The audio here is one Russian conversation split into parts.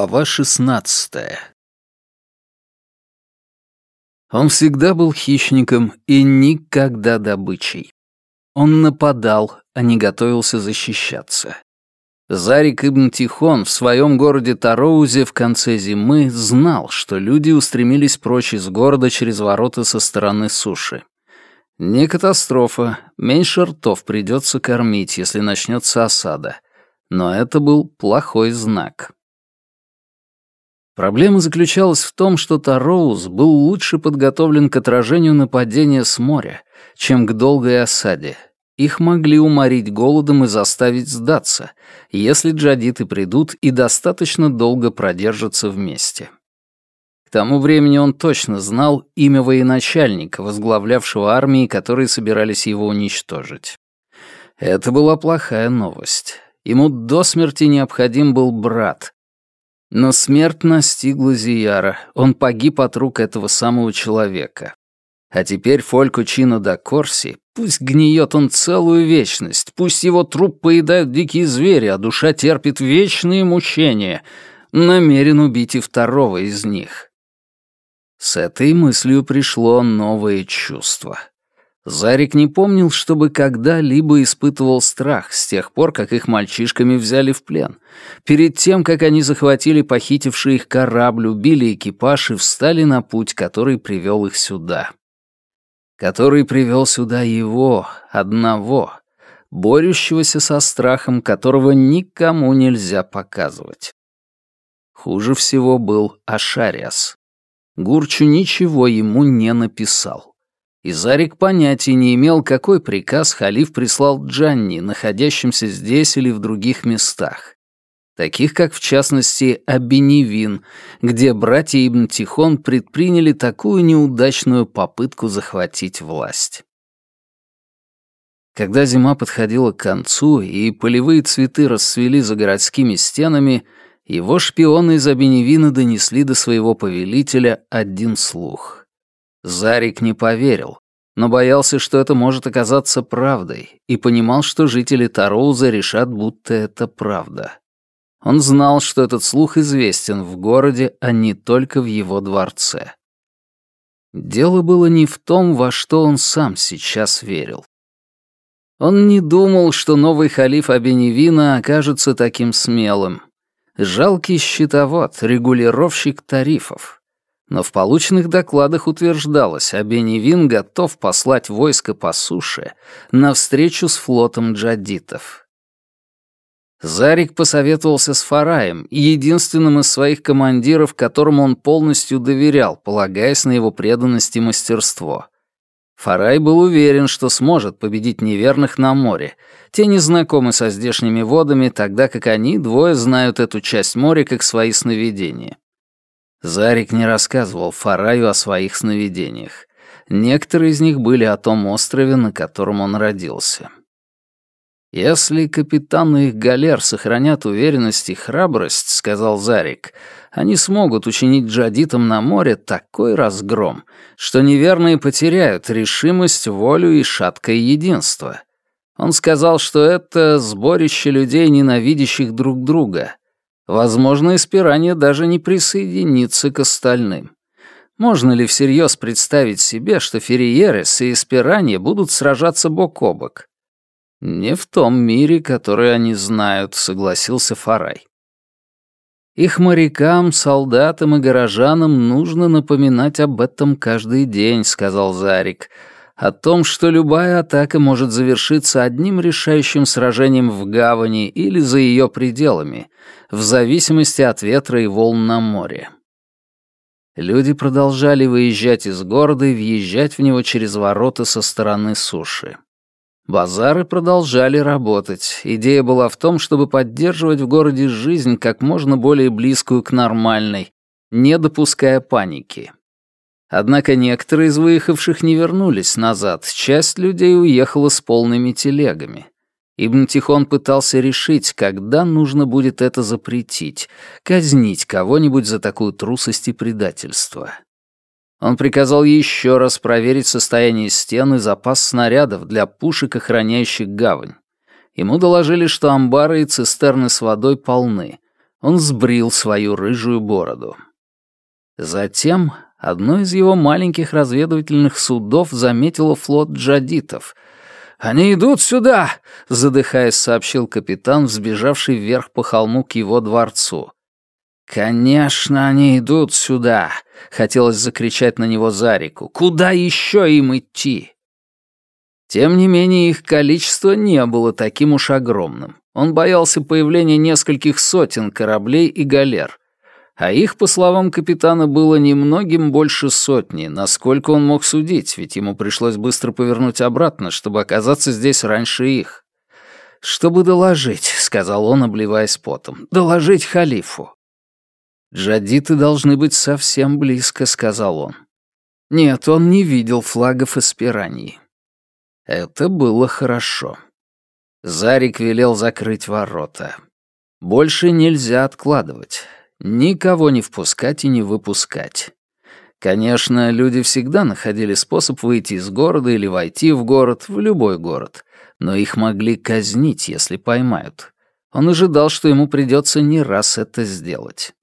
Глава шестнадцатая Он всегда был хищником и никогда добычей. Он нападал, а не готовился защищаться. Зарик Ибн Тихон в своем городе Тароузе в конце зимы знал, что люди устремились прочь из города через ворота со стороны суши. Не катастрофа, меньше ртов придется кормить, если начнется осада. Но это был плохой знак. Проблема заключалась в том, что Тароуз был лучше подготовлен к отражению нападения с моря, чем к долгой осаде. Их могли уморить голодом и заставить сдаться, если джадиты придут и достаточно долго продержатся вместе. К тому времени он точно знал имя военачальника, возглавлявшего армии, которые собирались его уничтожить. Это была плохая новость. Ему до смерти необходим был брат, но смерть настигла Зияра, он погиб от рук этого самого человека. А теперь Фолько Чино да Корси, пусть гниет он целую вечность, пусть его труп поедают дикие звери, а душа терпит вечные мучения, намерен убить и второго из них. С этой мыслью пришло новое чувство. Зарик не помнил, чтобы когда-либо испытывал страх с тех пор, как их мальчишками взяли в плен. Перед тем, как они захватили похитивший их корабль, убили экипаж и встали на путь, который привел их сюда. Который привел сюда его, одного, борющегося со страхом, которого никому нельзя показывать. Хуже всего был Ашариас. Гурчу ничего ему не написал. И Зарик понятия не имел, какой приказ халиф прислал Джанни, находящимся здесь или в других местах. Таких, как, в частности, Абиневин, где братья Ибн Тихон предприняли такую неудачную попытку захватить власть. Когда зима подходила к концу и полевые цветы расцвели за городскими стенами, его шпионы из Абиневина донесли до своего повелителя один слух — Зарик не поверил, но боялся, что это может оказаться правдой, и понимал, что жители Тароуза решат, будто это правда. Он знал, что этот слух известен в городе, а не только в его дворце. Дело было не в том, во что он сам сейчас верил. Он не думал, что новый халиф Абеневина окажется таким смелым. Жалкий счетовод, регулировщик тарифов — но в полученных докладах утверждалось, а Беневин готов послать войско по суше на встречу с флотом джадитов. Зарик посоветовался с Фараем, единственным из своих командиров, которому он полностью доверял, полагаясь на его преданность и мастерство. Фарай был уверен, что сможет победить неверных на море. Те не знакомы со здешними водами, тогда как они двое знают эту часть моря как свои сновидения. Зарик не рассказывал Фараю о своих сновидениях. Некоторые из них были о том острове, на котором он родился. «Если капитаны их галер сохранят уверенность и храбрость, — сказал Зарик, — они смогут учинить джадитам на море такой разгром, что неверные потеряют решимость, волю и шаткое единство. Он сказал, что это сборище людей, ненавидящих друг друга, Возможно, Эспиранья даже не присоединится к остальным. Можно ли всерьез представить себе, что Ферриерес и Эспиранья будут сражаться бок о бок? Не в том мире, который они знают, согласился Фарай. Их морякам, солдатам и горожанам нужно напоминать об этом каждый день, сказал Зарик, о том, что любая атака может завершиться одним решающим сражением в гавани или за ее пределами, в зависимости от ветра и волн на море. Люди продолжали выезжать из города и въезжать в него через ворота со стороны суши. Базары продолжали работать. Идея была в том, чтобы поддерживать в городе жизнь как можно более близкую к нормальной, не допуская паники. Однако некоторые из выехавших не вернулись назад, часть людей уехала с полными телегами. Ибн Тихон пытался решить, когда нужно будет это запретить, казнить кого-нибудь за такую трусость и предательство. Он приказал еще раз проверить состояние стен и запас снарядов для пушек, охраняющих гавань. Ему доложили, что амбары и цистерны с водой полны. Он сбрил свою рыжую бороду. Затем одно из его маленьких разведывательных судов заметило флот джадитов. «Они идут сюда!» — задыхаясь, сообщил капитан, взбежавший вверх по холму к его дворцу. «Конечно, они идут сюда!» — хотелось закричать на него за реку. «Куда еще им идти?» Тем не менее, их количество не было таким уж огромным. Он боялся появления нескольких сотен кораблей и галер. А их, по словам капитана, было немногим больше сотни, насколько он мог судить, ведь ему пришлось быстро повернуть обратно, чтобы оказаться здесь раньше их. «Чтобы доложить», — сказал он, обливаясь потом, — «доложить халифу». «Джадиты должны быть совсем близко», — сказал он. Нет, он не видел флагов из пираньи. Это было хорошо. Зарик велел закрыть ворота. Больше нельзя откладывать. Никого не впускать и не выпускать. Конечно, люди всегда находили способ выйти из города или войти в город, в любой город, но их могли казнить, если поймают. Он ожидал, что ему придется не раз это сделать.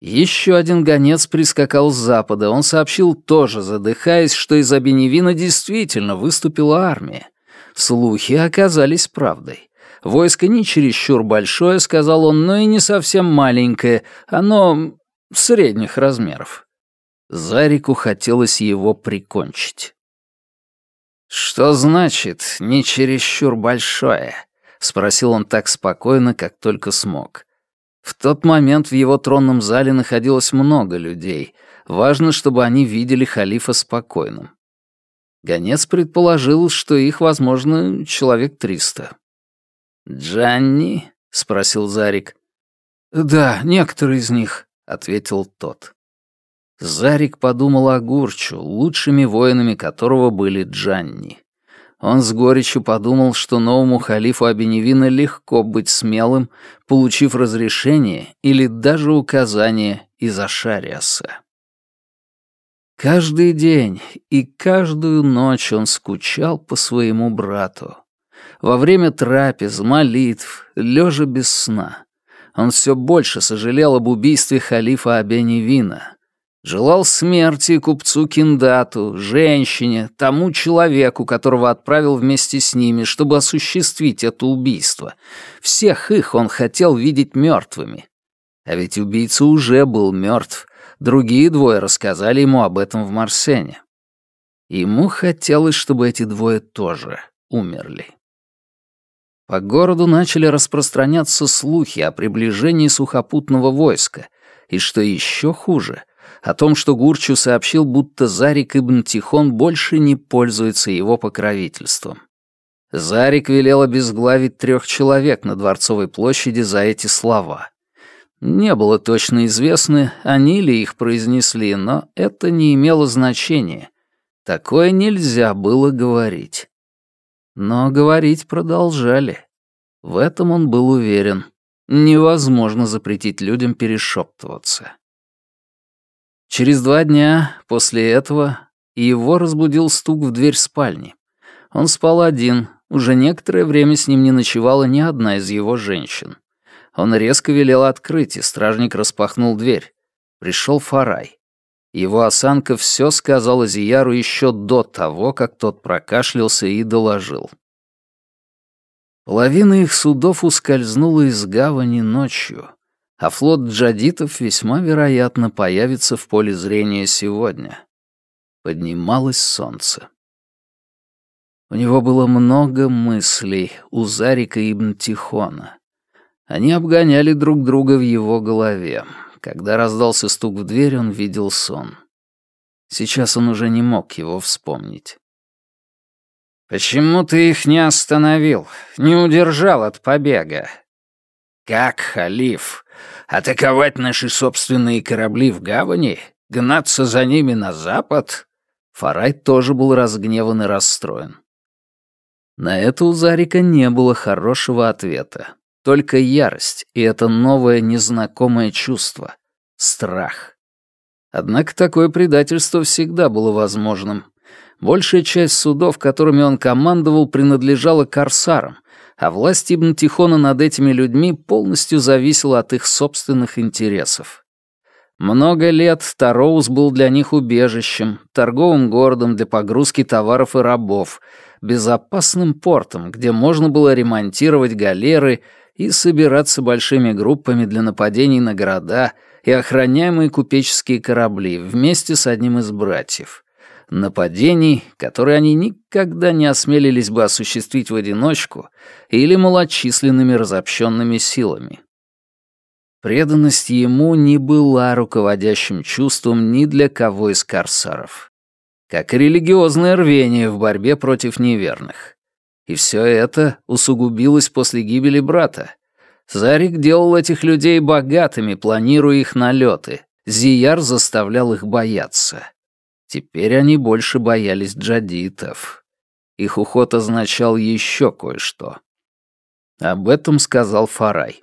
Еще один гонец прискакал с запада. Он сообщил тоже, задыхаясь, что из Абеневина действительно выступила армия. Слухи оказались правдой. Войско не чересчур большое, сказал он, но и не совсем маленькое. Оно средних размеров. Зарику хотелось его прикончить. «Что значит «не чересчур большое»?» — спросил он так спокойно, как только смог. В тот момент в его тронном зале находилось много людей. Важно, чтобы они видели халифа спокойным. Гонец предположил, что их, возможно, человек триста. «Джанни?» — спросил Зарик. «Да, некоторые из них», — ответил тот. Зарик подумал о Гурчу, лучшими воинами которого были Джанни. Он с горечью подумал, что новому халифу Абеневина легко быть смелым, получив разрешение или даже указание из Ашариаса. Каждый день и каждую ночь он скучал по своему брату. Во время трапез, молитв, лежа без сна. Он все больше сожалел об убийстве халифа Абеневина, Желал смерти купцу Киндату, женщине, тому человеку, которого отправил вместе с ними, чтобы осуществить это убийство. Всех их он хотел видеть мертвыми. А ведь убийца уже был мертв. Другие двое рассказали ему об этом в Марсене. Ему хотелось, чтобы эти двое тоже умерли. По городу начали распространяться слухи о приближении сухопутного войска, и, что еще хуже — о том, что Гурчу сообщил, будто Зарик ибн Тихон больше не пользуется его покровительством. Зарик велел обезглавить трех человек на Дворцовой площади за эти слова. Не было точно известно, они ли их произнесли, но это не имело значения. Такое нельзя было говорить. Но говорить продолжали. В этом он был уверен. Невозможно запретить людям перешептываться. Через два дня после этого его разбудил стук в дверь спальни. Он спал один, уже некоторое время с ним не ночевала ни одна из его женщин. Он резко велел открыть, и стражник распахнул дверь. Пришел Фарай. Его осанка все сказала Зияру еще до того, как тот прокашлялся и доложил. Половина их судов ускользнула из гавани ночью а флот джадитов весьма вероятно появится в поле зрения сегодня. Поднималось солнце. У него было много мыслей у Зарика ибн Тихона. Они обгоняли друг друга в его голове. Когда раздался стук в дверь, он видел сон. Сейчас он уже не мог его вспомнить. «Почему ты их не остановил, не удержал от побега?» «Как, халиф? Атаковать наши собственные корабли в гавани? Гнаться за ними на запад? Фарай тоже был разгневан и расстроен. На это у Зарика не было хорошего ответа. Только ярость и это новое незнакомое чувство — страх. Однако такое предательство всегда было возможным. Большая часть судов, которыми он командовал, принадлежала корсарам, а власть Ибн Тихона над этими людьми полностью зависела от их собственных интересов. Много лет Тароус был для них убежищем, торговым городом для погрузки товаров и рабов, безопасным портом, где можно было ремонтировать галеры и собираться большими группами для нападений на города и охраняемые купеческие корабли вместе с одним из братьев. Нападений, которые они никогда не осмелились бы осуществить в одиночку или малочисленными разобщенными силами. Преданность ему не была руководящим чувством ни для кого из корсаров. Как и религиозное рвение в борьбе против неверных. И все это усугубилось после гибели брата. Зарик делал этих людей богатыми, планируя их налеты. Зияр заставлял их бояться. Теперь они больше боялись джадитов. Их уход означал еще кое-что. Об этом сказал Фарай.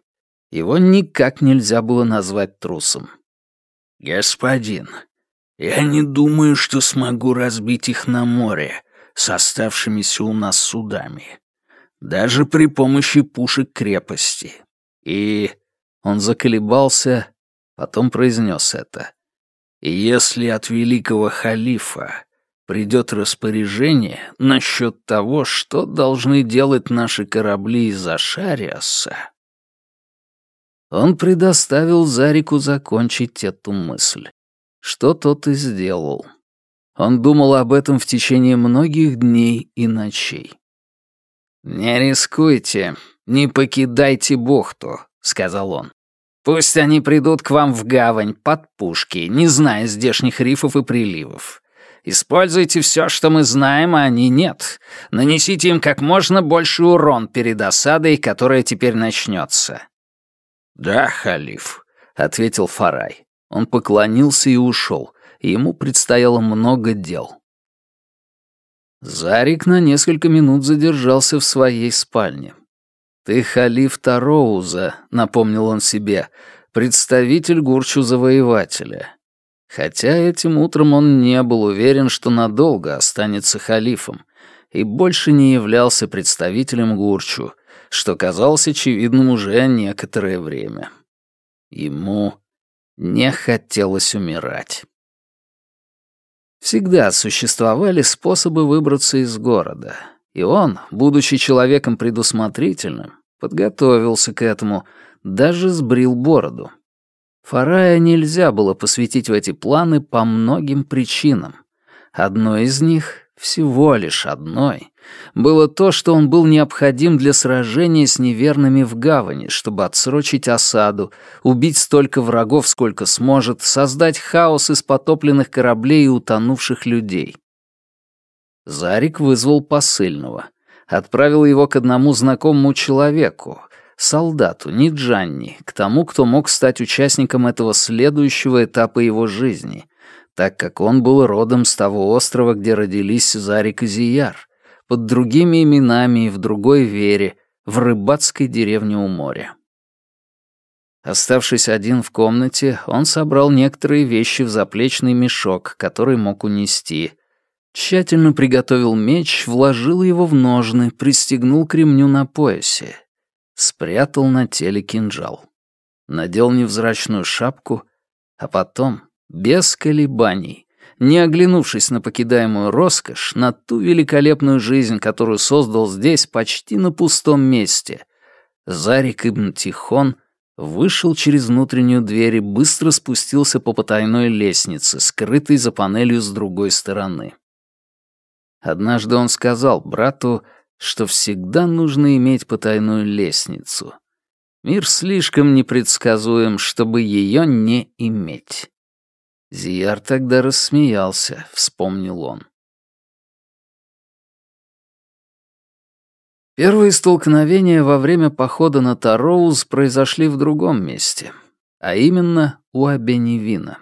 Его никак нельзя было назвать трусом. «Господин, я не думаю, что смогу разбить их на море с оставшимися у нас судами. Даже при помощи пушек крепости. И...» Он заколебался, потом произнес это. «И если от великого халифа придет распоряжение насчет того, что должны делать наши корабли из Ашариаса, он предоставил Зарику закончить эту мысль. Что тот и сделал. Он думал об этом в течение многих дней и ночей. «Не рискуйте, не покидайте бухту», — сказал он. «Пусть они придут к вам в гавань под пушки, не зная здешних рифов и приливов. Используйте все, что мы знаем, а они нет. Нанесите им как можно больше урон перед осадой, которая теперь начнется. «Да, халиф», — ответил Фарай. Он поклонился и ушел. Ему предстояло много дел. Зарик на несколько минут задержался в своей спальне. «Ты халиф Тароуза», — напомнил он себе, — «представитель Гурчу-завоевателя». Хотя этим утром он не был уверен, что надолго останется халифом, и больше не являлся представителем Гурчу — что казалось очевидным уже некоторое время. Ему не хотелось умирать. Всегда существовали способы выбраться из города, и он, будучи человеком предусмотрительным, подготовился к этому, даже сбрил бороду. Фарая нельзя было посвятить в эти планы по многим причинам. Одной из них всего лишь одной, было то, что он был необходим для сражения с неверными в гавани, чтобы отсрочить осаду, убить столько врагов, сколько сможет, создать хаос из потопленных кораблей и утонувших людей. Зарик вызвал посыльного, отправил его к одному знакомому человеку, солдату, не Джанни, к тому, кто мог стать участником этого следующего этапа его жизни — так как он был родом с того острова, где родились Зарик и Зияр, под другими именами и в другой вере, в рыбацкой деревне у моря. Оставшись один в комнате, он собрал некоторые вещи в заплечный мешок, который мог унести. Тщательно приготовил меч, вложил его в ножны, пристегнул к ремню на поясе. Спрятал на теле кинжал. Надел невзрачную шапку, а потом без колебаний, не оглянувшись на покидаемую роскошь, на ту великолепную жизнь, которую создал здесь почти на пустом месте, Зарик ибн Тихон вышел через внутреннюю дверь и быстро спустился по потайной лестнице, скрытой за панелью с другой стороны. Однажды он сказал брату, что всегда нужно иметь потайную лестницу. Мир слишком непредсказуем, чтобы ее не иметь. Зияр тогда рассмеялся, вспомнил он. Первые столкновения во время похода на Тароуз произошли в другом месте, а именно у Абеневина.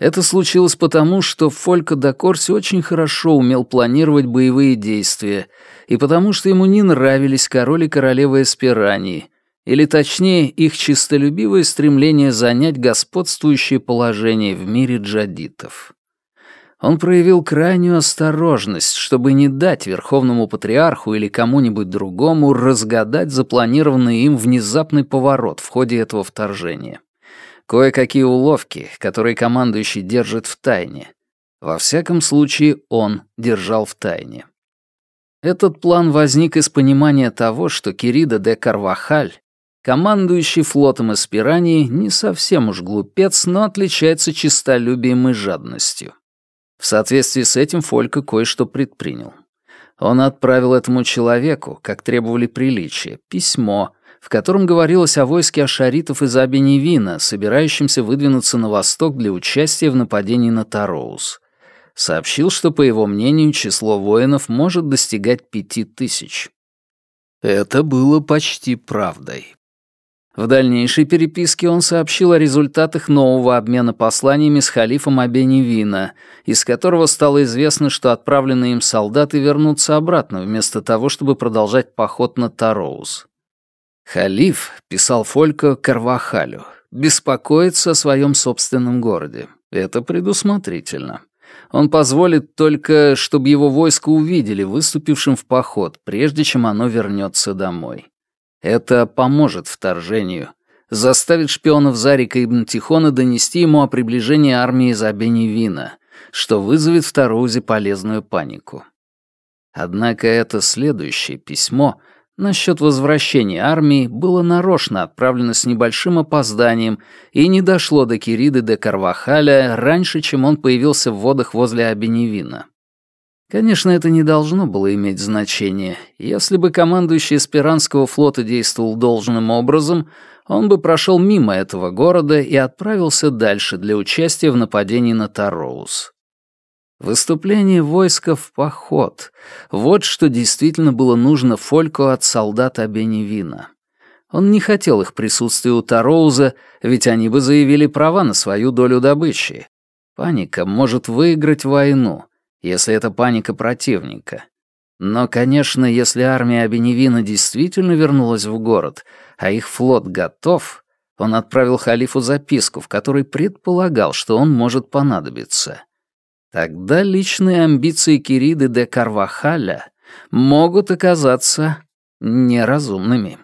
Это случилось потому, что Фолько да Корси очень хорошо умел планировать боевые действия, и потому что ему не нравились король и королева Эсперании, или точнее их чистолюбивое стремление занять господствующее положение в мире джадитов. Он проявил крайнюю осторожность, чтобы не дать Верховному Патриарху или кому-нибудь другому разгадать запланированный им внезапный поворот в ходе этого вторжения. Кое-какие уловки, которые командующий держит в тайне. Во всяком случае, он держал в тайне. Этот план возник из понимания того, что Кирида де Карвахаль, командующий флотом Эспирании, не совсем уж глупец, но отличается честолюбием и жадностью. В соответствии с этим Фолька кое-что предпринял. Он отправил этому человеку, как требовали приличия, письмо, в котором говорилось о войске ашаритов из Абеневина, собирающемся выдвинуться на восток для участия в нападении на Тароус. Сообщил, что, по его мнению, число воинов может достигать пяти тысяч. Это было почти правдой. В дальнейшей переписке он сообщил о результатах нового обмена посланиями с халифом Абеневина, из которого стало известно, что отправленные им солдаты вернутся обратно, вместо того, чтобы продолжать поход на Тароус. Халиф, писал Фолько Карвахалю, беспокоится о своем собственном городе. Это предусмотрительно. Он позволит только, чтобы его войско увидели выступившим в поход, прежде чем оно вернется домой. Это поможет вторжению, заставит шпионов Зарика Ибн Тихона донести ему о приближении армии Забеневина, что вызовет в Тарузе полезную панику. Однако это следующее письмо насчет возвращения армии было нарочно отправлено с небольшим опозданием и не дошло до Кириды де Карвахаля раньше, чем он появился в водах возле Абеневина. Конечно, это не должно было иметь значения. Если бы командующий Эсперанского флота действовал должным образом, он бы прошел мимо этого города и отправился дальше для участия в нападении на Тароус. Выступление войска в поход — вот что действительно было нужно Фолько от солдата Беневина. Он не хотел их присутствия у Тароуза, ведь они бы заявили права на свою долю добычи. Паника может выиграть войну — если это паника противника. Но, конечно, если армия Абеневина действительно вернулась в город, а их флот готов, он отправил халифу записку, в которой предполагал, что он может понадобиться. Тогда личные амбиции Кириды де Карвахаля могут оказаться неразумными.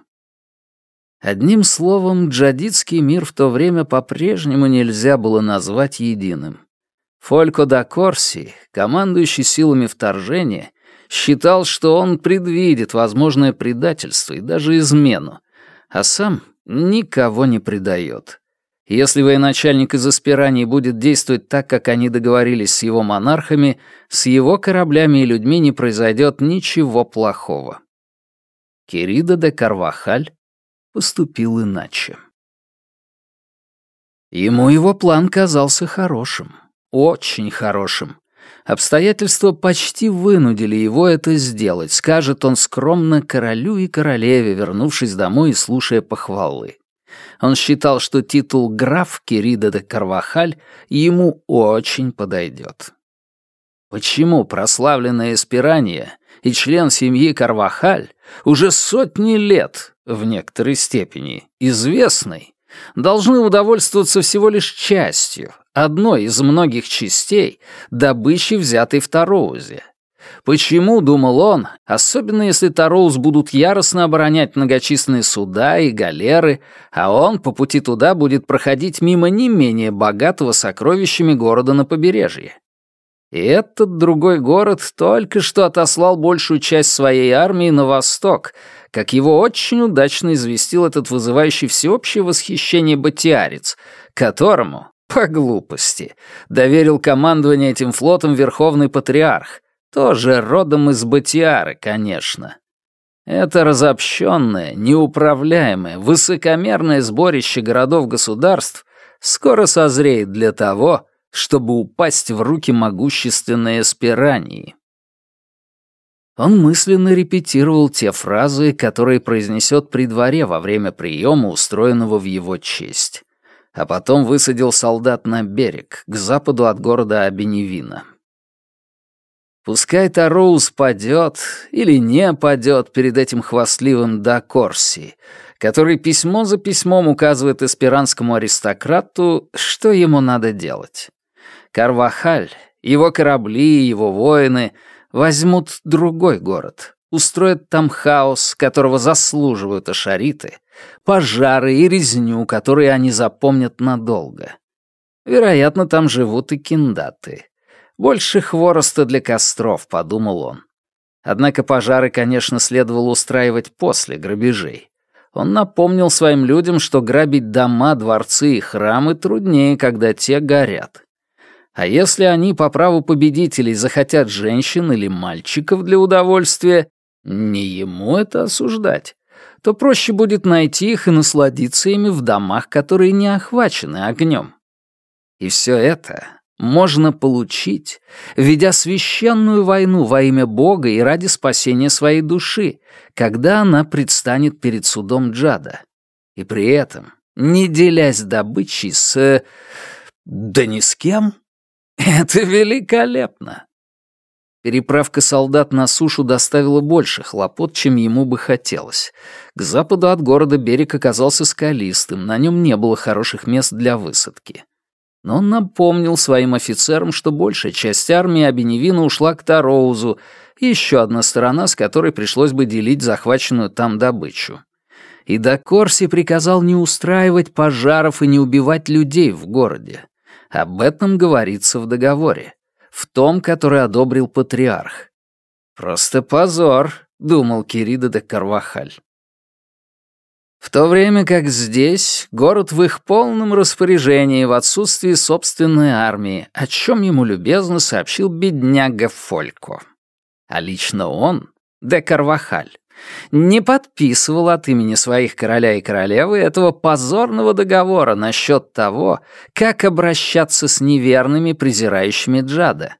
Одним словом, джадитский мир в то время по-прежнему нельзя было назвать единым. Фолько да Корси, командующий силами вторжения, считал, что он предвидит возможное предательство и даже измену, а сам никого не предает. Если военачальник из Аспирании будет действовать так, как они договорились с его монархами, с его кораблями и людьми не произойдет ничего плохого. Кирида де Карвахаль поступил иначе. Ему его план казался хорошим очень хорошим. Обстоятельства почти вынудили его это сделать, скажет он скромно королю и королеве, вернувшись домой и слушая похвалы. Он считал, что титул граф Кирида де Карвахаль ему очень подойдет. Почему прославленная Эспирания и член семьи Карвахаль уже сотни лет, в некоторой степени, известный, должны удовольствоваться всего лишь частью, одной из многих частей добычи, взятой в Тароузе. Почему, думал он, особенно если Тароуз будут яростно оборонять многочисленные суда и галеры, а он по пути туда будет проходить мимо не менее богатого сокровищами города на побережье? И этот другой город только что отослал большую часть своей армии на восток, как его очень удачно известил этот вызывающий всеобщее восхищение батиарец, которому, по глупости, доверил командование этим флотом Верховный Патриарх, тоже родом из Батиары, конечно. Это разобщенное, неуправляемое, высокомерное сборище городов-государств скоро созреет для того, чтобы упасть в руки могущественной Эспирании. Он мысленно репетировал те фразы, которые произнесет при дворе во время приема, устроенного в его честь. А потом высадил солдат на берег, к западу от города Абеневина. Пускай Тароус падет или не падет перед этим хвастливым Дакорси, который письмо за письмом указывает эсперанскому аристократу, что ему надо делать. Карвахаль Его корабли, его воины возьмут другой город, устроят там хаос, которого заслуживают ашариты, пожары и резню, которые они запомнят надолго. Вероятно, там живут и киндаты. Больше хвороста для костров, подумал он. Однако пожары, конечно, следовало устраивать после грабежей. Он напомнил своим людям, что грабить дома, дворцы и храмы труднее, когда те горят. А если они по праву победителей захотят женщин или мальчиков для удовольствия, не ему это осуждать, то проще будет найти их и насладиться ими в домах, которые не охвачены огнем. И все это можно получить, ведя священную войну во имя Бога и ради спасения своей души, когда она предстанет перед судом Джада. И при этом, не делясь добычей с... да ни с кем. Это великолепно. Переправка солдат на сушу доставила больше хлопот, чем ему бы хотелось. К западу от города берег оказался скалистым, на нем не было хороших мест для высадки. Но он напомнил своим офицерам, что большая часть армии Абеневина ушла к Тароузу, и еще одна сторона, с которой пришлось бы делить захваченную там добычу. И до Корси приказал не устраивать пожаров и не убивать людей в городе. Об этом говорится в договоре в том, который одобрил патриарх. «Просто позор», — думал Кирида де Карвахаль. В то время как здесь город в их полном распоряжении в отсутствии собственной армии, о чем ему любезно сообщил бедняга Фолько. А лично он, де Карвахаль, не подписывал от имени своих короля и королевы этого позорного договора насчет того, как обращаться с неверными, презирающими Джада.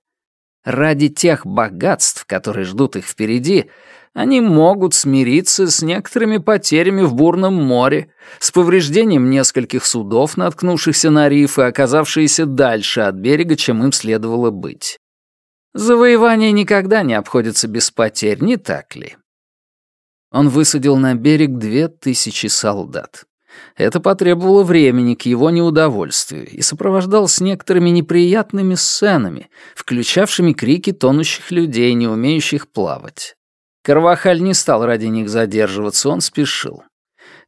Ради тех богатств, которые ждут их впереди, они могут смириться с некоторыми потерями в бурном море, с повреждением нескольких судов, наткнувшихся на рифы, оказавшиеся дальше от берега, чем им следовало быть. Завоевание никогда не обходится без потерь, не так ли? Он высадил на берег две тысячи солдат. Это потребовало времени к его неудовольствию и сопровождалось некоторыми неприятными сценами, включавшими крики тонущих людей, не умеющих плавать. Карвахаль не стал ради них задерживаться, он спешил.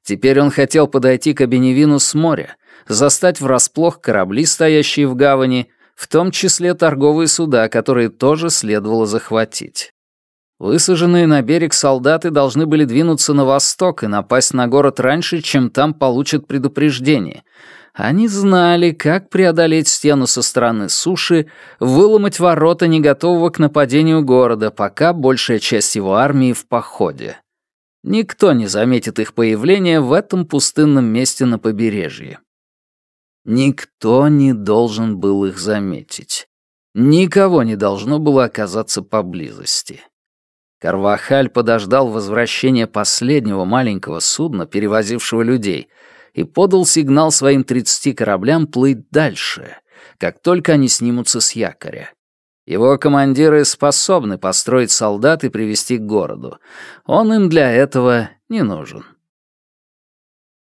Теперь он хотел подойти к Абеневину с моря, застать врасплох корабли, стоящие в гавани, в том числе торговые суда, которые тоже следовало захватить. Высаженные на берег солдаты должны были двинуться на восток и напасть на город раньше, чем там получат предупреждение. Они знали, как преодолеть стену со стороны суши, выломать ворота не готового к нападению города, пока большая часть его армии в походе. Никто не заметит их появления в этом пустынном месте на побережье. Никто не должен был их заметить. Никого не должно было оказаться поблизости. Карвахаль подождал возвращения последнего маленького судна, перевозившего людей, и подал сигнал своим тридцати кораблям плыть дальше, как только они снимутся с якоря. Его командиры способны построить солдат и привести к городу. Он им для этого не нужен.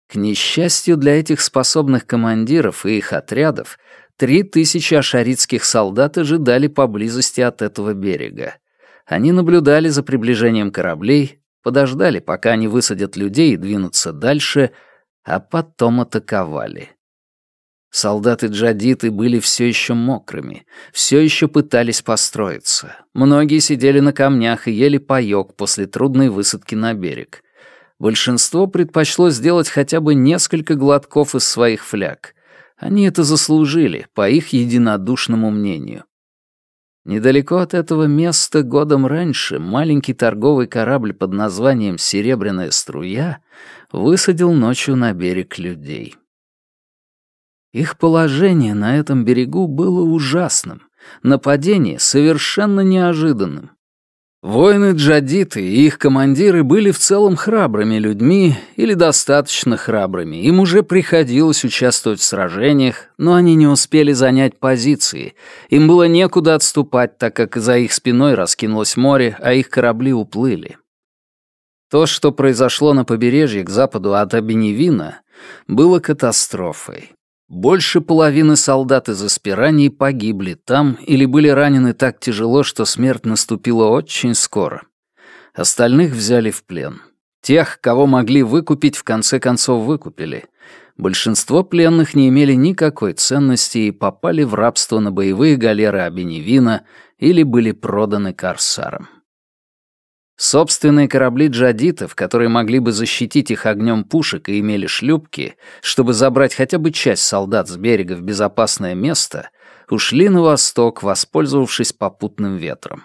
К несчастью для этих способных командиров и их отрядов, три тысячи ашаритских солдат ожидали поблизости от этого берега. Они наблюдали за приближением кораблей, подождали, пока они высадят людей и двинутся дальше, а потом атаковали. Солдаты-джадиты были все еще мокрыми, все еще пытались построиться. Многие сидели на камнях и ели паёк после трудной высадки на берег. Большинство предпочло сделать хотя бы несколько глотков из своих фляг. Они это заслужили, по их единодушному мнению. Недалеко от этого места годом раньше маленький торговый корабль под названием «Серебряная струя» высадил ночью на берег людей. Их положение на этом берегу было ужасным, нападение совершенно неожиданным. Воины-джадиты и их командиры были в целом храбрыми людьми или достаточно храбрыми. Им уже приходилось участвовать в сражениях, но они не успели занять позиции. Им было некуда отступать, так как за их спиной раскинулось море, а их корабли уплыли. То, что произошло на побережье к западу от Абеневина, было катастрофой. Больше половины солдат из Аспирании погибли там или были ранены так тяжело, что смерть наступила очень скоро. Остальных взяли в плен. Тех, кого могли выкупить, в конце концов выкупили. Большинство пленных не имели никакой ценности и попали в рабство на боевые галеры Абеневина или были проданы корсарам. Собственные корабли джадитов, которые могли бы защитить их огнем пушек и имели шлюпки, чтобы забрать хотя бы часть солдат с берега в безопасное место, ушли на восток, воспользовавшись попутным ветром.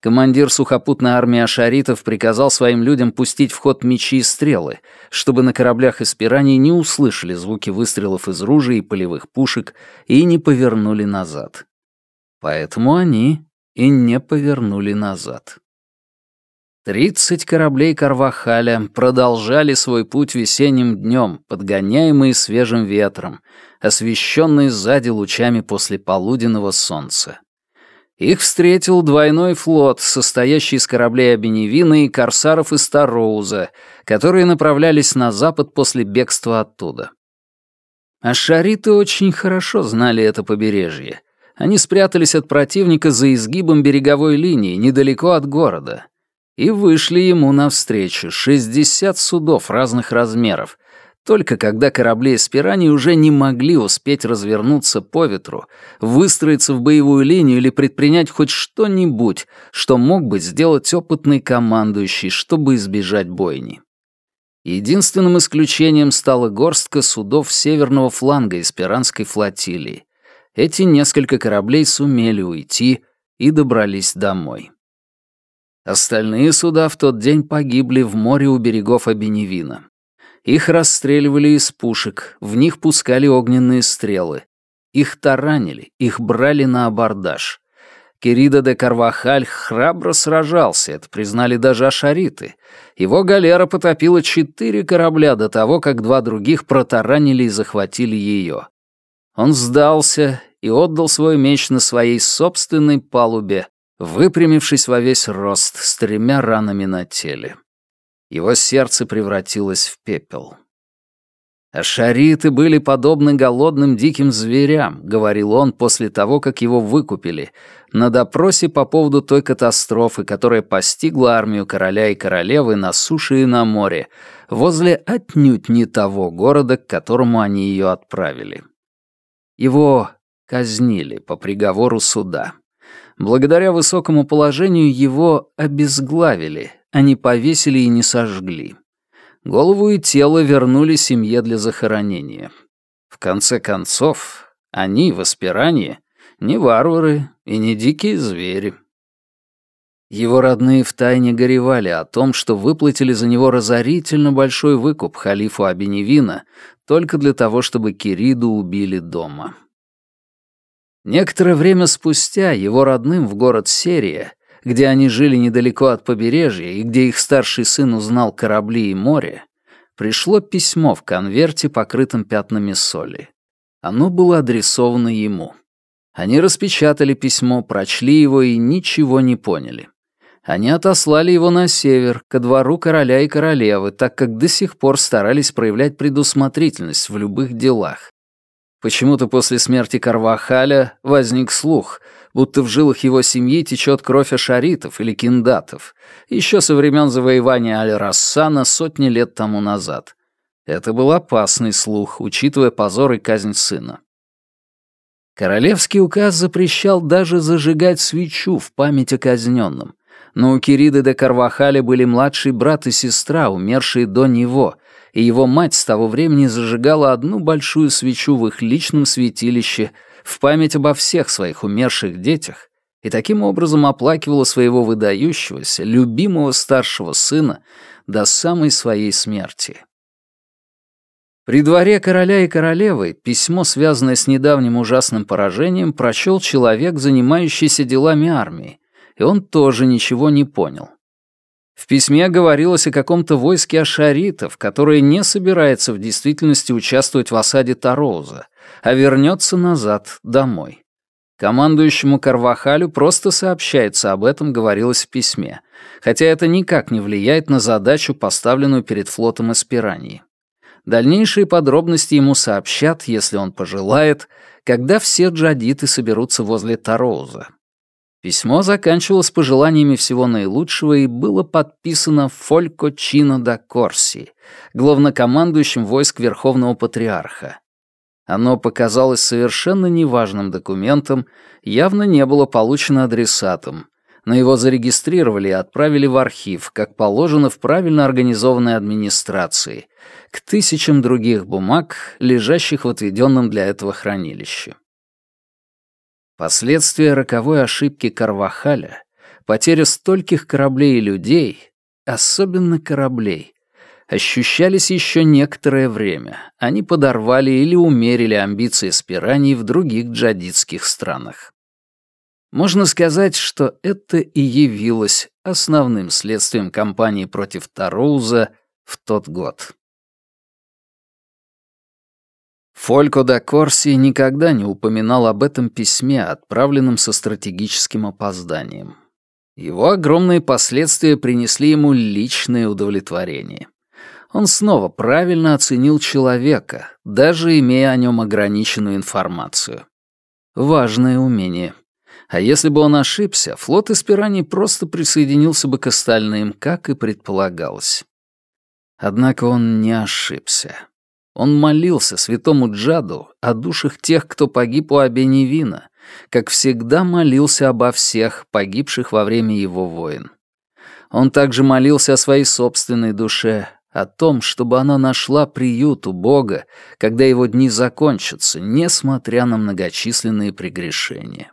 Командир сухопутной армии ашаритов приказал своим людям пустить в ход мечи и стрелы, чтобы на кораблях из пираний не услышали звуки выстрелов из ружей и полевых пушек и не повернули назад. Поэтому они и не повернули назад. Тридцать кораблей Карвахаля продолжали свой путь весенним днем, подгоняемые свежим ветром, освещенные сзади лучами после полуденного солнца. Их встретил двойной флот, состоящий из кораблей Абеневина и корсаров из Тароуза, которые направлялись на запад после бегства оттуда. Ашариты очень хорошо знали это побережье. Они спрятались от противника за изгибом береговой линии, недалеко от города — и вышли ему навстречу 60 судов разных размеров, только когда корабли Эспирани уже не могли успеть развернуться по ветру, выстроиться в боевую линию или предпринять хоть что-нибудь, что мог бы сделать опытный командующий, чтобы избежать бойни. Единственным исключением стала горстка судов северного фланга Эсперанской флотилии. Эти несколько кораблей сумели уйти и добрались домой. Остальные суда в тот день погибли в море у берегов Абеневина. Их расстреливали из пушек, в них пускали огненные стрелы. Их таранили, их брали на абордаж. Кирида де Карвахаль храбро сражался, это признали даже ашариты. Его галера потопила четыре корабля до того, как два других протаранили и захватили ее. Он сдался и отдал свой меч на своей собственной палубе, выпрямившись во весь рост с тремя ранами на теле. Его сердце превратилось в пепел. «Ашариты были подобны голодным диким зверям», — говорил он после того, как его выкупили, на допросе по поводу той катастрофы, которая постигла армию короля и королевы на суше и на море, возле отнюдь не того города, к которому они ее отправили. Его казнили по приговору суда. Благодаря высокому положению его обезглавили, а не повесили и не сожгли. Голову и тело вернули семье для захоронения. В конце концов, они в Аспирании не варвары и не дикие звери. Его родные втайне горевали о том, что выплатили за него разорительно большой выкуп халифу Абеневина только для того, чтобы Кириду убили дома. Некоторое время спустя его родным в город Серия, где они жили недалеко от побережья и где их старший сын узнал корабли и море, пришло письмо в конверте, покрытом пятнами соли. Оно было адресовано ему. Они распечатали письмо, прочли его и ничего не поняли. Они отослали его на север, ко двору короля и королевы, так как до сих пор старались проявлять предусмотрительность в любых делах. Почему-то после смерти Карвахаля возник слух, будто в жилах его семьи течет кровь ашаритов или киндатов, еще со времен завоевания Аль-Рассана сотни лет тому назад. Это был опасный слух, учитывая позор и казнь сына. Королевский указ запрещал даже зажигать свечу в память о казненном, но у Кириды де Карвахаля были младший брат и сестра, умершие до него — и его мать с того времени зажигала одну большую свечу в их личном святилище в память обо всех своих умерших детях и таким образом оплакивала своего выдающегося, любимого старшего сына до самой своей смерти. При дворе короля и королевы письмо, связанное с недавним ужасным поражением, прочел человек, занимающийся делами армии, и он тоже ничего не понял. В письме говорилось о каком-то войске ашаритов, которое не собирается в действительности участвовать в осаде Тароуза, а вернется назад, домой. Командующему Карвахалю просто сообщается об этом, говорилось в письме, хотя это никак не влияет на задачу, поставленную перед флотом Эспирании. Дальнейшие подробности ему сообщат, если он пожелает, когда все джадиты соберутся возле Тароуза. Письмо заканчивалось пожеланиями всего наилучшего и было подписано Фолько Чино да Корси, главнокомандующим войск Верховного Патриарха. Оно показалось совершенно неважным документом, явно не было получено адресатом, но его зарегистрировали и отправили в архив, как положено в правильно организованной администрации, к тысячам других бумаг, лежащих в отведенном для этого хранилище. Последствия роковой ошибки Карвахаля, потеря стольких кораблей и людей, особенно кораблей, ощущались еще некоторое время. Они подорвали или умерили амбиции спираний в других джадитских странах. Можно сказать, что это и явилось основным следствием кампании против Тароуза в тот год. Фолько да Корси никогда не упоминал об этом письме, отправленном со стратегическим опозданием. Его огромные последствия принесли ему личное удовлетворение. Он снова правильно оценил человека, даже имея о нем ограниченную информацию. Важное умение. А если бы он ошибся, флот Эспираний просто присоединился бы к остальным, как и предполагалось. Однако он не ошибся. Он молился святому Джаду о душах тех, кто погиб у Абеневина, как всегда молился обо всех, погибших во время его войн. Он также молился о своей собственной душе, о том, чтобы она нашла приют у Бога, когда его дни закончатся, несмотря на многочисленные прегрешения.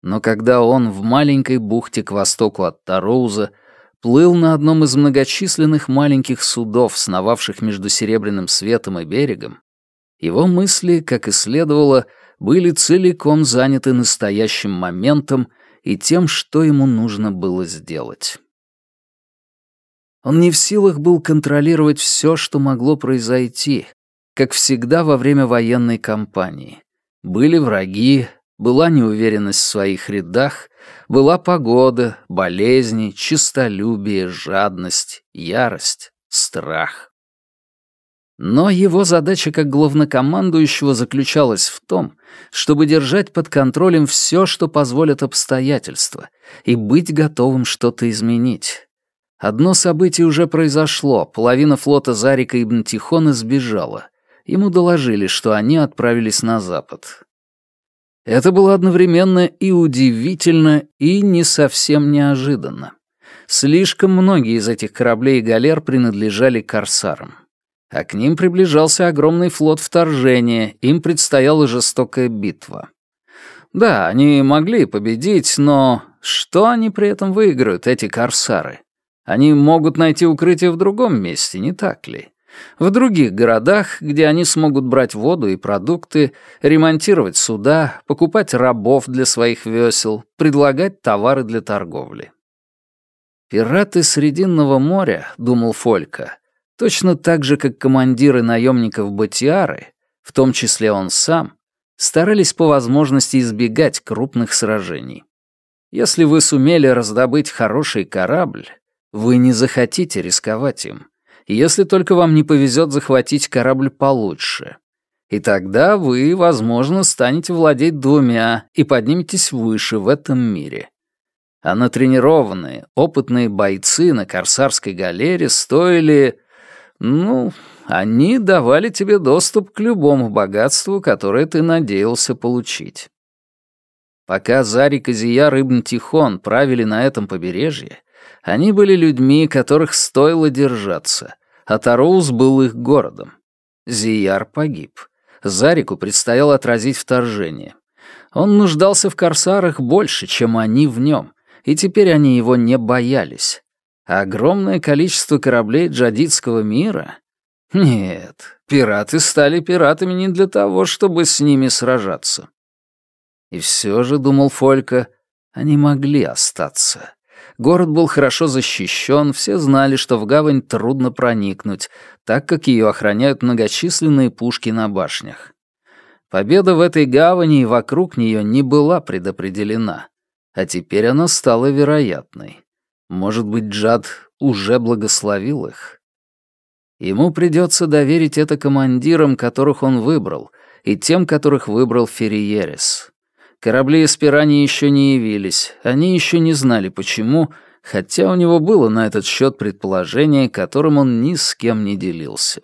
Но когда он в маленькой бухте к востоку от Тароуза плыл на одном из многочисленных маленьких судов, сновавших между Серебряным светом и берегом, его мысли, как и следовало, были целиком заняты настоящим моментом и тем, что ему нужно было сделать. Он не в силах был контролировать все, что могло произойти, как всегда во время военной кампании. Были враги, была неуверенность в своих рядах, была погода, болезни, честолюбие, жадность, ярость, страх. Но его задача как главнокомандующего заключалась в том, чтобы держать под контролем все, что позволят обстоятельства, и быть готовым что-то изменить. Одно событие уже произошло, половина флота Зарика Ибн Тихона сбежала. Ему доложили, что они отправились на запад. Это было одновременно и удивительно, и не совсем неожиданно. Слишком многие из этих кораблей и галер принадлежали корсарам. А к ним приближался огромный флот вторжения, им предстояла жестокая битва. Да, они могли победить, но что они при этом выиграют, эти корсары? Они могут найти укрытие в другом месте, не так ли? В других городах, где они смогут брать воду и продукты, ремонтировать суда, покупать рабов для своих весел, предлагать товары для торговли. «Пираты Срединного моря», — думал Фолька, точно так же, как командиры наемников Батиары, в том числе он сам, старались по возможности избегать крупных сражений. Если вы сумели раздобыть хороший корабль, вы не захотите рисковать им если только вам не повезет захватить корабль получше. И тогда вы, возможно, станете владеть двумя и подниметесь выше в этом мире. А натренированные, опытные бойцы на корсарской галере стоили... Ну, они давали тебе доступ к любому богатству, которое ты надеялся получить. Пока Зарик и Зия Рыбн Тихон правили на этом побережье, они были людьми, которых стоило держаться, а Тароуз был их городом. Зияр погиб. Зарику предстояло отразить вторжение. Он нуждался в корсарах больше, чем они в нем, и теперь они его не боялись. А огромное количество кораблей джадидского мира? Нет, пираты стали пиратами не для того, чтобы с ними сражаться. И все же, думал Фолька, они могли остаться. Город был хорошо защищен, все знали, что в гавань трудно проникнуть, так как ее охраняют многочисленные пушки на башнях. Победа в этой гавани и вокруг нее не была предопределена, а теперь она стала вероятной. Может быть, Джад уже благословил их? Ему придется доверить это командирам, которых он выбрал, и тем, которых выбрал Ферриерес. Корабли из Пирани еще не явились, они еще не знали почему, хотя у него было на этот счет предположение, которым он ни с кем не делился.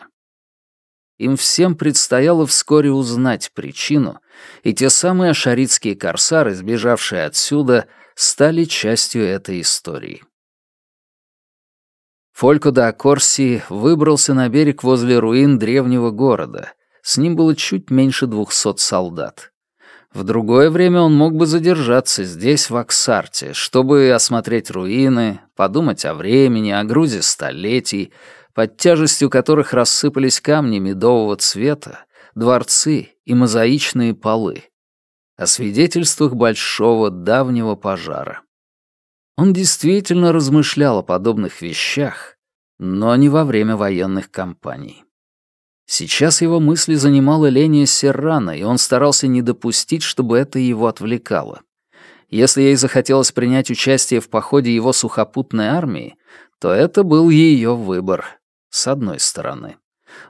Им всем предстояло вскоре узнать причину, и те самые ашаритские корсары, сбежавшие отсюда, стали частью этой истории. Фолько да Корси выбрался на берег возле руин древнего города. С ним было чуть меньше двухсот солдат. В другое время он мог бы задержаться здесь, в Аксарте, чтобы осмотреть руины, подумать о времени, о грузе столетий, под тяжестью которых рассыпались камни медового цвета, дворцы и мозаичные полы, о свидетельствах большого давнего пожара. Он действительно размышлял о подобных вещах, но не во время военных кампаний. Сейчас его мысли занимала Ления Серрана, и он старался не допустить, чтобы это его отвлекало. Если ей захотелось принять участие в походе его сухопутной армии, то это был ее выбор, с одной стороны.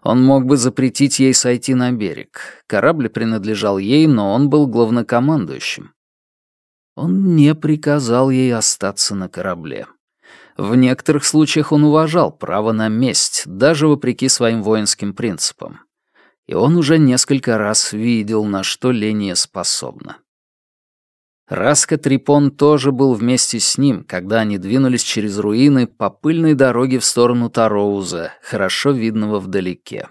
Он мог бы запретить ей сойти на берег. Корабль принадлежал ей, но он был главнокомандующим. Он не приказал ей остаться на корабле. В некоторых случаях он уважал право на месть, даже вопреки своим воинским принципам. И он уже несколько раз видел, на что Ления способна. Раска Трипон тоже был вместе с ним, когда они двинулись через руины по пыльной дороге в сторону Тароуза, хорошо видного вдалеке.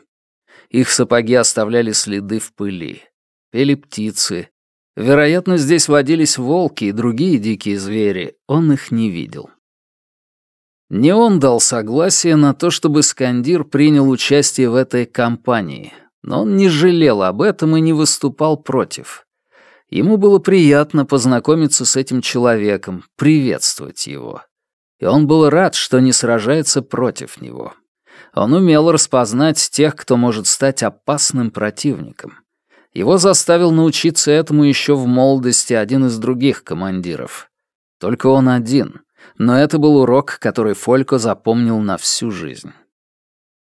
Их сапоги оставляли следы в пыли. Пели птицы. Вероятно, здесь водились волки и другие дикие звери, он их не видел. Не он дал согласие на то, чтобы Скандир принял участие в этой кампании, но он не жалел об этом и не выступал против. Ему было приятно познакомиться с этим человеком, приветствовать его. И он был рад, что не сражается против него. Он умел распознать тех, кто может стать опасным противником. Его заставил научиться этому еще в молодости один из других командиров. Только он один — но это был урок, который Фолько запомнил на всю жизнь.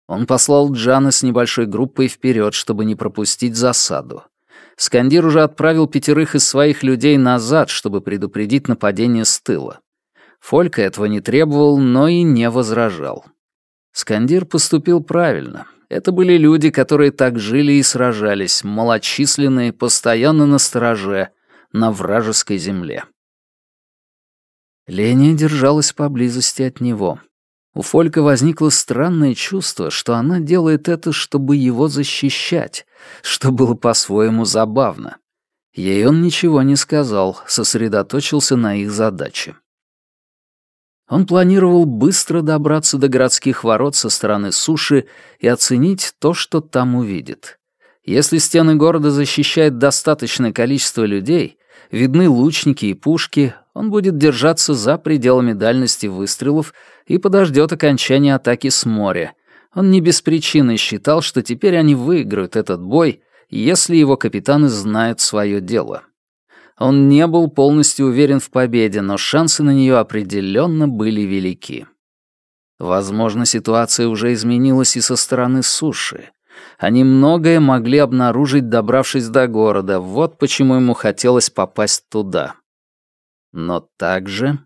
Он послал Джана с небольшой группой вперед, чтобы не пропустить засаду. Скандир уже отправил пятерых из своих людей назад, чтобы предупредить нападение с тыла. Фолька этого не требовал, но и не возражал. Скандир поступил правильно. Это были люди, которые так жили и сражались, малочисленные, постоянно на стороже, на вражеской земле. Леня держалась поблизости от него. У Фолька возникло странное чувство, что она делает это, чтобы его защищать, что было по-своему забавно. Ей он ничего не сказал, сосредоточился на их задаче. Он планировал быстро добраться до городских ворот со стороны суши и оценить то, что там увидит. Если стены города защищает достаточное количество людей, видны лучники и пушки, он будет держаться за пределами дальности выстрелов и подождет окончания атаки с моря. Он не без причины считал, что теперь они выиграют этот бой, если его капитаны знают свое дело. Он не был полностью уверен в победе, но шансы на нее определенно были велики. Возможно, ситуация уже изменилась и со стороны суши. Они многое могли обнаружить, добравшись до города, вот почему ему хотелось попасть туда. Но также...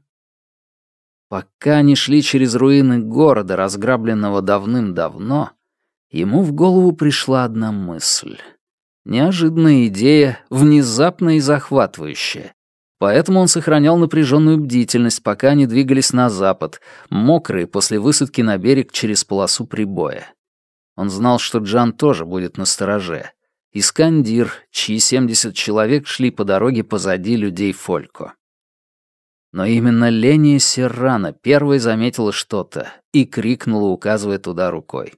Пока они шли через руины города, разграбленного давным-давно, ему в голову пришла одна мысль. Неожиданная идея, внезапная и захватывающая. Поэтому он сохранял напряженную бдительность, пока они двигались на запад, мокрые после высадки на берег через полосу прибоя. Он знал, что Джан тоже будет на стороже. Искандир, чьи 70 человек шли по дороге позади людей Фолько. Но именно Ления Серрана первой заметила что-то и крикнула, указывая туда рукой.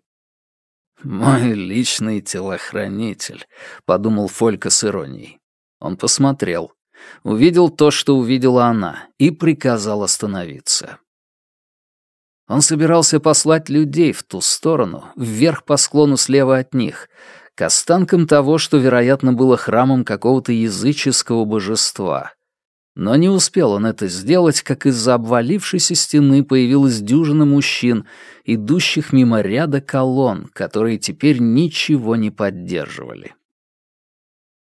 «Мой личный телохранитель», — подумал Фолька с иронией. Он посмотрел, увидел то, что увидела она, и приказал остановиться. Он собирался послать людей в ту сторону, вверх по склону слева от них, к останкам того, что, вероятно, было храмом какого-то языческого божества. Но не успел он это сделать, как из-за обвалившейся стены появилась дюжина мужчин, идущих мимо ряда колонн, которые теперь ничего не поддерживали.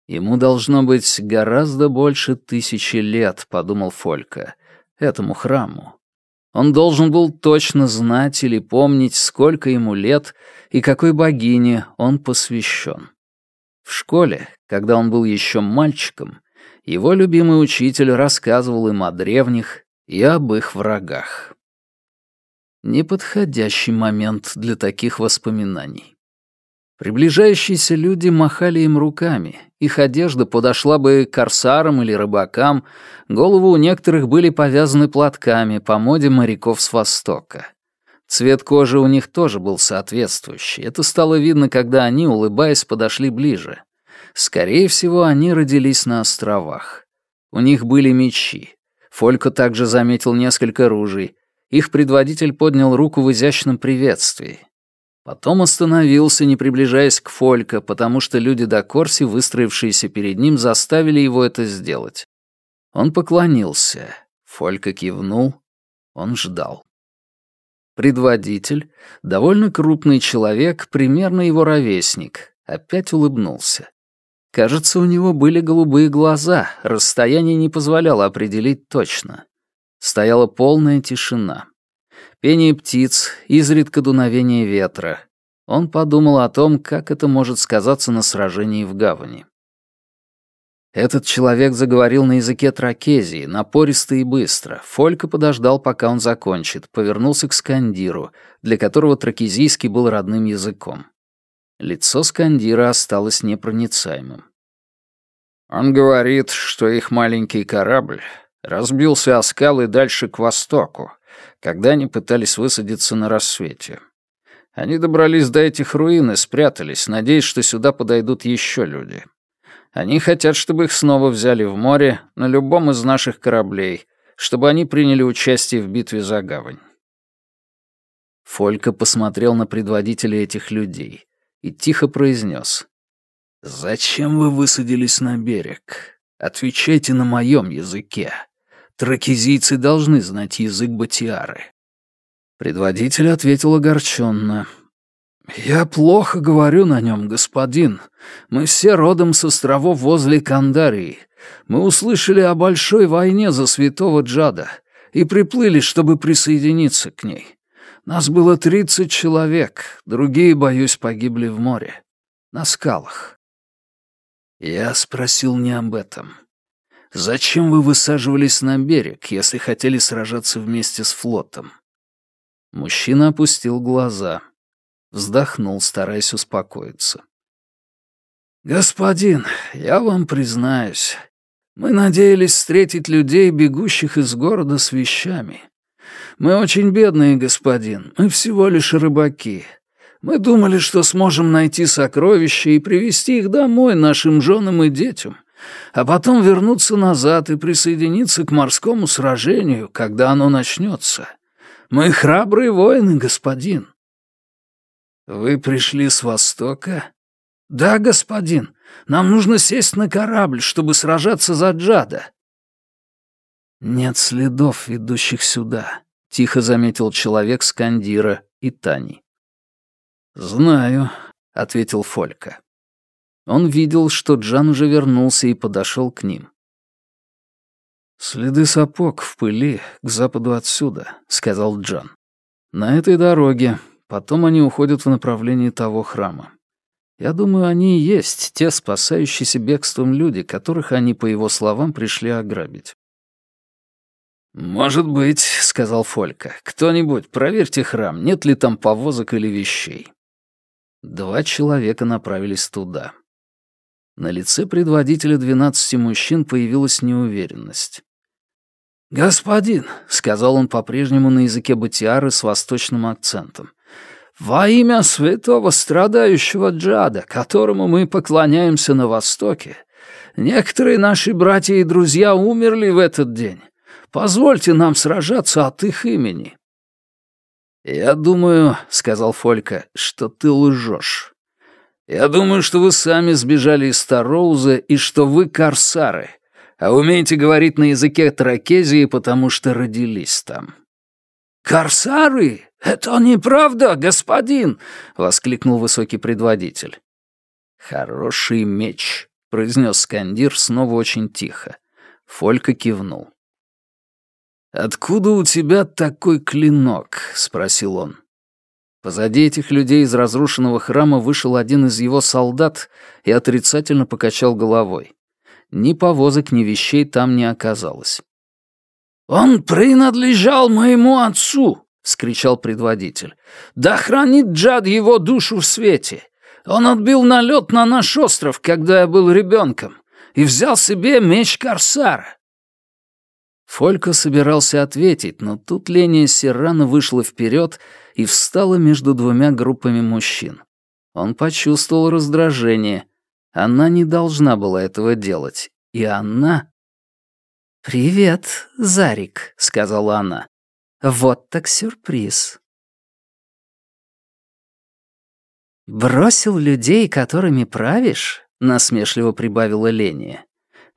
Ему должно быть гораздо больше тысячи лет, подумал Фолька, этому храму. Он должен был точно знать или помнить, сколько ему лет и какой богине он посвящен. В школе, когда он был еще мальчиком, его любимый учитель рассказывал им о древних и об их врагах. Неподходящий момент для таких воспоминаний. Приближающиеся люди махали им руками, их одежда подошла бы корсарам или рыбакам, головы у некоторых были повязаны платками по моде моряков с Востока. Цвет кожи у них тоже был соответствующий. Это стало видно, когда они, улыбаясь, подошли ближе. Скорее всего, они родились на островах. У них были мечи. Фолько также заметил несколько ружей. Их предводитель поднял руку в изящном приветствии. Потом остановился, не приближаясь к Фолько, потому что люди до Корси, выстроившиеся перед ним, заставили его это сделать. Он поклонился. Фолька кивнул. Он ждал. Предводитель, довольно крупный человек, примерно его ровесник, опять улыбнулся. Кажется, у него были голубые глаза, расстояние не позволяло определить точно. Стояла полная тишина. Пение птиц, изредка дуновение ветра. Он подумал о том, как это может сказаться на сражении в гавани. Этот человек заговорил на языке тракезии, напористо и быстро. Фолька подождал, пока он закончит, повернулся к Скандиру, для которого тракезийский был родным языком. Лицо Скандира осталось непроницаемым. Он говорит, что их маленький корабль разбился о скалы дальше к востоку, когда они пытались высадиться на рассвете. Они добрались до этих руин и спрятались, надеясь, что сюда подойдут еще люди. Они хотят, чтобы их снова взяли в море на любом из наших кораблей, чтобы они приняли участие в битве за гавань. Фолька посмотрел на предводителя этих людей и тихо произнес. «Зачем вы высадились на берег? Отвечайте на моем языке. Тракизийцы должны знать язык Батиары». Предводитель ответил огорченно. «Я плохо говорю на нем, господин. Мы все родом с островов возле Кандарии. Мы услышали о большой войне за святого Джада и приплыли, чтобы присоединиться к ней. Нас было тридцать человек, другие, боюсь, погибли в море. На скалах. Я спросил не об этом. Зачем вы высаживались на берег, если хотели сражаться вместе с флотом? Мужчина опустил глаза. Вздохнул, стараясь успокоиться. «Господин, я вам признаюсь, мы надеялись встретить людей, бегущих из города с вещами. Мы очень бедные, господин, мы всего лишь рыбаки. Мы думали, что сможем найти сокровища и привезти их домой нашим женам и детям, а потом вернуться назад и присоединиться к морскому сражению, когда оно начнется. Мы храбрые воины, господин». «Вы пришли с востока?» «Да, господин. Нам нужно сесть на корабль, чтобы сражаться за Джада». «Нет следов, ведущих сюда», — тихо заметил человек с Кандира и Тани. «Знаю», — ответил Фолька. Он видел, что Джан уже вернулся и подошел к ним. «Следы сапог в пыли к западу отсюда», — сказал Джан. «На этой дороге. Потом они уходят в направлении того храма. Я думаю, они и есть те спасающиеся бегством люди, которых они, по его словам, пришли ограбить». «Может быть», — сказал Фолька. «Кто-нибудь, проверьте храм, нет ли там повозок или вещей». Два человека направились туда. На лице предводителя двенадцати мужчин появилась неуверенность. «Господин», — сказал он по-прежнему на языке Батиары с восточным акцентом, «во имя святого страдающего Джада, которому мы поклоняемся на Востоке, некоторые наши братья и друзья умерли в этот день. Позвольте нам сражаться от их имени». «Я думаю», — сказал Фолька, — «что ты лжешь. Я думаю, что вы сами сбежали из Тароуза и что вы корсары. а умеете говорить на языке Тракезии, потому что родились там». «Корсары? Это неправда, господин!» — воскликнул высокий предводитель. «Хороший меч», — произнес Скандир снова очень тихо. Фолька кивнул. «Откуда у тебя такой клинок?» — спросил он. Позади этих людей из разрушенного храма вышел один из его солдат и отрицательно покачал головой. Ни повозок, ни вещей там не оказалось. «Он принадлежал моему отцу!» — скричал предводитель. «Да хранит Джад его душу в свете! Он отбил налет на наш остров, когда я был ребенком, и взял себе меч Корсара!» Фолько собирался ответить, но тут Ления Серрано вышла вперед и встала между двумя группами мужчин. Он почувствовал раздражение. Она не должна была этого делать. И она «Привет, Зарик», — сказала она. «Вот так сюрприз». «Бросил людей, которыми правишь?» — насмешливо прибавила Ления.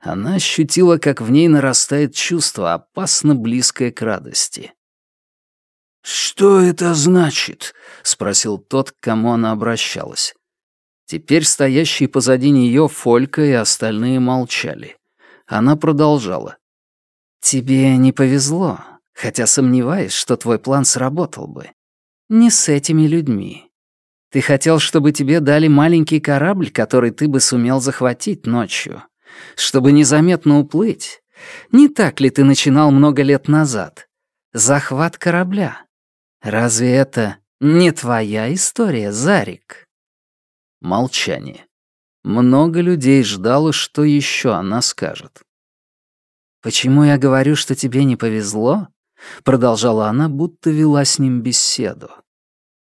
Она ощутила, как в ней нарастает чувство, опасно близкое к радости. «Что это значит?» — спросил тот, к кому она обращалась. Теперь стоящие позади нее Фолька и остальные молчали. Она продолжала. Тебе не повезло, хотя сомневаюсь, что твой план сработал бы. Не с этими людьми. Ты хотел, чтобы тебе дали маленький корабль, который ты бы сумел захватить ночью, чтобы незаметно уплыть. Не так ли ты начинал много лет назад? Захват корабля. Разве это не твоя история, Зарик? Молчание. Много людей ждало, что еще она скажет. «Почему я говорю, что тебе не повезло?» — продолжала она, будто вела с ним беседу.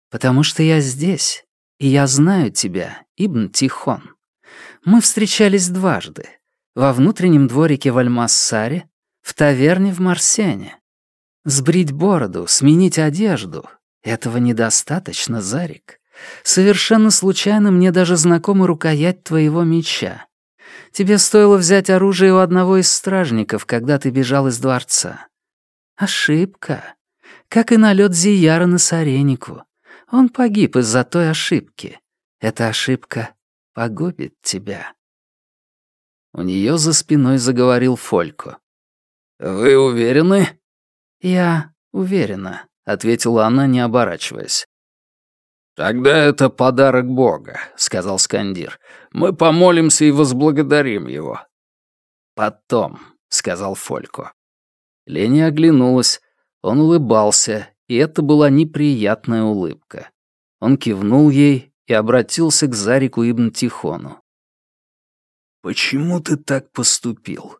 «Потому что я здесь, и я знаю тебя, Ибн Тихон. Мы встречались дважды. Во внутреннем дворике в Альмассаре, в таверне в Марсене. Сбрить бороду, сменить одежду — этого недостаточно, Зарик. Совершенно случайно мне даже знакома рукоять твоего меча. Тебе стоило взять оружие у одного из стражников, когда ты бежал из дворца. Ошибка. Как и налет Зияра на Саренику. Он погиб из-за той ошибки. Эта ошибка погубит тебя. У нее за спиной заговорил Фолько. «Вы уверены?» «Я уверена», — ответила она, не оборачиваясь. «Тогда это подарок Бога», — сказал Скандир. «Мы помолимся и возблагодарим его». «Потом», — сказал Фолько. Лени оглянулась, он улыбался, и это была неприятная улыбка. Он кивнул ей и обратился к Зарику Ибн Тихону. «Почему ты так поступил?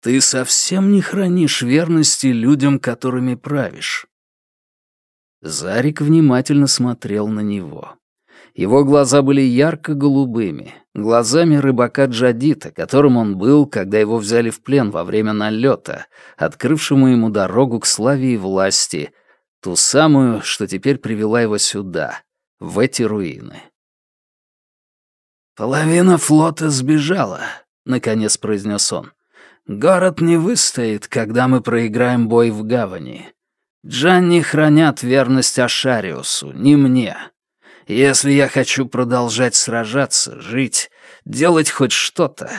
Ты совсем не хранишь верности людям, которыми правишь. Зарик внимательно смотрел на него. Его глаза были ярко-голубыми, глазами рыбака Джадита, которым он был, когда его взяли в плен во время налета, открывшему ему дорогу к славе и власти, ту самую, что теперь привела его сюда, в эти руины. «Половина флота сбежала», — наконец произнес он. «Город не выстоит, когда мы проиграем бой в гавани. Джанни хранят верность Ашариусу, не мне. Если я хочу продолжать сражаться, жить, делать хоть что-то,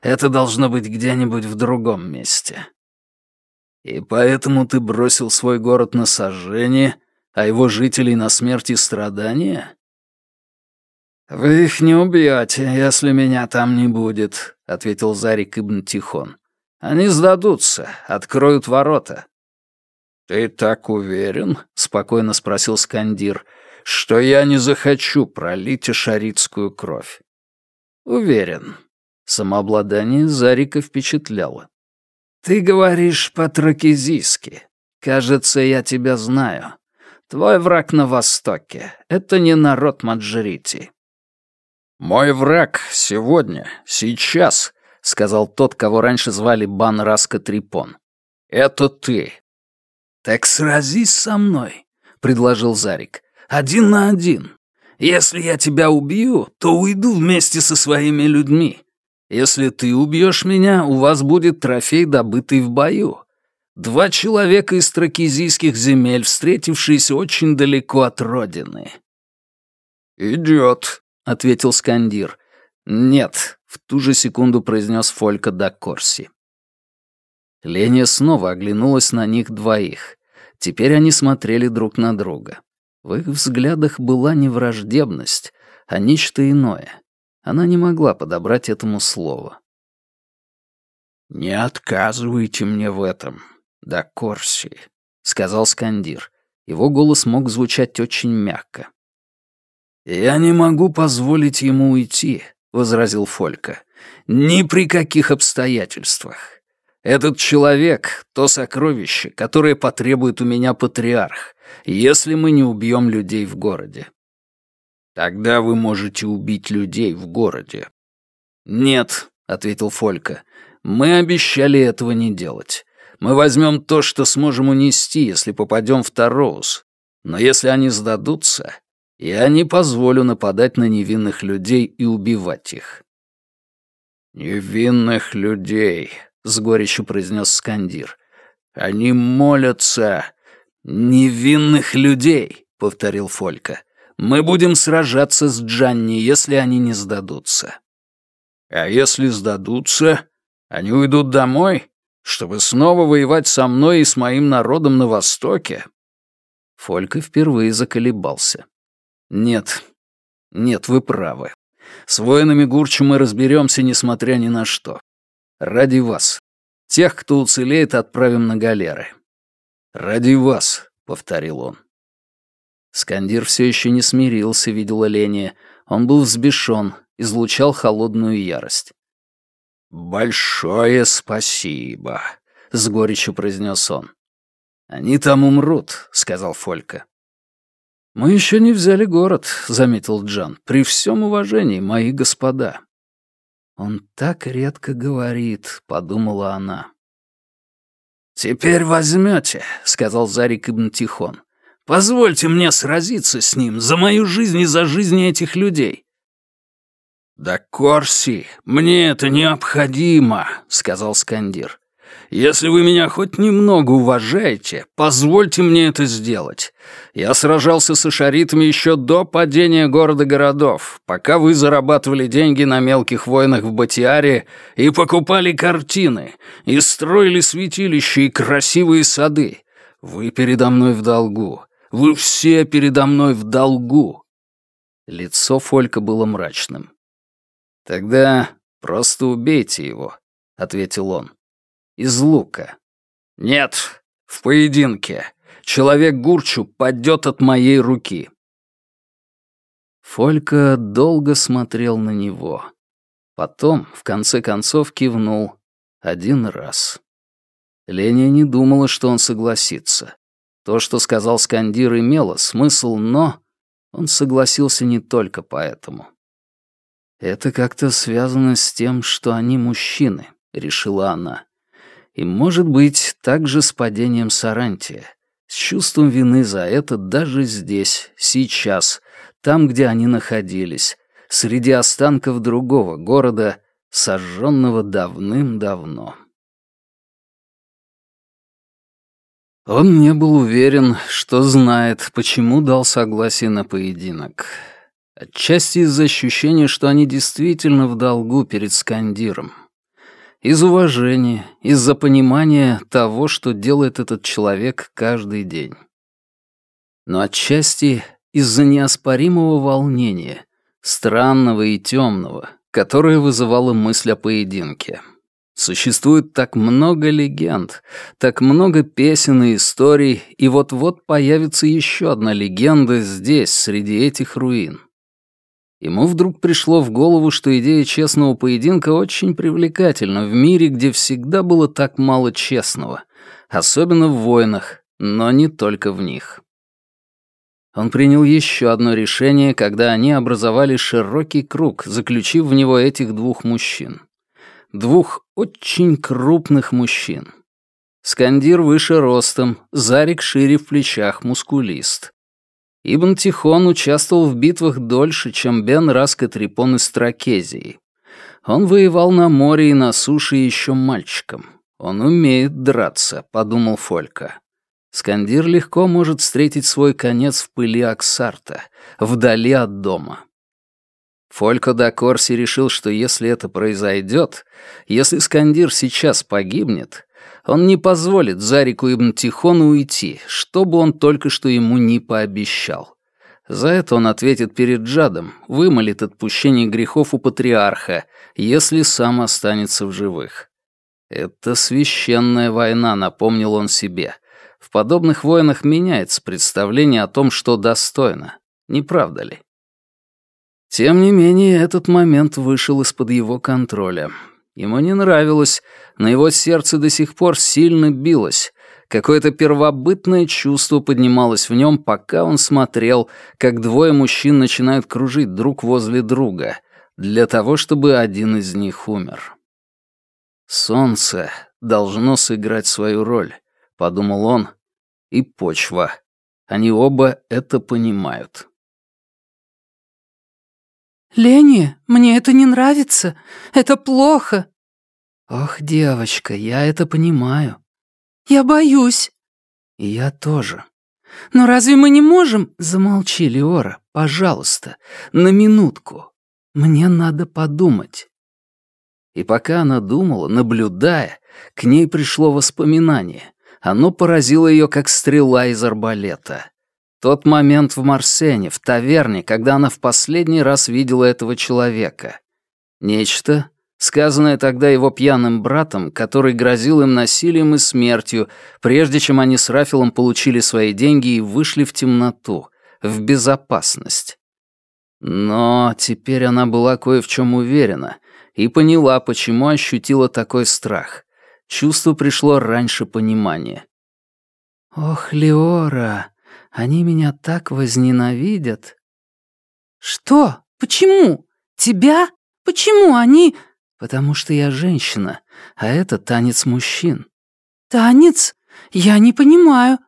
это должно быть где-нибудь в другом месте. И поэтому ты бросил свой город на сожжение, а его жителей на смерть и страдания? «Вы их не убьете, если меня там не будет», — ответил Зарик Ибн Тихон. «Они сдадутся, откроют ворота. «Ты так уверен?» — спокойно спросил Скандир, «что я не захочу пролить шаритскую кровь». «Уверен». Самообладание Зарика впечатляло. «Ты говоришь по-тракизийски. Кажется, я тебя знаю. Твой враг на Востоке. Это не народ Маджирити». «Мой враг сегодня, сейчас», — сказал тот, кого раньше звали Бан Раска Трипон. «Это ты. «Так сразись со мной», — предложил Зарик. «Один на один. Если я тебя убью, то уйду вместе со своими людьми. Если ты убьешь меня, у вас будет трофей, добытый в бою. Два человека из тракизийских земель, встретившиеся очень далеко от родины». «Идет», — ответил Скандир. «Нет», — в ту же секунду произнес Фолька да Корси. Леня снова оглянулась на них двоих. Теперь они смотрели друг на друга. В их взглядах была не враждебность, а нечто иное. Она не могла подобрать этому слово. «Не отказывайте мне в этом, да Корси», — сказал Скандир. Его голос мог звучать очень мягко. «Я не могу позволить ему уйти», — возразил Фолька. «Ни при каких обстоятельствах. Этот человек — то сокровище, которое потребует у меня патриарх, если мы не убьем людей в городе. Тогда вы можете убить людей в городе. Нет, ответил Фолька. Мы обещали этого не делать. Мы возьмем то, что сможем унести, если попадем в Тароус. Но если они сдадутся, я не позволю нападать на невинных людей и убивать их. Невинных людей, — с горечью произнес Скандир. «Они молятся!» «Невинных людей!» — повторил Фолька. «Мы будем сражаться с Джанни, если они не сдадутся». «А если сдадутся, они уйдут домой, чтобы снова воевать со мной и с моим народом на Востоке?» Фолька впервые заколебался. «Нет, нет, вы правы. С воинами Гурчу мы разберемся, несмотря ни на что. Ради вас. Тех, кто уцелеет, отправим на галеры. Ради вас, повторил он. Скандир все еще не смирился, видел Ления. Он был взбешен, излучал холодную ярость. «Большое спасибо», — с горечью произнес он. «Они там умрут», — сказал Фолька. «Мы еще не взяли город», — заметил Джан. «При всем уважении, мои господа». «Он так редко говорит», — подумала она. «Теперь возьмете», — сказал Зарик Ибн Тихон. «Позвольте мне сразиться с ним за мою жизнь и за жизни этих людей». «Да, Корси, мне это необходимо», — сказал Скандир. Если вы меня хоть немного уважаете, позвольте мне это сделать. Я сражался с ашаритами еще до падения города-городов, пока вы зарабатывали деньги на мелких войнах в Батиаре и покупали картины, и строили святилища и красивые сады. Вы передо мной в долгу. Вы все передо мной в долгу. Лицо Фолька было мрачным. «Тогда просто убейте его», — ответил он из лука. Нет, в поединке. Человек Гурчу падет от моей руки. Фолька долго смотрел на него. Потом, в конце концов, кивнул. Один раз. Леня не думала, что он согласится. То, что сказал Скандир, имело смысл, но он согласился не только поэтому. «Это как-то связано с тем, что они мужчины», — решила она. И, может быть, также с падением Сарантия, с чувством вины за это даже здесь, сейчас, там, где они находились, среди останков другого города, сожженного давным-давно. Он не был уверен, что знает, почему дал согласие на поединок. Отчасти из-за ощущения, что они действительно в долгу перед Скандиром. Из уважения, из-за понимания того, что делает этот человек каждый день. Но отчасти из-за неоспоримого волнения, странного и темного, которое вызывало мысль о поединке. Существует так много легенд, так много песен и историй, и вот-вот появится еще одна легенда здесь, среди этих руин. Ему вдруг пришло в голову, что идея честного поединка очень привлекательна в мире, где всегда было так мало честного, особенно в войнах, но не только в них. Он принял еще одно решение, когда они образовали широкий круг, заключив в него этих двух мужчин. Двух очень крупных мужчин. Скандир выше ростом, Зарик шире в плечах, мускулист. Ибн Тихон участвовал в битвах дольше, чем Бен Раскотрипон из Тракезии. Он воевал на море и на суше еще мальчиком. Он умеет драться, подумал Фолька. Скандир легко может встретить свой конец в пыли Аксарта, вдали от дома. Фолько да Корси решил, что если это произойдет, если Скандир сейчас погибнет, он не позволит Зарику Ибн Тихону уйти, что бы он только что ему не пообещал. За это он ответит перед Джадом, вымолит отпущение грехов у патриарха, если сам останется в живых. Это священная война, напомнил он себе. В подобных войнах меняется представление о том, что достойно. Не правда ли? Тем не менее, этот момент вышел из-под его контроля. Ему не нравилось, но его сердце до сих пор сильно билось. Какое-то первобытное чувство поднималось в нем, пока он смотрел, как двое мужчин начинают кружить друг возле друга, для того, чтобы один из них умер. «Солнце должно сыграть свою роль», — подумал он, — «и почва. Они оба это понимают». «Лени, мне это не нравится. Это плохо». «Ох, девочка, я это понимаю». «Я боюсь». «И я тоже». «Но разве мы не можем...» «Замолчи, Леора, пожалуйста, на минутку. Мне надо подумать». И пока она думала, наблюдая, к ней пришло воспоминание. Оно поразило ее, как стрела из арбалета. Тот момент в Марсене, в таверне, когда она в последний раз видела этого человека. Нечто, сказанное тогда его пьяным братом, который грозил им насилием и смертью, прежде чем они с Рафилом получили свои деньги и вышли в темноту, в безопасность. Но теперь она была кое в чем уверена и поняла, почему ощутила такой страх. Чувство пришло раньше понимания. «Ох, Леора!» Они меня так возненавидят». «Что? Почему? Тебя? Почему они...» «Потому что я женщина, а это танец мужчин». «Танец? Я не понимаю».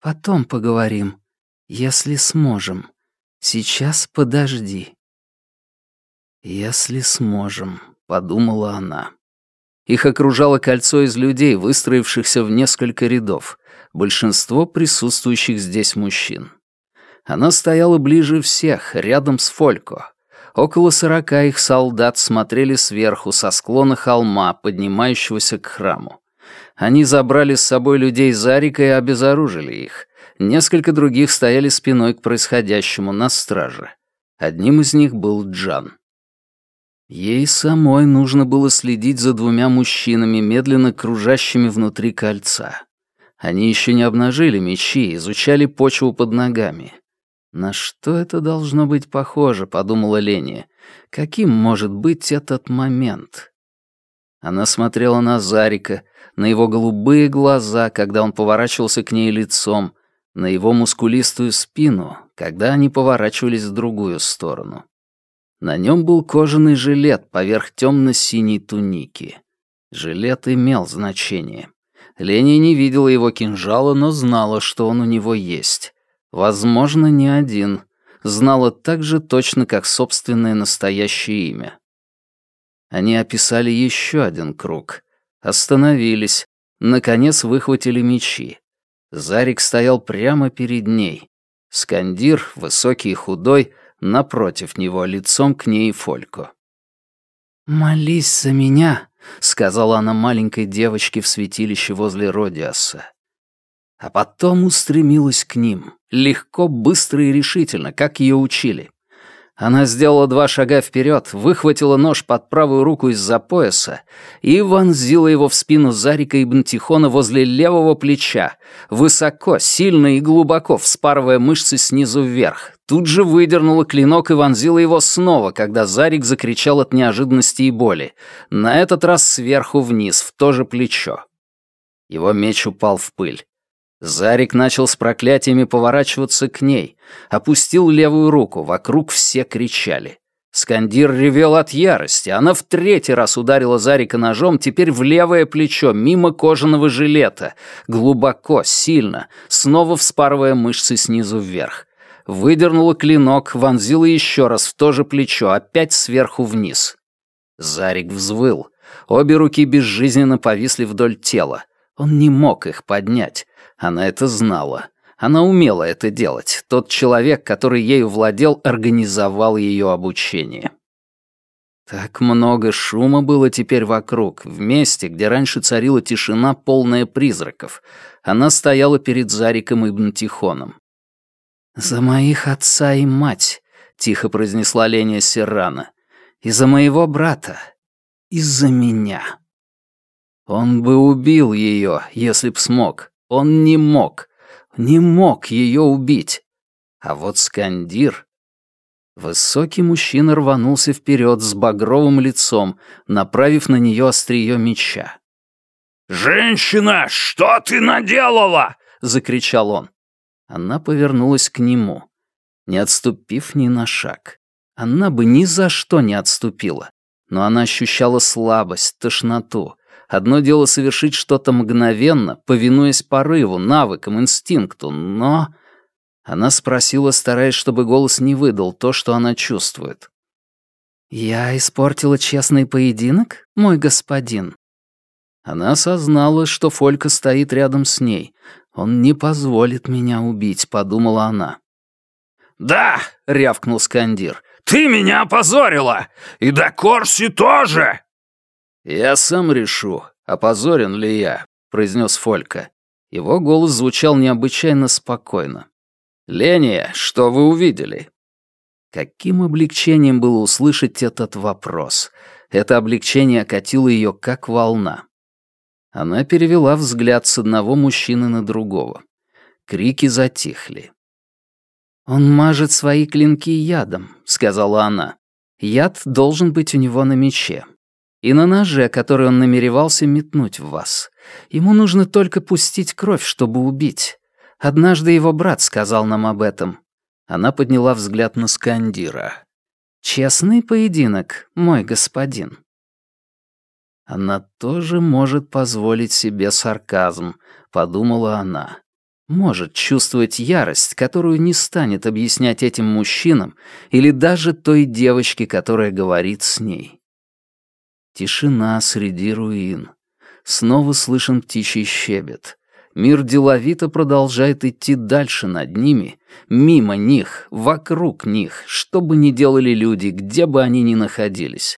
«Потом поговорим, если сможем. Сейчас подожди». «Если сможем», — подумала она. Их окружало кольцо из людей, выстроившихся в несколько рядов большинство присутствующих здесь мужчин. Она стояла ближе всех, рядом с Фолько. Около сорока их солдат смотрели сверху, со склона холма, поднимающегося к храму. Они забрали с собой людей Зарика и обезоружили их. Несколько других стояли спиной к происходящему на страже. Одним из них был Джан. Ей самой нужно было следить за двумя мужчинами, медленно кружащими внутри кольца. Они еще не обнажили мечи, изучали почву под ногами. «На что это должно быть похоже?» — подумала Леня. «Каким может быть этот момент?» Она смотрела на Зарика, на его голубые глаза, когда он поворачивался к ней лицом, на его мускулистую спину, когда они поворачивались в другую сторону. На нем был кожаный жилет поверх темно-синей туники. Жилет имел значение. Леня не видела его кинжала, но знала, что он у него есть. Возможно, не один. Знала так же точно, как собственное настоящее имя. Они описали еще один круг. Остановились. Наконец выхватили мечи. Зарик стоял прямо перед ней. Скандир, высокий и худой, напротив него, лицом к ней Фолько. «Молись за меня», — сказала она маленькой девочке в святилище возле Родиаса. А потом устремилась к ним, легко, быстро и решительно, как ее учили. Она сделала два шага вперед, выхватила нож под правую руку из-за пояса и вонзила его в спину Зарика Ибн Тихона возле левого плеча, высоко, сильно и глубоко вспарывая мышцы снизу вверх. Тут же выдернула клинок и вонзила его снова, когда Зарик закричал от неожиданности и боли. На этот раз сверху вниз, в то же плечо. Его меч упал в пыль. Зарик начал с проклятиями поворачиваться к ней, опустил левую руку, вокруг все кричали. Скандир ревел от ярости, она в третий раз ударила Зарика ножом, теперь в левое плечо, мимо кожаного жилета, глубоко, сильно, снова вспарывая мышцы снизу вверх. Выдернула клинок, вонзила еще раз в то же плечо, опять сверху вниз. Зарик взвыл. Обе руки безжизненно повисли вдоль тела. Он не мог их поднять. Она это знала. Она умела это делать. Тот человек, который ею владел, организовал ее обучение. Так много шума было теперь вокруг, в месте, где раньше царила тишина, полная призраков. Она стояла перед Зариком Ибн Тихоном. «За моих отца и мать», — тихо произнесла Леня Серрана, — «и за моего брата, и за меня». Он бы убил ее, если б смог. Он не мог. Не мог ее убить. А вот Скандир... Высокий мужчина рванулся вперед с багровым лицом, направив на нее острие меча. «Женщина, что ты наделала?» — закричал он. Она повернулась к нему, не отступив ни на шаг. Она бы ни за что не отступила, но она ощущала слабость, тошноту. Одно дело совершить что-то мгновенно, повинуясь порыву, навыкам, инстинкту, но... Она спросила, стараясь, чтобы голос не выдал то, что она чувствует. «Я испортила честный поединок, мой господин?» Она осознала, что Фолька стоит рядом с ней. «Он не позволит меня убить», — подумала она. «Да!» — рявкнул Скандир. «Ты меня опозорила! И до Корси тоже!» «Я сам решу, опозорен ли я», — произнес Фолька. Его голос звучал необычайно спокойно. «Леня, что вы увидели?» Каким облегчением было услышать этот вопрос. Это облегчение окатило ее как волна. Она перевела взгляд с одного мужчины на другого. Крики затихли. «Он мажет свои клинки ядом», — сказала она. «Яд должен быть у него на мече. И на ноже, который он намеревался метнуть в вас. Ему нужно только пустить кровь, чтобы убить. Однажды его брат сказал нам об этом». Она подняла взгляд на Скандира. «Честный поединок, мой господин». Она тоже может позволить себе сарказм, подумала она. Может чувствовать ярость, которую не станет объяснять этим мужчинам или даже той девочке, которая говорит с ней. Тишина среди руин. Снова слышен птичий щебет. Мир деловито продолжает идти дальше над ними, мимо них, вокруг них, что бы ни делали люди, где бы они ни находились.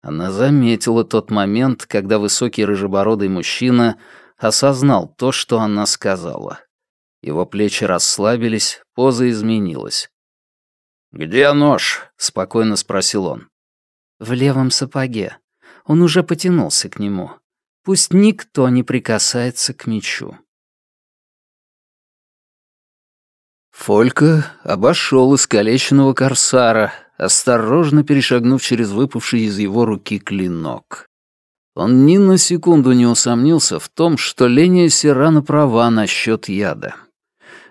Она заметила тот момент, когда высокий рыжебородый мужчина осознал то, что она сказала. Его плечи расслабились, поза изменилась. «Где нож?» — спокойно спросил он. «В левом сапоге. Он уже потянулся к нему. Пусть никто не прикасается к мечу». Фолька обошел искалеченного корсара, осторожно перешагнув через выпавший из его руки клинок. Он ни на секунду не усомнился в том, что Леня Сирана права насчет яда.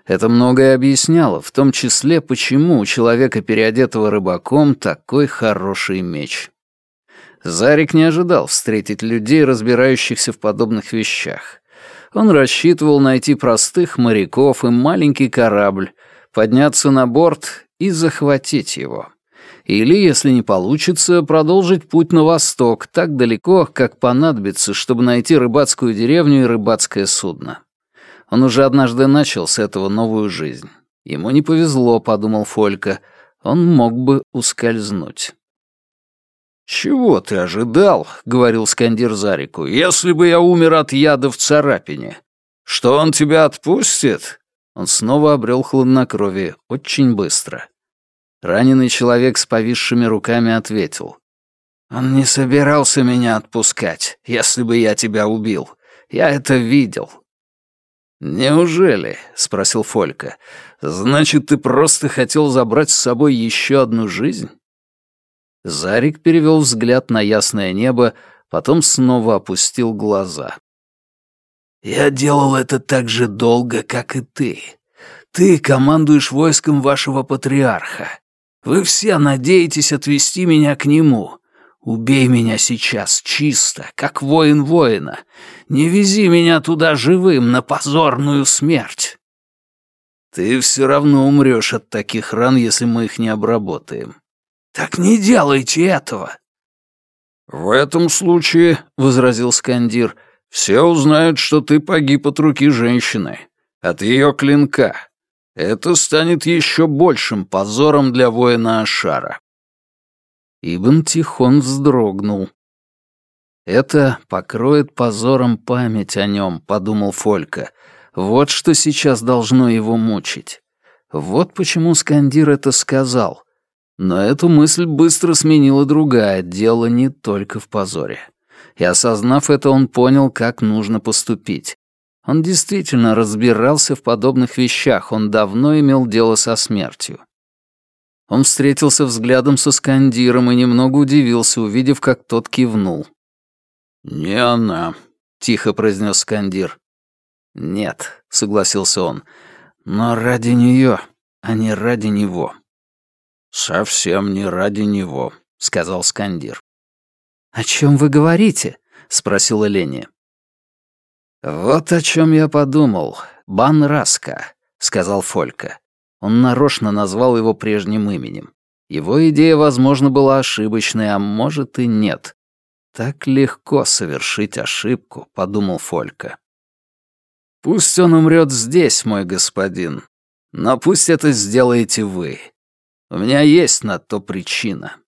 Это многое объясняло, в том числе, почему у человека, переодетого рыбаком, такой хороший меч. Зарик не ожидал встретить людей, разбирающихся в подобных вещах. Он рассчитывал найти простых моряков и маленький корабль, подняться на борт и захватить его. Или, если не получится, продолжить путь на восток так далеко, как понадобится, чтобы найти рыбацкую деревню и рыбацкое судно. Он уже однажды начал с этого новую жизнь. Ему не повезло, подумал Фолька, он мог бы ускользнуть. «Чего ты ожидал?» — говорил Скандир Зарику. «Если бы я умер от яда в царапине, что он тебя отпустит?» Он снова обрел хладнокровие, очень быстро. Раненый человек с повисшими руками ответил. «Он не собирался меня отпускать, если бы я тебя убил. Я это видел». «Неужели?» — спросил Фолька. «Значит, ты просто хотел забрать с собой еще одну жизнь?» Зарик перевел взгляд на ясное небо, потом снова опустил глаза. «Я делал это так же долго, как и ты. Ты командуешь войском вашего патриарха. Вы все надеетесь отвести меня к нему. Убей меня сейчас чисто, как воин воина. Не вези меня туда живым на позорную смерть. Ты все равно умрешь от таких ран, если мы их не обработаем. Так не делайте этого. «В этом случае», — возразил Скандир, — «все узнают, что ты погиб от руки женщины, от ее клинка. Это станет еще большим позором для воина Ашара». Ибн Тихон вздрогнул. «Это покроет позором память о нем», — подумал Фолька. «Вот что сейчас должно его мучить. Вот почему Скандир это сказал. Но эту мысль быстро сменила другая, дело не только в позоре. И осознав это, он понял, как нужно поступить. Он действительно разбирался в подобных вещах, он давно имел дело со смертью. Он встретился взглядом со Скандиром и немного удивился, увидев, как тот кивнул. «Не она», — тихо произнес Скандир. «Нет», — согласился он, — «но ради нее, а не ради него». «Совсем не ради него», — сказал Скандир. «О чем вы говорите?» — спросила Леня. «Вот о чем я подумал. Банраска», — сказал Фолька. Он нарочно назвал его прежним именем. Его идея, возможно, была ошибочной, а может и нет. «Так легко совершить ошибку», — подумал Фолька. «Пусть он умрет здесь, мой господин, но пусть это сделаете вы. У меня есть на то причина».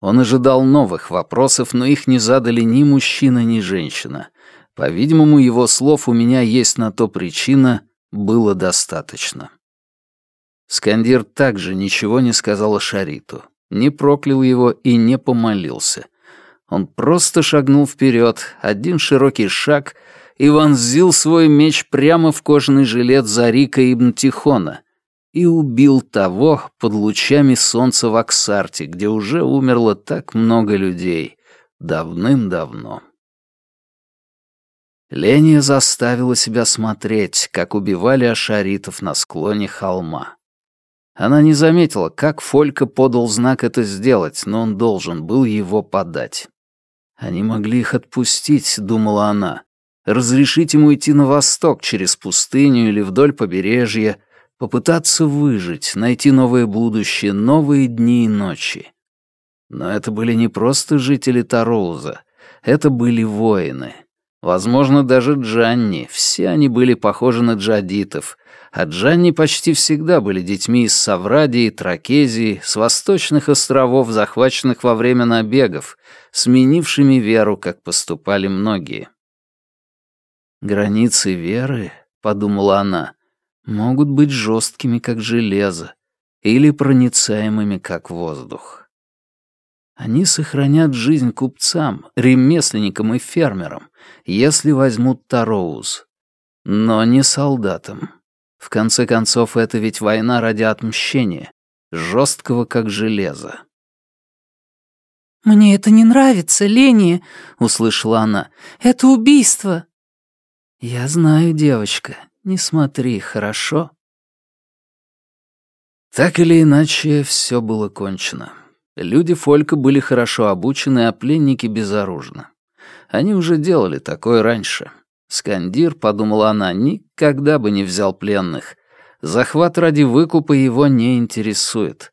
Он ожидал новых вопросов, но их не задали ни мужчина, ни женщина. По-видимому, его слов «у меня есть на то причина» было достаточно. Скандир также ничего не сказал Шариту, не проклял его и не помолился. Он просто шагнул вперед, один широкий шаг, и вонзил свой меч прямо в кожаный жилет Зарика ибн Тихона и убил того под лучами солнца в Аксарте, где уже умерло так много людей, давным-давно. Леня заставила себя смотреть, как убивали ашаритов на склоне холма. Она не заметила, как Фолька подал знак это сделать, но он должен был его подать. Они могли их отпустить, думала она, разрешить ему идти на восток через пустыню или вдоль побережья, попытаться выжить, найти новое будущее, новые дни и ночи. Но это были не просто жители Тароуза, это были воины. Возможно, даже Джанни, все они были похожи на джадитов, а Джанни почти всегда были детьми из Саврадии, Тракезии, с восточных островов, захваченных во время набегов, сменившими веру, как поступали многие. «Границы веры, — подумала она, — могут быть жесткими, как железо, или проницаемыми, как воздух. Они сохранят жизнь купцам, ремесленникам и фермерам, если возьмут Тароуз, но не солдатам. В конце концов, это ведь война ради отмщения, жесткого как железо. «Мне это не нравится, Лени», — услышала она. «Это убийство». «Я знаю, девочка, не смотри, хорошо?» Так или иначе, все было кончено. Люди Фолька были хорошо обучены, а пленники безоружны. Они уже делали такое раньше. Скандир, подумала она, никогда бы не взял пленных. Захват ради выкупа его не интересует.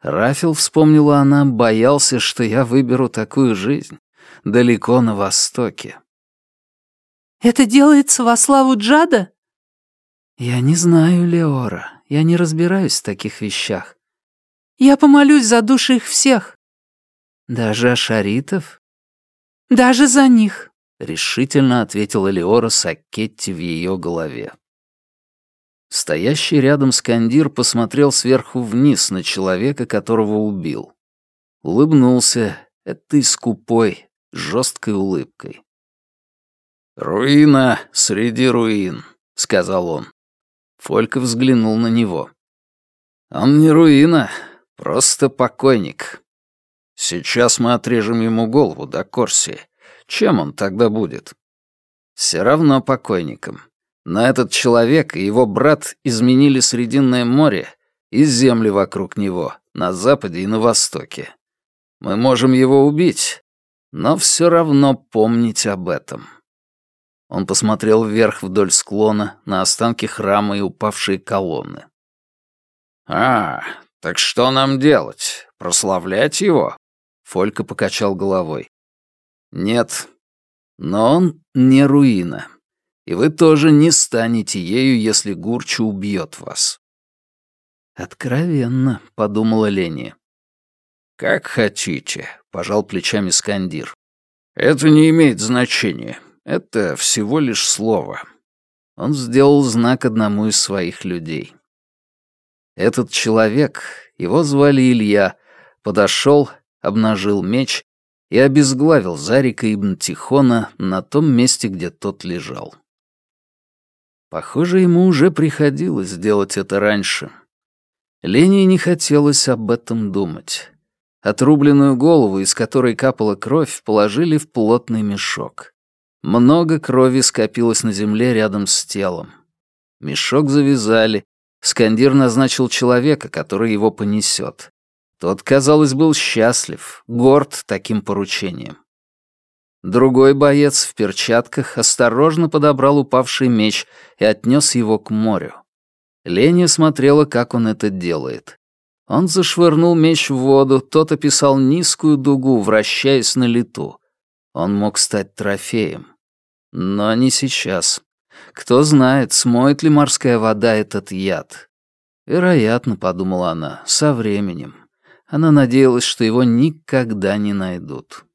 Рафил, вспомнила она, боялся, что я выберу такую жизнь. Далеко на востоке. «Это делается во славу Джада?» «Я не знаю, Леора. Я не разбираюсь в таких вещах». «Я помолюсь за души их всех». «Даже Ашаритов?» «Даже за них», решительно ответила Леора Сакетти в ее голове. Стоящий рядом Скандир посмотрел сверху вниз на человека, которого убил. Улыбнулся этой скупой, жесткой улыбкой. «Руина среди руин», — сказал он. Фолька взглянул на него. «Он не руина, просто покойник. Сейчас мы отрежем ему голову до Корсии, чем он тогда будет? Все равно покойником. Но этот человек и его брат изменили Срединное море и земли вокруг него, на западе и на востоке. Мы можем его убить, но все равно помнить об этом. Он посмотрел вверх вдоль склона, на останки храма и упавшие колонны. «А, так что нам делать? Прославлять его?» Фолька покачал головой. «Нет, но он не руина, и вы тоже не станете ею, если Гурчу убьет вас». «Откровенно», — подумала Лени. «Как хотите», — пожал плечами Скандир. «Это не имеет значения. Это всего лишь слово». Он сделал знак одному из своих людей. Этот человек, его звали Илья, подошел, обнажил меч и обезглавил Зарика ибн Тихона на том месте, где тот лежал. Похоже, ему уже приходилось делать это раньше. Лене не хотелось об этом думать. Отрубленную голову, из которой капала кровь, положили в плотный мешок. Много крови скопилось на земле рядом с телом. Мешок завязали. Скандир назначил человека, который его понесет. Тот, казалось, был счастлив, горд таким поручением. Другой боец в перчатках осторожно подобрал упавший меч и отнес его к морю. Леня смотрела, как он это делает. Он зашвырнул меч в воду, тот описал низкую дугу, вращаясь на лету. Он мог стать трофеем. Но не сейчас. Кто знает, смоет ли морская вода этот яд. Вероятно, подумала она, со временем. Она надеялась, что его никогда не найдут.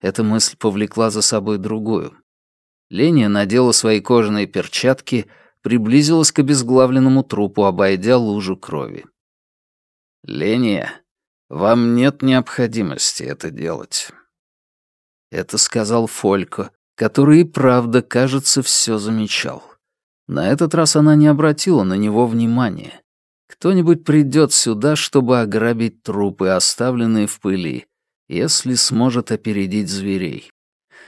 Эта мысль повлекла за собой другую. Леня надела свои кожаные перчатки, приблизилась к обезглавленному трупу, обойдя лужу крови. «Леня, вам нет необходимости это делать». Это сказал Фолько, который и правда, кажется, все замечал. На этот раз она не обратила на него внимания. Кто-нибудь придет сюда, чтобы ограбить трупы, оставленные в пыли, если сможет опередить зверей.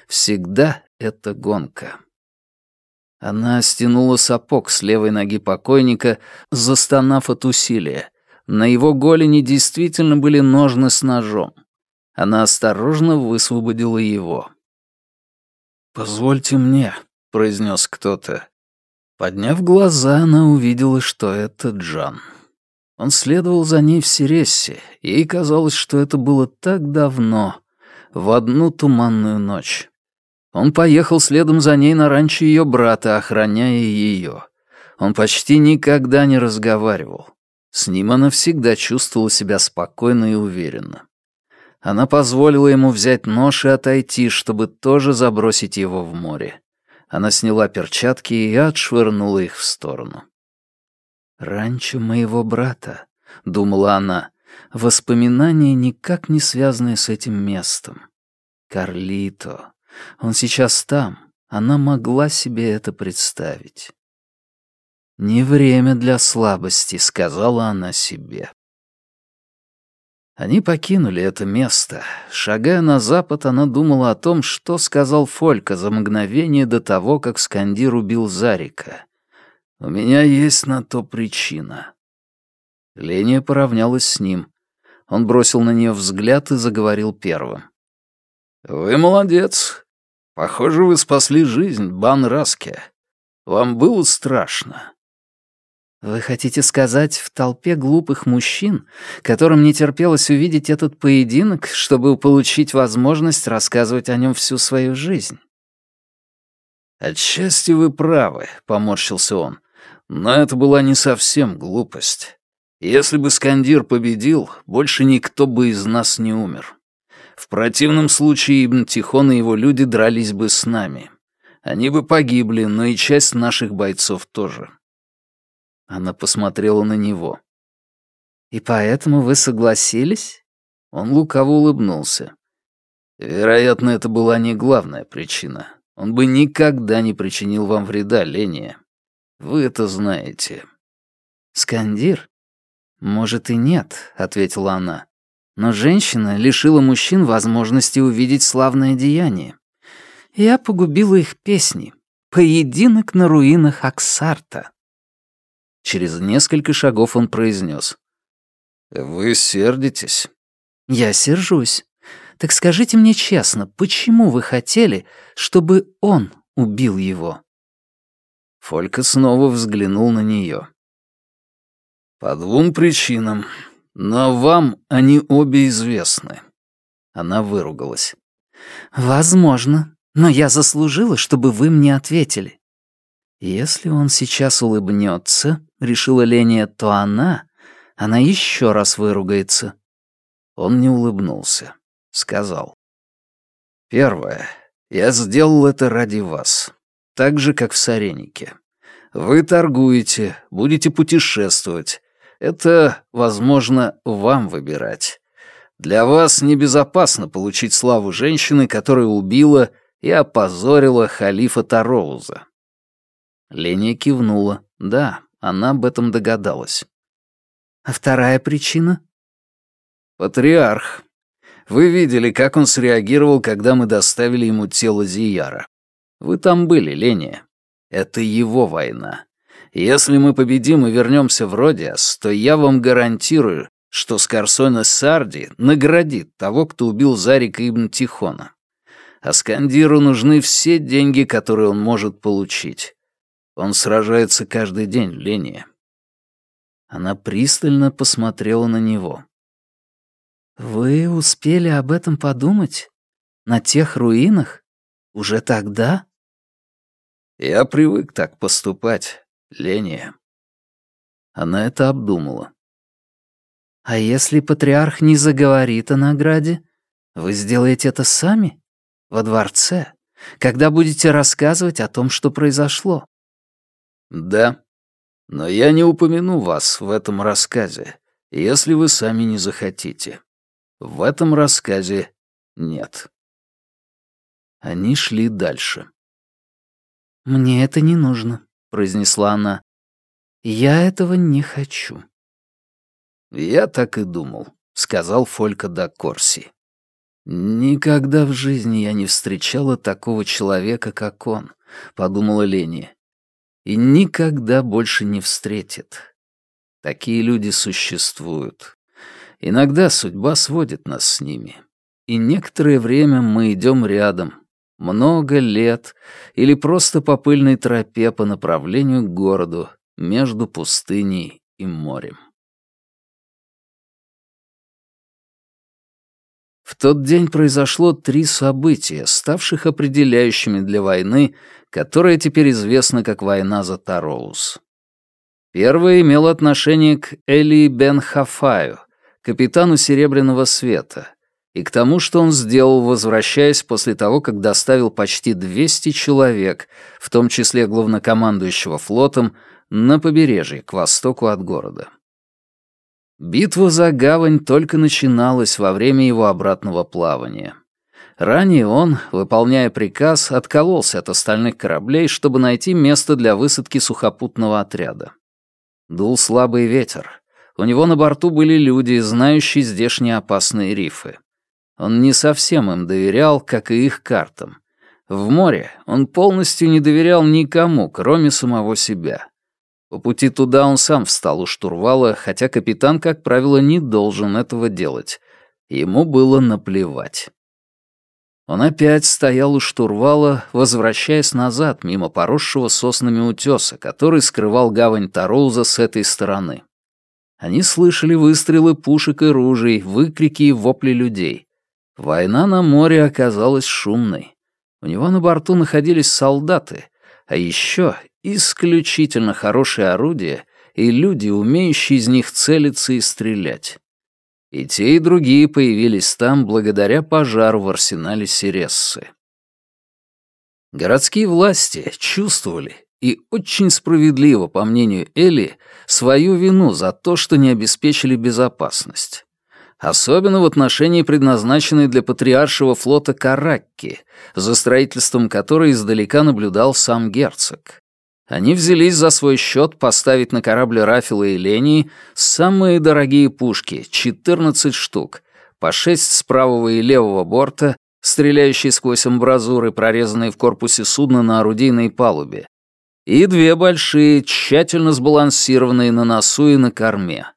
Всегда это гонка. Она стянула сапог с левой ноги покойника, застонав от усилия. На его голени действительно были ножны с ножом. Она осторожно высвободила его. «Позвольте мне», — произнес кто-то. Подняв глаза, она увидела, что это Джан. Он следовал за ней в Сирессе, и ей казалось, что это было так давно, в одну туманную ночь. Он поехал следом за ней на ранчо ее брата, охраняя ее. Он почти никогда не разговаривал. С ним она всегда чувствовала себя спокойно и уверенно. Она позволила ему взять нож и отойти, чтобы тоже забросить его в море. Она сняла перчатки и отшвырнула их в сторону. «Ранчо моего брата», — думала она, — воспоминания, никак не связанные с этим местом. Карлито. Он сейчас там. Она могла себе это представить. «Не время для слабости», — сказала она себе. Они покинули это место. Шагая на запад, она думала о том, что сказал Фолька за мгновение до того, как Скандир убил Зарика. У меня есть на то причина». Леня поравнялась с ним. Он бросил на нее взгляд и заговорил первым. «Вы молодец. Похоже, вы спасли жизнь Бан Раске. Вам было страшно». «Вы хотите сказать, в толпе глупых мужчин, которым не терпелось увидеть этот поединок, чтобы получить возможность рассказывать о нем всю свою жизнь?» «Отчасти вы правы», — поморщился он. Но это была не совсем глупость. Если бы Скандир победил, больше никто бы из нас не умер. В противном случае Ибн Тихон и его люди дрались бы с нами. Они бы погибли, но и часть наших бойцов тоже. Она посмотрела на него. «И поэтому вы согласились?» Он лукаво улыбнулся. «Вероятно, это была не главная причина. Он бы никогда не причинил вам вреда, Ления. Вы это знаете». «Скандир?» «Может и нет», — ответила она. «Но женщина лишила мужчин возможности увидеть славное деяние. Я погубила их песни. Поединок на руинах Аксарта». Через несколько шагов он произнес. «Вы сердитесь?» «Я сержусь. Так скажите мне честно, почему вы хотели, чтобы он убил его?» Фолька снова взглянул на нее. «По двум причинам, но вам они обе известны. Она выругалась. «Возможно, но я заслужила, чтобы вы мне ответили». «Если он сейчас улыбнется, решила Леня, то она, она еще раз выругается». Он не улыбнулся. Сказал. «Первое. Я сделал это ради вас. Так же, как в Саренике. Вы торгуете, будете путешествовать. Это, возможно, вам выбирать. Для вас небезопасно получить славу женщины, которая убила и опозорила халифа Тароуза. Леня кивнула. Да, она об этом догадалась. А вторая причина? Патриарх. Вы видели, как он среагировал, когда мы доставили ему тело Зияра. Вы там были, Леня. Это его война. Если мы победим и вернемся в Родиас, то я вам гарантирую, что Скарсона Сарди наградит того, кто убил Зарика Ибн Тихона. А Скандиру нужны все деньги, которые он может получить. Он сражается каждый день, Леня. Она пристально посмотрела на него. «Вы успели об этом подумать? На тех руинах? Уже тогда?» «Я привык так поступать, Леня». Она это обдумала. «А если патриарх не заговорит о награде, вы сделаете это сами? Во дворце, когда будете рассказывать о том, что произошло?» «Да, но я не упомяну вас в этом рассказе, если вы сами не захотите. В этом рассказе нет». Они шли дальше. «Мне это не нужно», — произнесла она. «Я этого не хочу». «Я так и думал», — сказал Фолька да Корси. «Никогда в жизни я не встречала такого человека, как он», — подумала Лени. «И никогда больше не встретит. Такие люди существуют. Иногда судьба сводит нас с ними. И некоторое время мы идем рядом, много лет, или просто по пыльной тропе по направлению к городу, между пустыней и морем. В тот день произошло три события, ставших определяющими для войны, которая теперь известна как война за Тароус. Первое имело отношение к Эли бен Хафаю, капитану Серебряного Света, и к тому, что он сделал, возвращаясь после того, как доставил почти 200 человек, в том числе главнокомандующего флотом, на побережье к востоку от города. Битва за гавань только начиналась во время его обратного плавания. Ранее он, выполняя приказ, откололся от остальных кораблей, чтобы найти место для высадки сухопутного отряда. Дул слабый ветер. У него на борту были люди, знающие здешние опасные рифы. Он не совсем им доверял, как и их картам. В море он полностью не доверял никому, кроме самого себя. По пути туда он сам встал у штурвала, хотя капитан, как правило, не должен этого делать. Ему было наплевать. Он опять стоял у штурвала, возвращаясь назад мимо поросшего соснами утеса, который скрывал гавань Тароуза с этой стороны. Они слышали выстрелы пушек и ружей, выкрики и вопли людей. Война на море оказалась шумной. У него на борту находились солдаты, а еще исключительно хорошие орудия и люди, умеющие из них целиться и стрелять. И те, и другие появились там благодаря пожару в арсенале Сирессы. Городские власти чувствовали и очень справедливо, по мнению Эли, свою вину за то, что не обеспечили безопасность особенно в отношении предназначенной для патриаршего флота Каракки, за строительством которой издалека наблюдал сам герцог. Они взялись за свой счет поставить на корабль Рафила и Лении самые дорогие пушки, 14 штук, по 6 с правого и левого борта, стреляющие сквозь амбразуры, прорезанные в корпусе судна на орудийной палубе, и две большие, тщательно сбалансированные на носу и на корме.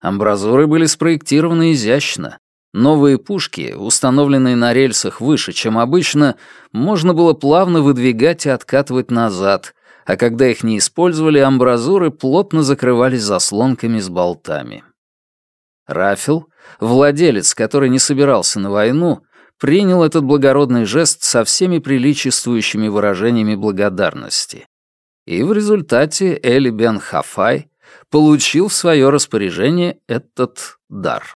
Амбразуры были спроектированы изящно. Новые пушки, установленные на рельсах выше, чем обычно, можно было плавно выдвигать и откатывать назад, а когда их не использовали, амбразуры плотно закрывались заслонками с болтами. Рафил, владелец, который не собирался на войну, принял этот благородный жест со всеми приличествующими выражениями благодарности. И в результате Эли бен Хафай получил в свое распоряжение этот дар.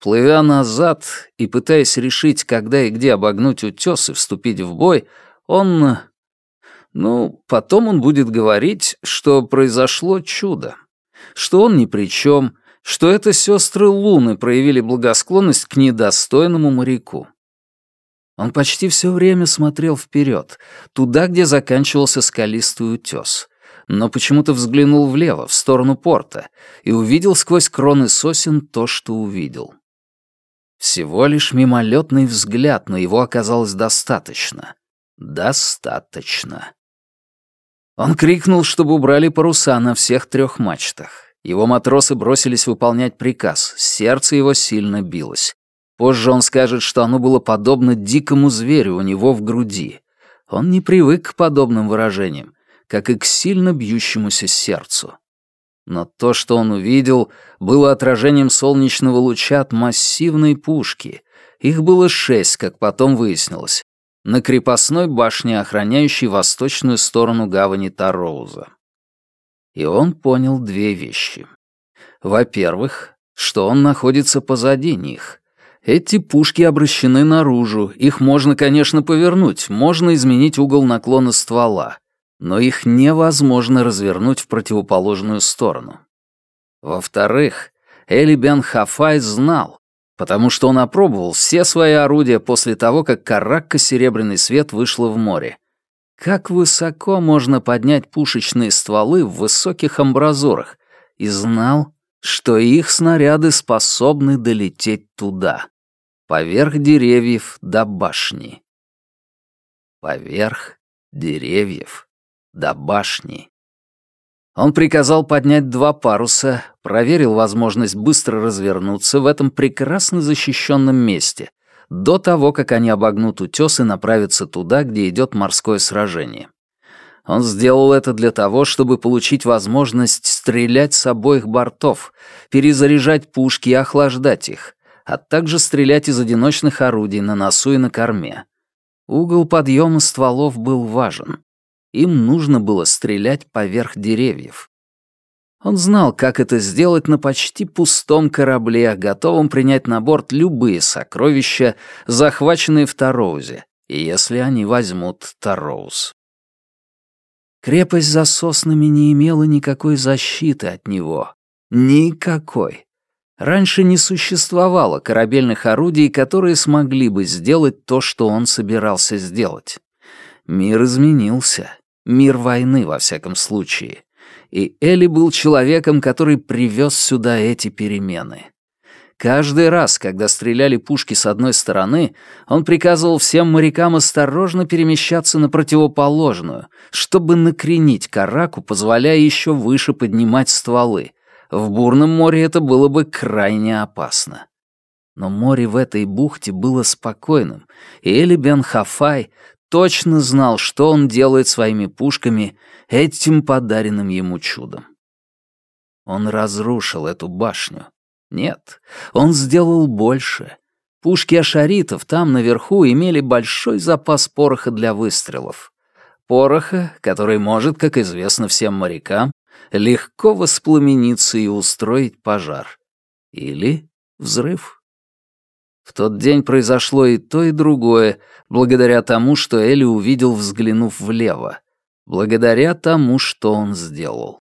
Плывя назад и пытаясь решить, когда и где обогнуть утес и вступить в бой, он... Ну, потом он будет говорить, что произошло чудо, что он ни при чем, что это сестры Луны проявили благосклонность к недостойному моряку. Он почти все время смотрел вперед, туда, где заканчивался скалистый утес, но почему-то взглянул влево, в сторону порта, и увидел сквозь кроны сосен то, что увидел. Всего лишь мимолетный взгляд, но его оказалось достаточно. Достаточно. Он крикнул, чтобы убрали паруса на всех трех мачтах. Его матросы бросились выполнять приказ, сердце его сильно билось. Позже он скажет, что оно было подобно дикому зверю у него в груди. Он не привык к подобным выражениям, как и к сильно бьющемуся сердцу. Но то, что он увидел, было отражением солнечного луча от массивной пушки. Их было шесть, как потом выяснилось, на крепостной башне, охраняющей восточную сторону гавани Тароуза. И он понял две вещи. Во-первых, что он находится позади них. Эти пушки обращены наружу, их можно, конечно, повернуть, можно изменить угол наклона ствола, но их невозможно развернуть в противоположную сторону. Во-вторых, Эли Бен Хафай знал, потому что он опробовал все свои орудия после того, как каракка «Серебряный свет» вышла в море, как высоко можно поднять пушечные стволы в высоких амбразурах, и знал, что их снаряды способны долететь туда, поверх деревьев до башни. Поверх деревьев до башни. Он приказал поднять два паруса, проверил возможность быстро развернуться в этом прекрасно защищенном месте — до того, как они обогнут утес и направятся туда, где идет морское сражение. Он сделал это для того, чтобы получить возможность стрелять с обоих бортов, перезаряжать пушки и охлаждать их, а также стрелять из одиночных орудий на носу и на корме. Угол подъема стволов был важен. Им нужно было стрелять поверх деревьев. Он знал, как это сделать на почти пустом корабле, готовом принять на борт любые сокровища, захваченные в Тароузе, если они возьмут Тароуз. Крепость за соснами не имела никакой защиты от него. Никакой. Раньше не существовало корабельных орудий, которые смогли бы сделать то, что он собирался сделать. Мир изменился. Мир войны, во всяком случае и Элли был человеком, который привез сюда эти перемены. Каждый раз, когда стреляли пушки с одной стороны, он приказывал всем морякам осторожно перемещаться на противоположную, чтобы накренить караку, позволяя еще выше поднимать стволы. В бурном море это было бы крайне опасно. Но море в этой бухте было спокойным, и Эли Бен Хафай точно знал, что он делает своими пушками этим подаренным ему чудом. Он разрушил эту башню. Нет, он сделал больше. Пушки ашаритов там наверху имели большой запас пороха для выстрелов. Пороха, который может, как известно всем морякам, легко воспламениться и устроить пожар. Или взрыв. В тот день произошло и то, и другое, благодаря тому, что Элли увидел, взглянув влево. Благодаря тому, что он сделал.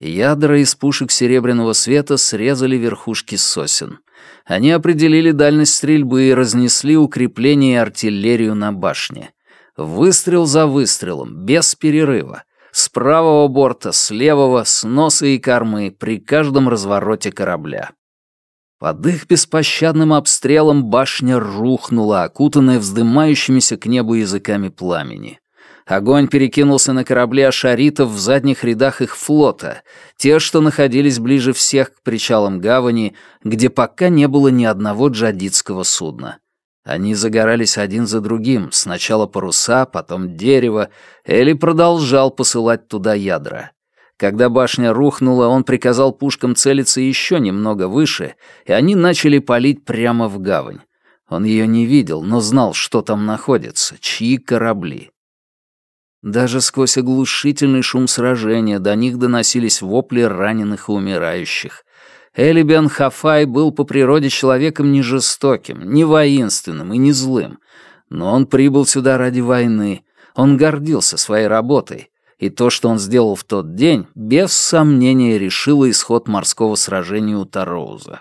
Ядра из пушек серебряного света срезали верхушки сосен. Они определили дальность стрельбы и разнесли укрепления и артиллерию на башне. Выстрел за выстрелом, без перерыва. С правого борта, с левого, с носа и кормы, при каждом развороте корабля. Под их беспощадным обстрелом башня рухнула, окутанная вздымающимися к небу языками пламени. Огонь перекинулся на корабли ашаритов в задних рядах их флота, те, что находились ближе всех к причалам гавани, где пока не было ни одного джадитского судна. Они загорались один за другим, сначала паруса, потом дерево, Эли продолжал посылать туда ядра. Когда башня рухнула, он приказал пушкам целиться еще немного выше, и они начали палить прямо в гавань. Он ее не видел, но знал, что там находится, чьи корабли. Даже сквозь оглушительный шум сражения до них доносились вопли раненых и умирающих. Элибен Хафай был по природе человеком не жестоким, не воинственным и не злым. Но он прибыл сюда ради войны. Он гордился своей работой. И то, что он сделал в тот день, без сомнения решило исход морского сражения у Тароуза.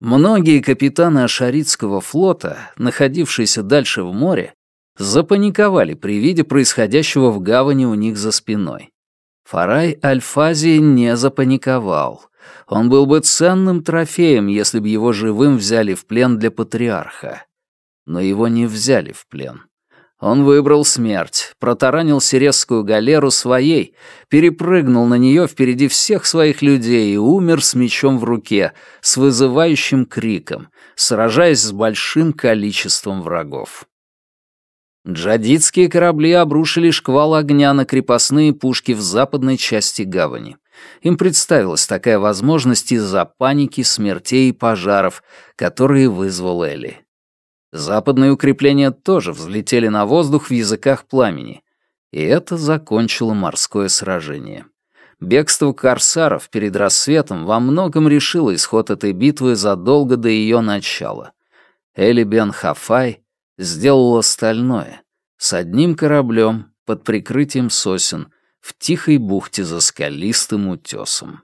Многие капитаны Ашаритского флота, находившиеся дальше в море, запаниковали при виде происходящего в гавани у них за спиной. Фарай Альфази не запаниковал. Он был бы ценным трофеем, если бы его живым взяли в плен для патриарха. Но его не взяли в плен. Он выбрал смерть, протаранил сиресскую галеру своей, перепрыгнул на нее впереди всех своих людей и умер с мечом в руке, с вызывающим криком, сражаясь с большим количеством врагов. Джадитские корабли обрушили шквал огня на крепостные пушки в западной части гавани. Им представилась такая возможность из-за паники, смертей и пожаров, которые вызвал Элли. Западные укрепления тоже взлетели на воздух в языках пламени. И это закончило морское сражение. Бегство корсаров перед рассветом во многом решило исход этой битвы задолго до ее начала. Эли бен Хафай сделал остальное с одним кораблем под прикрытием сосен в тихой бухте за скалистым утесом.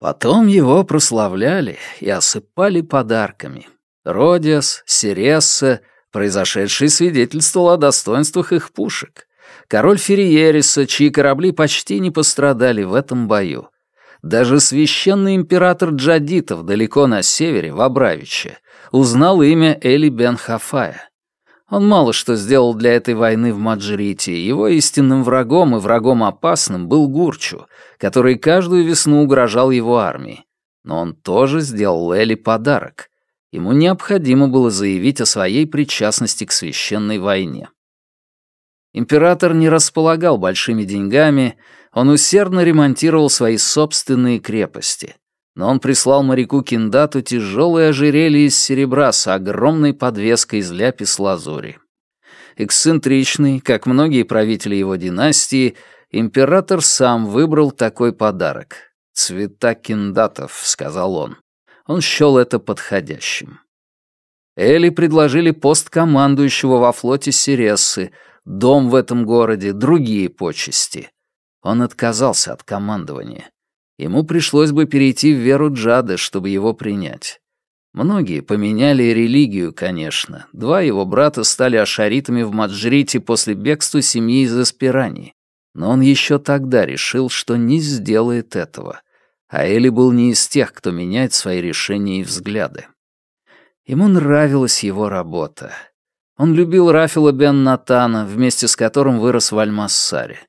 Потом его прославляли и осыпали подарками. Родиас, Сиресса, произошедший свидетельствовал о достоинствах их пушек. Король Ферриериса, чьи корабли почти не пострадали в этом бою. Даже священный император Джадитов далеко на севере, в Абравиче, узнал имя Эли бен Хафая. Он мало что сделал для этой войны в Маджрите. Его истинным врагом и врагом опасным был Гурчу, который каждую весну угрожал его армии. Но он тоже сделал Эли подарок. Ему необходимо было заявить о своей причастности к священной войне. Император не располагал большими деньгами, он усердно ремонтировал свои собственные крепости но он прислал моряку Киндату тяжелое ожерелье из серебра с огромной подвеской из ляпис-лазури. Эксцентричный, как многие правители его династии, император сам выбрал такой подарок. «Цвета киндатов», — сказал он. Он счел это подходящим. Эли предложили пост командующего во флоте Сирессы, дом в этом городе, другие почести. Он отказался от командования. Ему пришлось бы перейти в веру Джады, чтобы его принять. Многие поменяли религию, конечно. Два его брата стали ашаритами в Маджрите после бегства семьи из Аспирании. Но он еще тогда решил, что не сделает этого. А Эли был не из тех, кто меняет свои решения и взгляды. Ему нравилась его работа. Он любил Рафила бен Натана, вместе с которым вырос в Альмассаре.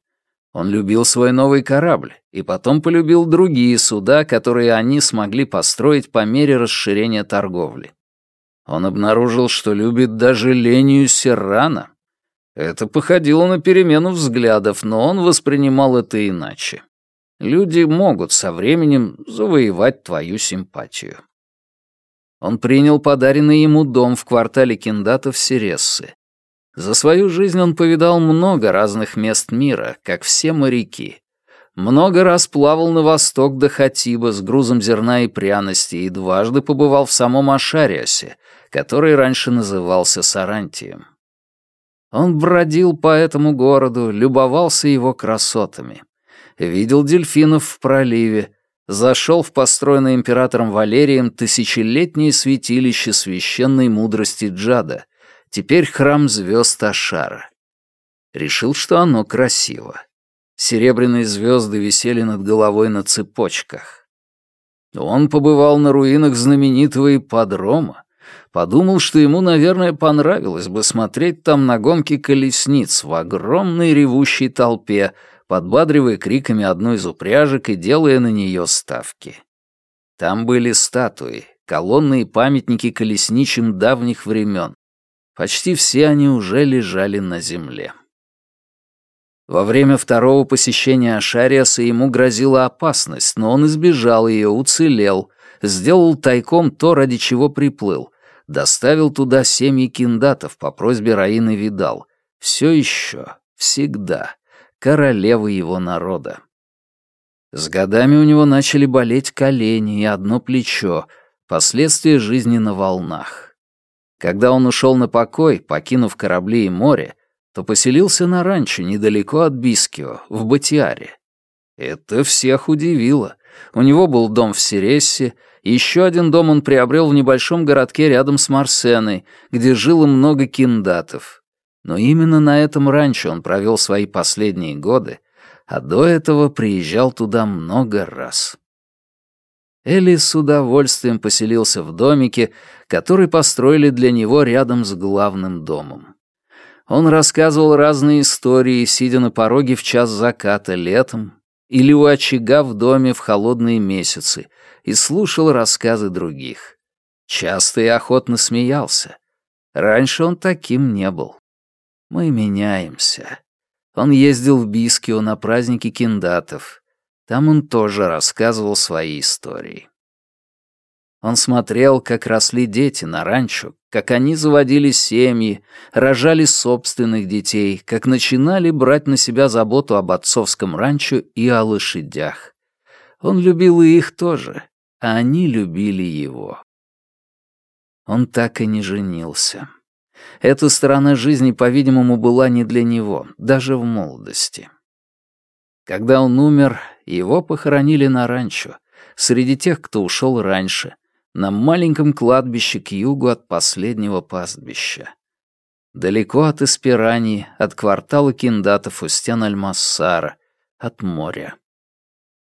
Он любил свой новый корабль и потом полюбил другие суда, которые они смогли построить по мере расширения торговли. Он обнаружил, что любит даже Лению Серрана. Это походило на перемену взглядов, но он воспринимал это иначе. Люди могут со временем завоевать твою симпатию. Он принял подаренный ему дом в квартале Киндатов Сирессы. За свою жизнь он повидал много разных мест мира, как все моряки. Много раз плавал на восток до Хатиба с грузом зерна и пряностей и дважды побывал в самом Ашариосе, который раньше назывался Сарантием. Он бродил по этому городу, любовался его красотами. Видел дельфинов в проливе, зашел в построенное императором Валерием тысячелетнее святилище священной мудрости Джада, Теперь храм звезд Ашара. Решил, что оно красиво. Серебряные звезды висели над головой на цепочках. Он побывал на руинах знаменитого ипподрома, подумал, что ему, наверное, понравилось бы смотреть там на гонки колесниц в огромной ревущей толпе, подбадривая криками одну из упряжек и делая на нее ставки. Там были статуи, колонны и памятники колесничим давних времен, Почти все они уже лежали на земле. Во время второго посещения Ашариаса ему грозила опасность, но он избежал ее, уцелел, сделал тайком то, ради чего приплыл, доставил туда семьи киндатов по просьбе Раины Видал. Все еще, всегда, королева его народа. С годами у него начали болеть колени и одно плечо, последствия жизни на волнах. Когда он ушел на покой, покинув корабли и море, то поселился на ранчо недалеко от Бискио, в Батиаре. Это всех удивило. У него был дом в Сирессе, еще один дом он приобрел в небольшом городке рядом с Марсеной, где жило много киндатов. Но именно на этом ранчо он провел свои последние годы, а до этого приезжал туда много раз. Элли с удовольствием поселился в домике, который построили для него рядом с главным домом. Он рассказывал разные истории, сидя на пороге в час заката летом или у очага в доме в холодные месяцы, и слушал рассказы других. Часто и охотно смеялся. Раньше он таким не был. Мы меняемся. Он ездил в Бискио на праздники киндатов. Там он тоже рассказывал свои истории. Он смотрел, как росли дети на ранчо, как они заводили семьи, рожали собственных детей, как начинали брать на себя заботу об отцовском ранчо и о лошадях. Он любил и их тоже, а они любили его. Он так и не женился. Эта сторона жизни, по-видимому, была не для него, даже в молодости. Когда он умер, его похоронили на ранчо, среди тех, кто ушел раньше, на маленьком кладбище к югу от последнего пастбища. Далеко от Эспирании, от квартала киндатов у стен Альмассара, от моря.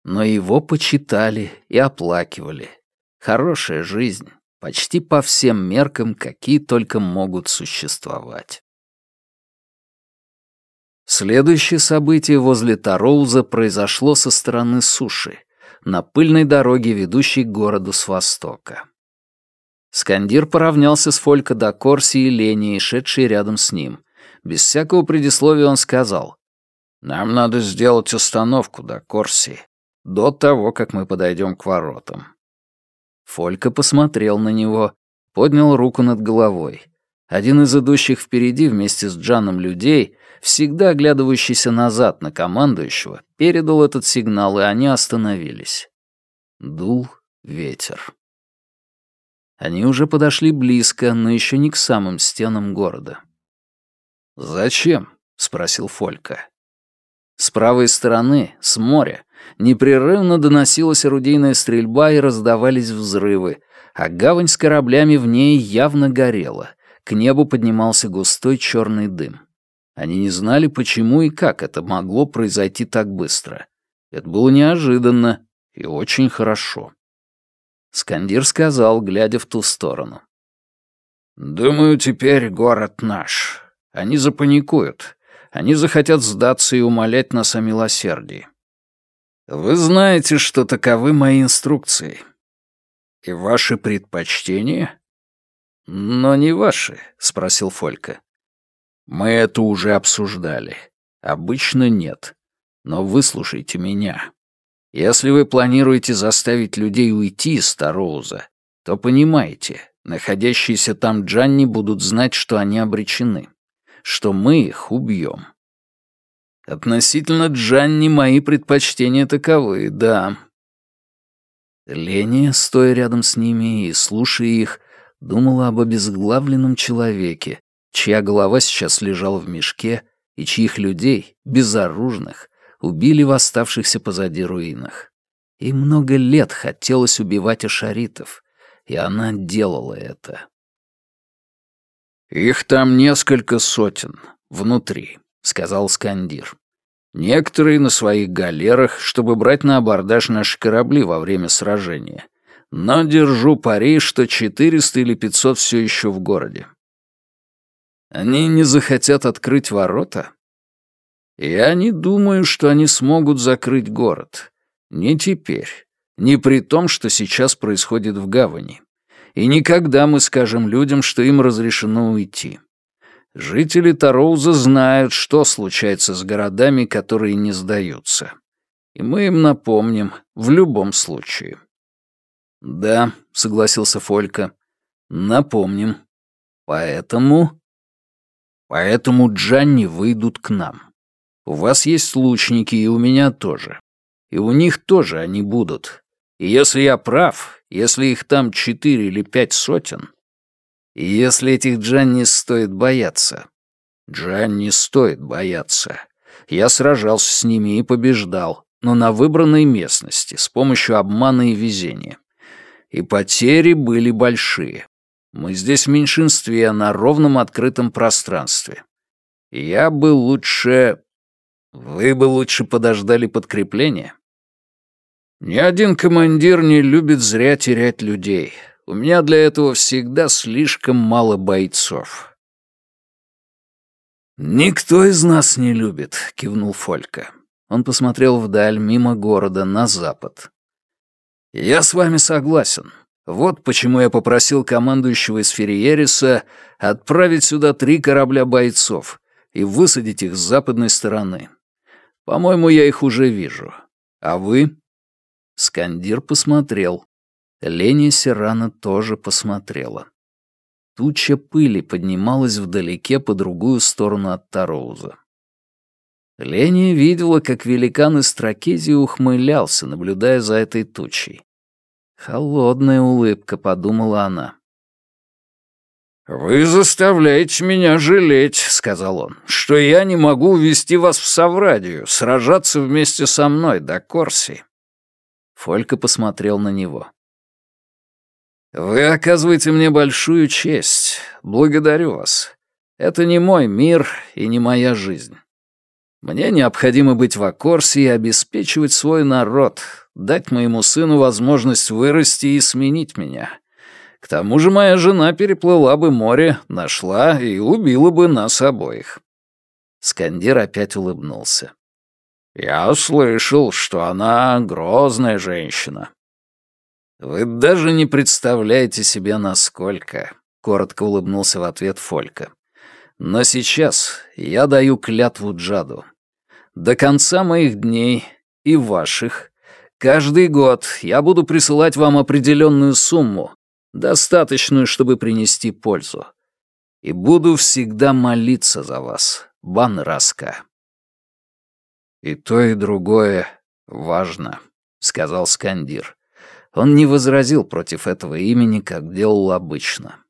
Но его почитали и оплакивали. Хорошая жизнь почти по всем меркам, какие только могут существовать. Следующее событие возле Тароуза произошло со стороны суши, на пыльной дороге, ведущей к городу с востока. Скандир поравнялся с Фолько до Корси и Ленией, шедшей рядом с ним. Без всякого предисловия он сказал, «Нам надо сделать остановку до Корси, до того, как мы подойдем к воротам. Фолька посмотрел на него, поднял руку над головой. Один из идущих впереди вместе с Джаном людей, всегда оглядывающийся назад на командующего, передал этот сигнал, и они остановились. Дул ветер. Они уже подошли близко, но еще не к самым стенам города. «Зачем?» — спросил Фолька. С правой стороны, с моря, непрерывно доносилась орудийная стрельба и раздавались взрывы, а гавань с кораблями в ней явно горела. К небу поднимался густой черный дым. Они не знали, почему и как это могло произойти так быстро. Это было неожиданно и очень хорошо. Скандир сказал, глядя в ту сторону. «Думаю, теперь город наш. Они запаникуют. Они захотят сдаться и умолять нас о милосердии. Вы знаете, что таковы мои инструкции. И ваши предпочтения? Но не ваши, спросил Фолька. Мы это уже обсуждали. Обычно нет. Но выслушайте меня. Если вы планируете заставить людей уйти из Тароуза, то понимайте, находящиеся там Джанни будут знать, что они обречены что мы их убьем. Относительно Джанни мои предпочтения таковы, да. Ления, стоя рядом с ними и слушая их, думала об обезглавленном человеке, чья голова сейчас лежала в мешке, и чьих людей, безоружных, убили в оставшихся позади руинах. И много лет хотелось убивать ашаритов, и она делала это. «Их там несколько сотен, внутри», — сказал Скандир. «Некоторые на своих галерах, чтобы брать на абордаж наши корабли во время сражения. Но держу пари, что 400 или 500 все еще в городе. Они не захотят открыть ворота? Я не думаю, что они смогут закрыть город. Не теперь. Не при том, что сейчас происходит в гавани и никогда мы скажем людям, что им разрешено уйти. Жители Тароуза знают, что случается с городами, которые не сдаются. И мы им напомним в любом случае. «Да», — согласился Фолька, — «напомним. Поэтому...» «Поэтому Джанни выйдут к нам. У вас есть лучники, и у меня тоже. И у них тоже они будут. И если я прав, если их там четыре или пять сотен, и если этих Джанни стоит бояться... Джанни стоит бояться. Я сражался с ними и побеждал, но на выбранной местности, с помощью обмана и везения. И потери были большие. Мы здесь в меньшинстве на ровном открытом пространстве. Я бы лучше... Вы бы лучше подождали подкрепления. Ни один командир не любит зря терять людей. У меня для этого всегда слишком мало бойцов. «Никто из нас не любит», — кивнул Фолька. Он посмотрел вдаль, мимо города, на запад. «Я с вами согласен. Вот почему я попросил командующего из Ферриериса отправить сюда три корабля бойцов и высадить их с западной стороны. По-моему, я их уже вижу. А вы?» Скандир посмотрел. Леня Серрана тоже посмотрела. Туча пыли поднималась вдалеке по другую сторону от Тароуза. Леня видела, как великан из Тракезии ухмылялся, наблюдая за этой тучей. «Холодная улыбка», — подумала она. «Вы заставляете меня жалеть», — сказал он, — «что я не могу увести вас в Саврадию, сражаться вместе со мной до Корси». Фолька посмотрел на него. «Вы оказываете мне большую честь. Благодарю вас. Это не мой мир и не моя жизнь. Мне необходимо быть в Аккорсе и обеспечивать свой народ, дать моему сыну возможность вырасти и сменить меня. К тому же моя жена переплыла бы море, нашла и убила бы нас обоих». Скандир опять улыбнулся. «Я слышал, что она грозная женщина». «Вы даже не представляете себе, насколько», — коротко улыбнулся в ответ Фолька. «Но сейчас я даю клятву Джаду. До конца моих дней и ваших каждый год я буду присылать вам определенную сумму, достаточную, чтобы принести пользу. И буду всегда молиться за вас, Бан Раска. «И то, и другое важно», — сказал Скандир. Он не возразил против этого имени, как делал обычно.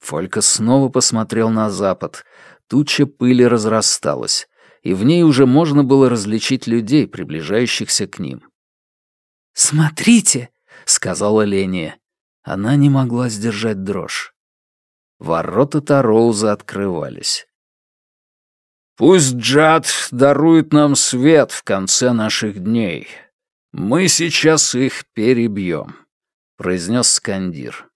Фолька снова посмотрел на запад. Туча пыли разрасталась и в ней уже можно было различить людей, приближающихся к ним. «Смотрите!» — сказала Ления. Она не могла сдержать дрожь. Ворота Тароуза открывались. «Пусть Джад дарует нам свет в конце наших дней. Мы сейчас их перебьем», — произнес Скандир.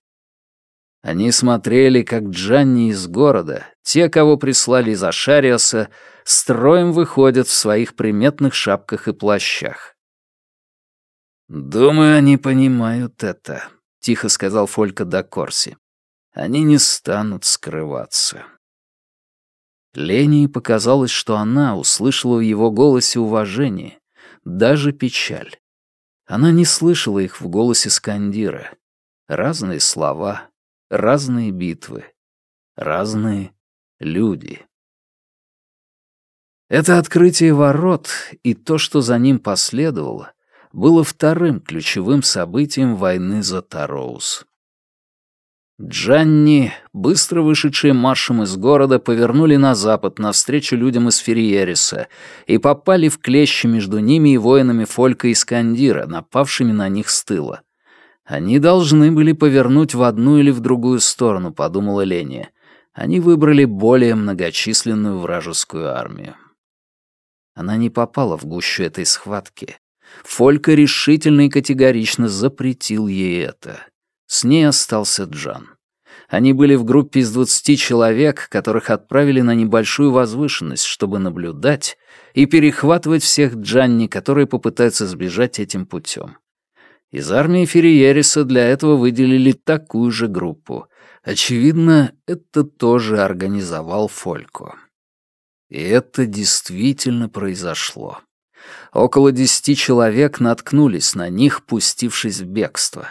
Они смотрели, как Джанни из города, те, кого прислали из Ашариоса, строем выходят в своих приметных шапках и плащах. «Думаю, они понимают это», — тихо сказал Фолька до Корси. «Они не станут скрываться». Лене показалось, что она услышала в его голосе уважение, даже печаль. Она не слышала их в голосе Скандира. Разные слова, разные битвы, разные люди. Это открытие ворот и то, что за ним последовало, было вторым ключевым событием войны за Тароус. Джанни, быстро вышедшие маршем из города, повернули на запад навстречу людям из Ферриериса и попали в клещи между ними и воинами Фолька и Скандира, напавшими на них с тыла. Они должны были повернуть в одну или в другую сторону, подумала Леня. Они выбрали более многочисленную вражескую армию. Она не попала в гущу этой схватки. Фолька решительно и категорично запретил ей это. С ней остался Джан. Они были в группе из двадцати человек, которых отправили на небольшую возвышенность, чтобы наблюдать и перехватывать всех Джанни, которые попытаются сбежать этим путем. Из армии Ферриериса для этого выделили такую же группу. Очевидно, это тоже организовал Фолько. И это действительно произошло. Около десяти человек наткнулись на них, пустившись в бегство.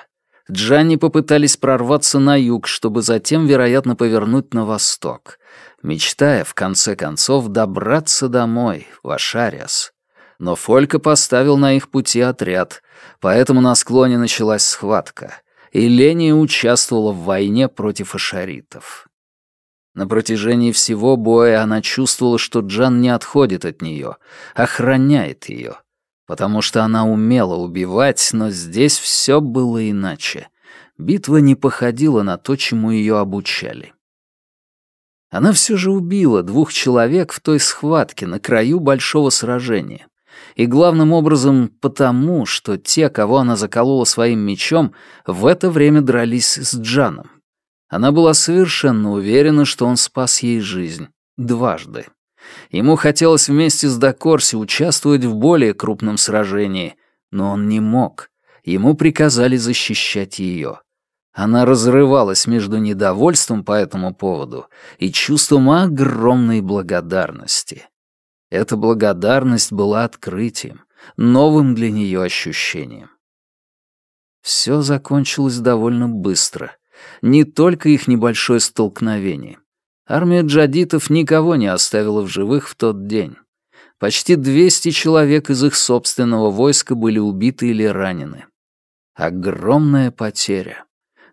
Джанни попытались прорваться на юг, чтобы затем, вероятно, повернуть на восток, мечтая, в конце концов, добраться домой, в Ашариас. Но Фолька поставил на их пути отряд, поэтому на склоне началась схватка, и Ления участвовала в войне против ашаритов. На протяжении всего боя она чувствовала, что Джан не отходит от нее, охраняет ее, потому что она умела убивать, но здесь все было иначе. Битва не походила на то, чему ее обучали. Она все же убила двух человек в той схватке на краю большого сражения. И главным образом потому, что те, кого она заколола своим мечом, в это время дрались с Джаном. Она была совершенно уверена, что он спас ей жизнь. Дважды. Ему хотелось вместе с Дакорси участвовать в более крупном сражении, но он не мог. Ему приказали защищать ее. Она разрывалась между недовольством по этому поводу и чувством огромной благодарности. Эта благодарность была открытием, новым для нее ощущением. Все закончилось довольно быстро — не только их небольшое столкновение. Армия джадитов никого не оставила в живых в тот день. Почти 200 человек из их собственного войска были убиты или ранены. Огромная потеря.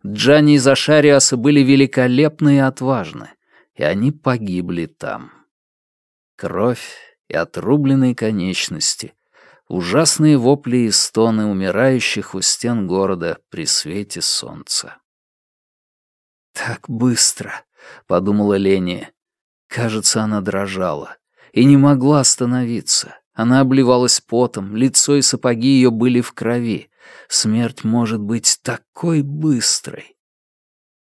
Джани и Зашариаса были великолепны и отважны, и они погибли там. Кровь и отрубленные конечности, ужасные вопли и стоны умирающих у стен города при свете солнца. «Так быстро», — подумала Ления. Кажется, она дрожала и не могла остановиться. Она обливалась потом, лицо и сапоги ее были в крови. Смерть может быть такой быстрой.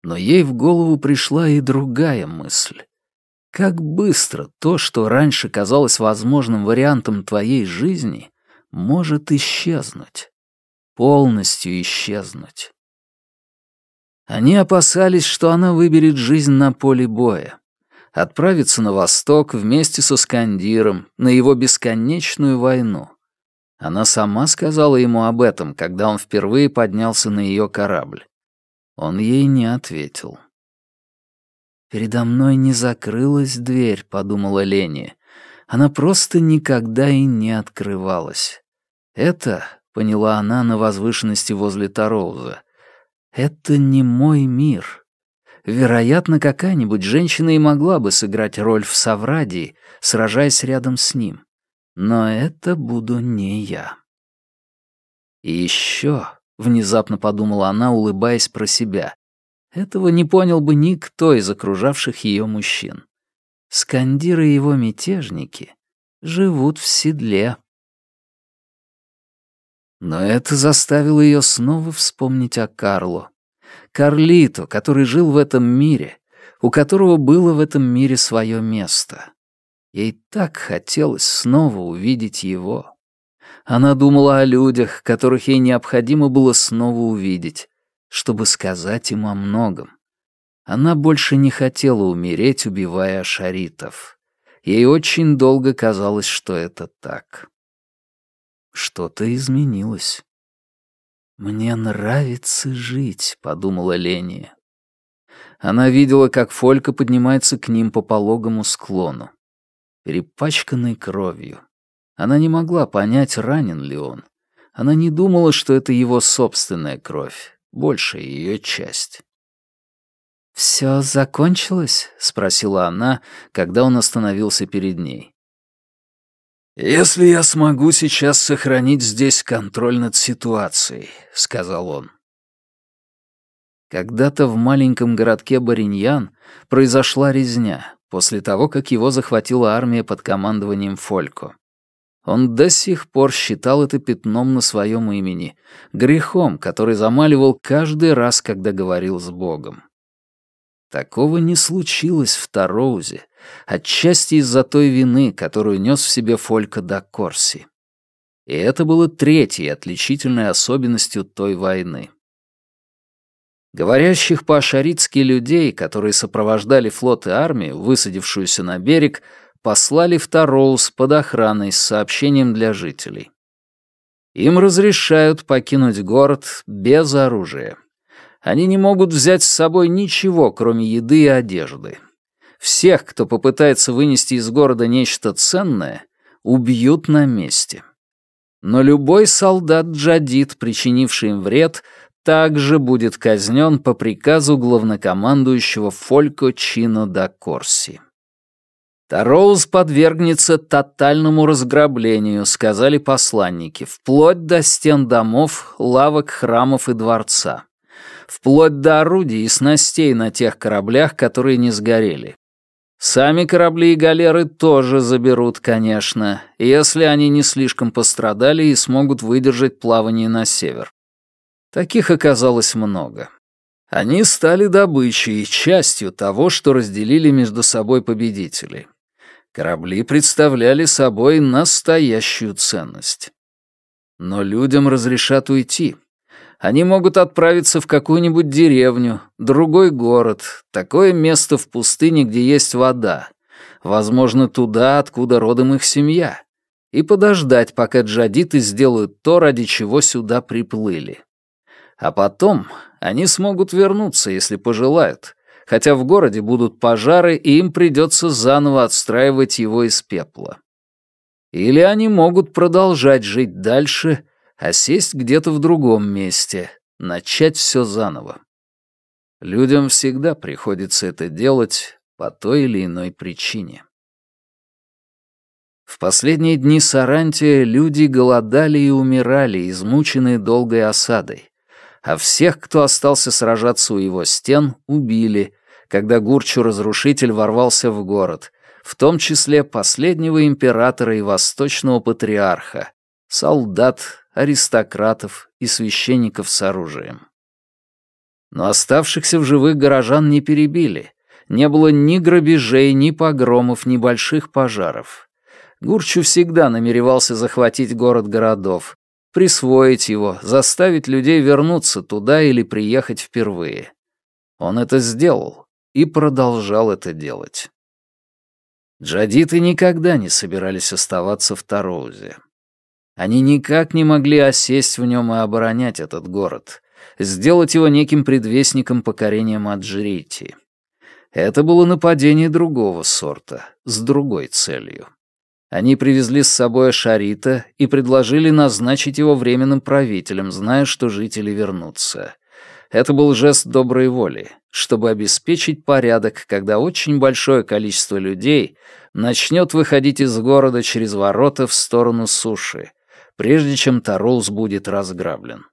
Но ей в голову пришла и другая мысль. Как быстро то, что раньше казалось возможным вариантом твоей жизни, может исчезнуть. Полностью исчезнуть. Они опасались, что она выберет жизнь на поле боя. Отправиться на восток вместе со Скандиром на его бесконечную войну. Она сама сказала ему об этом, когда он впервые поднялся на ее корабль. Он ей не ответил. «Передо мной не закрылась дверь», — подумала Лени. Она просто никогда и не открывалась. Это, поняла она на возвышенности возле Тароуза, это не мой мир. Вероятно, какая-нибудь женщина и могла бы сыграть роль в Саврадии, сражаясь рядом с ним. Но это буду не я. И еще, внезапно подумала она, улыбаясь про себя, этого не понял бы никто из окружавших ее мужчин. Скандиры и его мятежники живут в седле. Но это заставило ее снова вспомнить о Карло. Карлито, который жил в этом мире, у которого было в этом мире свое место. Ей так хотелось снова увидеть его. Она думала о людях, которых ей необходимо было снова увидеть, чтобы сказать им о многом. Она больше не хотела умереть, убивая шаритов. Ей очень долго казалось, что это так. Что-то изменилось. «Мне нравится жить», — подумала Ления. Она видела, как Фолька поднимается к ним по пологому склону, перепачканный кровью. Она не могла понять, ранен ли он. Она не думала, что это его собственная кровь, большая ее часть. «Все закончилось?» — спросила она, когда он остановился перед ней. «Если я смогу сейчас сохранить здесь контроль над ситуацией», — сказал он. Когда-то в маленьком городке Бариньян произошла резня после того, как его захватила армия под командованием Фолько. Он до сих пор считал это пятном на своем имени, грехом, который замаливал каждый раз, когда говорил с Богом. Такого не случилось в Тароузе, отчасти из-за той вины, которую нес в себе Фолька да Корси. И это было третьей отличительной особенностью той войны. Говорящих по-ашаритски людей, которые сопровождали флот и армию, высадившуюся на берег, послали в Тароус под охраной с сообщением для жителей. Им разрешают покинуть город без оружия. Они не могут взять с собой ничего, кроме еды и одежды. Всех, кто попытается вынести из города нечто ценное, убьют на месте. Но любой солдат-джадид, причинивший им вред, также будет казнен по приказу главнокомандующего Фолько Чино да Корси. Тароуз подвергнется тотальному разграблению, сказали посланники, вплоть до стен домов, лавок, храмов и дворца. Вплоть до орудий и снастей на тех кораблях, которые не сгорели. Сами корабли и галеры тоже заберут, конечно, если они не слишком пострадали и смогут выдержать плавание на север. Таких оказалось много. Они стали добычей, частью того, что разделили между собой победители. Корабли представляли собой настоящую ценность. Но людям разрешат уйти. Они могут отправиться в какую-нибудь деревню, другой город, такое место в пустыне, где есть вода, возможно, туда, откуда родом их семья, и подождать, пока джадиты сделают то, ради чего сюда приплыли. А потом они смогут вернуться, если пожелают, хотя в городе будут пожары, и им придется заново отстраивать его из пепла. Или они могут продолжать жить дальше, а сесть где-то в другом месте, начать все заново. Людям всегда приходится это делать по той или иной причине. В последние дни Сарантия люди голодали и умирали, измученные долгой осадой а всех, кто остался сражаться у его стен, убили, когда Гурчу-разрушитель ворвался в город, в том числе последнего императора и восточного патриарха, солдат, аристократов и священников с оружием. Но оставшихся в живых горожан не перебили. Не было ни грабежей, ни погромов, ни больших пожаров. Гурчу всегда намеревался захватить город-городов, присвоить его, заставить людей вернуться туда или приехать впервые. Он это сделал и продолжал это делать. Джадиты никогда не собирались оставаться в Тароузе. Они никак не могли осесть в нем и оборонять этот город, сделать его неким предвестником покорения Маджирити. Это было нападение другого сорта, с другой целью. Они привезли с собой Шарита и предложили назначить его временным правителем, зная, что жители вернутся. Это был жест доброй воли, чтобы обеспечить порядок, когда очень большое количество людей начнет выходить из города через ворота в сторону суши, прежде чем Тарулс будет разграблен.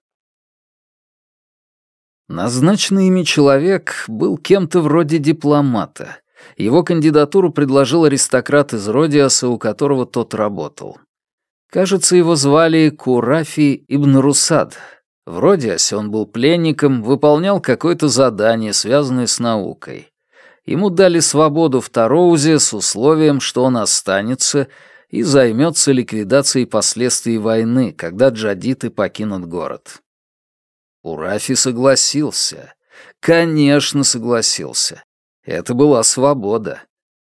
Назначенный ими человек был кем-то вроде дипломата, его кандидатуру предложил аристократ из Родиаса, у которого тот работал. Кажется, его звали Курафи ибн Русад. В Родиасе он был пленником, выполнял какое-то задание, связанное с наукой. Ему дали свободу в Тароузе с условием, что он останется и займется ликвидацией последствий войны, когда джадиты покинут город. Урафи согласился. Конечно, согласился. Это была свобода.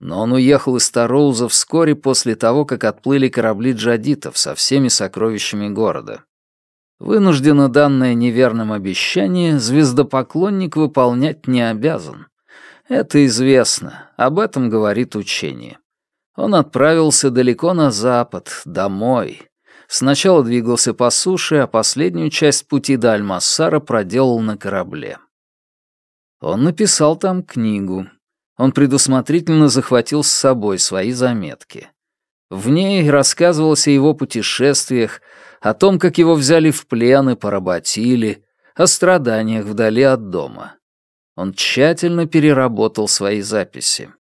Но он уехал из Тароуза вскоре после того, как отплыли корабли джадитов со всеми сокровищами города. Вынужденно данное неверным обещание звездопоклонник выполнять не обязан. Это известно, об этом говорит учение. Он отправился далеко на запад, домой. Сначала двигался по суше, а последнюю часть пути до Альмассара проделал на корабле. Он написал там книгу. Он предусмотрительно захватил с собой свои заметки. В ней рассказывалось о его путешествиях, о том, как его взяли в плен и поработили, о страданиях вдали от дома. Он тщательно переработал свои записи.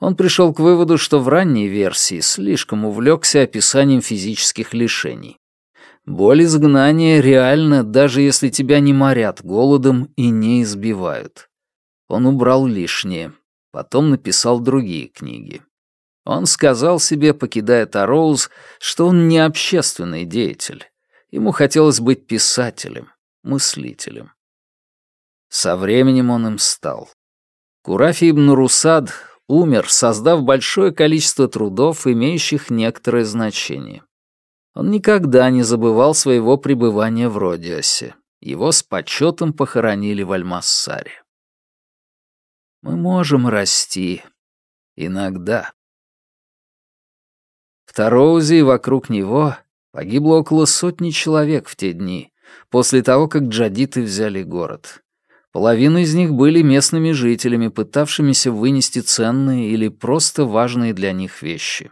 Он пришел к выводу, что в ранней версии слишком увлекся описанием физических лишений. Боль изгнания реальна, даже если тебя не морят голодом и не избивают. Он убрал лишнее, потом написал другие книги. Он сказал себе, покидая Тароуз, что он не общественный деятель. Ему хотелось быть писателем, мыслителем. Со временем он им стал. Курафи ибн Русад умер, создав большое количество трудов, имеющих некоторое значение. Он никогда не забывал своего пребывания в Родиосе. Его с почетом похоронили в Альмассаре. Мы можем расти. Иногда. В Тароузе и вокруг него погибло около сотни человек в те дни, после того, как джадиты взяли город. Половина из них были местными жителями, пытавшимися вынести ценные или просто важные для них вещи.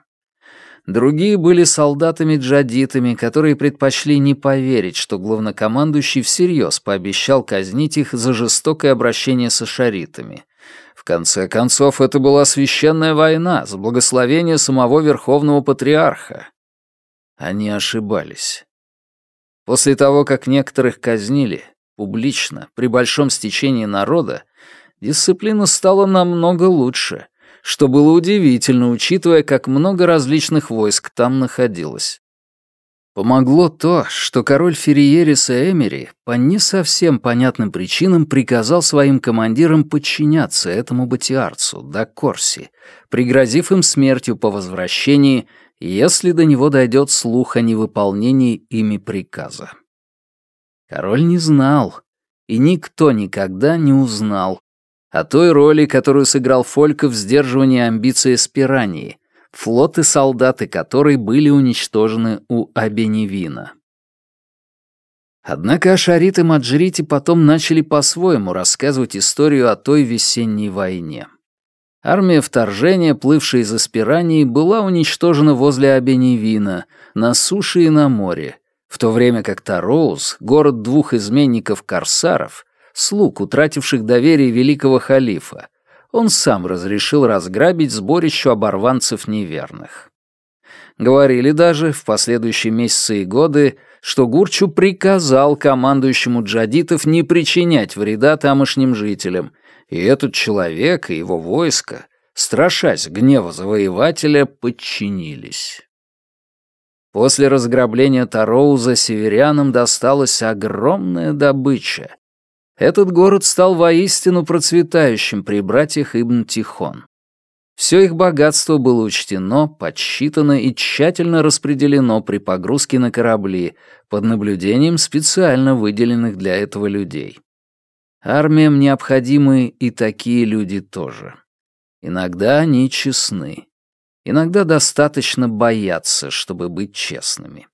Другие были солдатами-джадитами, которые предпочли не поверить, что главнокомандующий всерьез пообещал казнить их за жестокое обращение с ашаритами. Конце концов, это была священная война с благословения самого Верховного Патриарха. Они ошибались. После того, как некоторых казнили, публично, при большом стечении народа, дисциплина стала намного лучше — что было удивительно, учитывая, как много различных войск там находилось. Помогло то, что король Ферриерис и Эмери по не совсем понятным причинам приказал своим командирам подчиняться этому батиарцу, до Корси, пригрозив им смертью по возвращении, если до него дойдет слух о невыполнении ими приказа. Король не знал, и никто никогда не узнал, о той роли, которую сыграл Фолька в сдерживании амбиций Эспирании, флот и солдаты которой были уничтожены у Абеневина. Однако Ашарит и Маджрити потом начали по-своему рассказывать историю о той весенней войне. Армия вторжения, плывшая из Аспирании, была уничтожена возле Абеневина, на суше и на море, в то время как Тароуз, город двух изменников-корсаров, слуг, утративших доверие великого халифа, он сам разрешил разграбить сборищу оборванцев неверных. Говорили даже в последующие месяцы и годы, что Гурчу приказал командующему джадитов не причинять вреда тамошним жителям, и этот человек и его войско, страшась гнева завоевателя, подчинились. После разграбления Тароуза северянам досталась огромная добыча, этот город стал воистину процветающим при братьях Ибн Тихон. Все их богатство было учтено, подсчитано и тщательно распределено при погрузке на корабли под наблюдением специально выделенных для этого людей. Армиям необходимы и такие люди тоже. Иногда они честны. Иногда достаточно бояться, чтобы быть честными.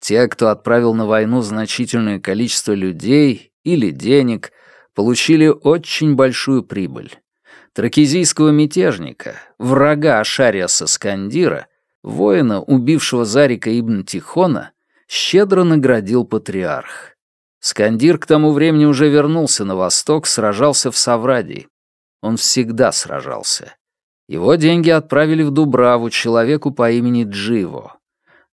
Те, кто отправил на войну значительное количество людей, или денег, получили очень большую прибыль. Тракизийского мятежника, врага Ашариаса Скандира, воина, убившего Зарика ибн Тихона, щедро наградил патриарх. Скандир к тому времени уже вернулся на восток, сражался в Саврадии. Он всегда сражался. Его деньги отправили в Дубраву человеку по имени Дживо.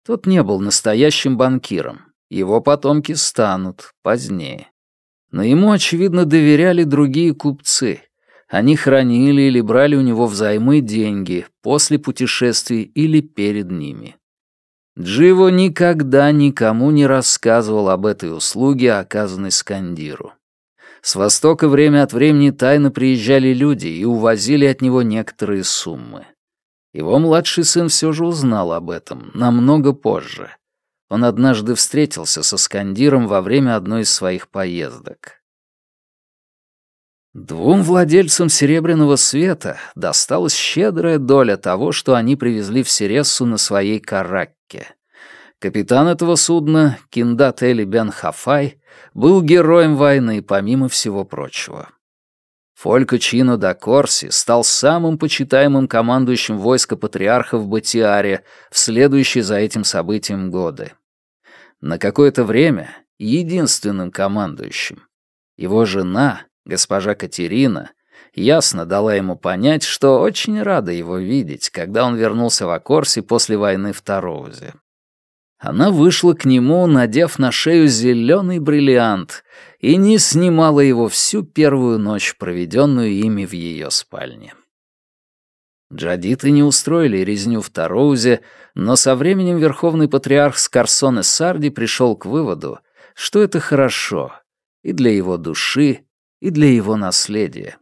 Тот не был настоящим банкиром. Его потомки станут позднее. Но ему, очевидно, доверяли другие купцы. Они хранили или брали у него взаймы деньги после путешествий или перед ними. Дживо никогда никому не рассказывал об этой услуге, оказанной Скандиру. С востока время от времени тайно приезжали люди и увозили от него некоторые суммы. Его младший сын все же узнал об этом намного позже — он однажды встретился со Скандиром во время одной из своих поездок. Двум владельцам «Серебряного света» досталась щедрая доля того, что они привезли в Сирессу на своей каракке. Капитан этого судна, Киндат Эли Бен Хафай, был героем войны, помимо всего прочего. Фолько Чино да Корси стал самым почитаемым командующим войска патриарха в Батиаре в следующие за этим событием годы на какое-то время единственным командующим. Его жена, госпожа Катерина, ясно дала ему понять, что очень рада его видеть, когда он вернулся в Акорсе после войны в Тароузе. Она вышла к нему, надев на шею зеленый бриллиант, и не снимала его всю первую ночь, проведенную ими в ее спальне. Джадиты не устроили резню в Тароузе, но со временем верховный патриарх Скарсон Сарди пришел к выводу, что это хорошо. и для его души, и для его наследия.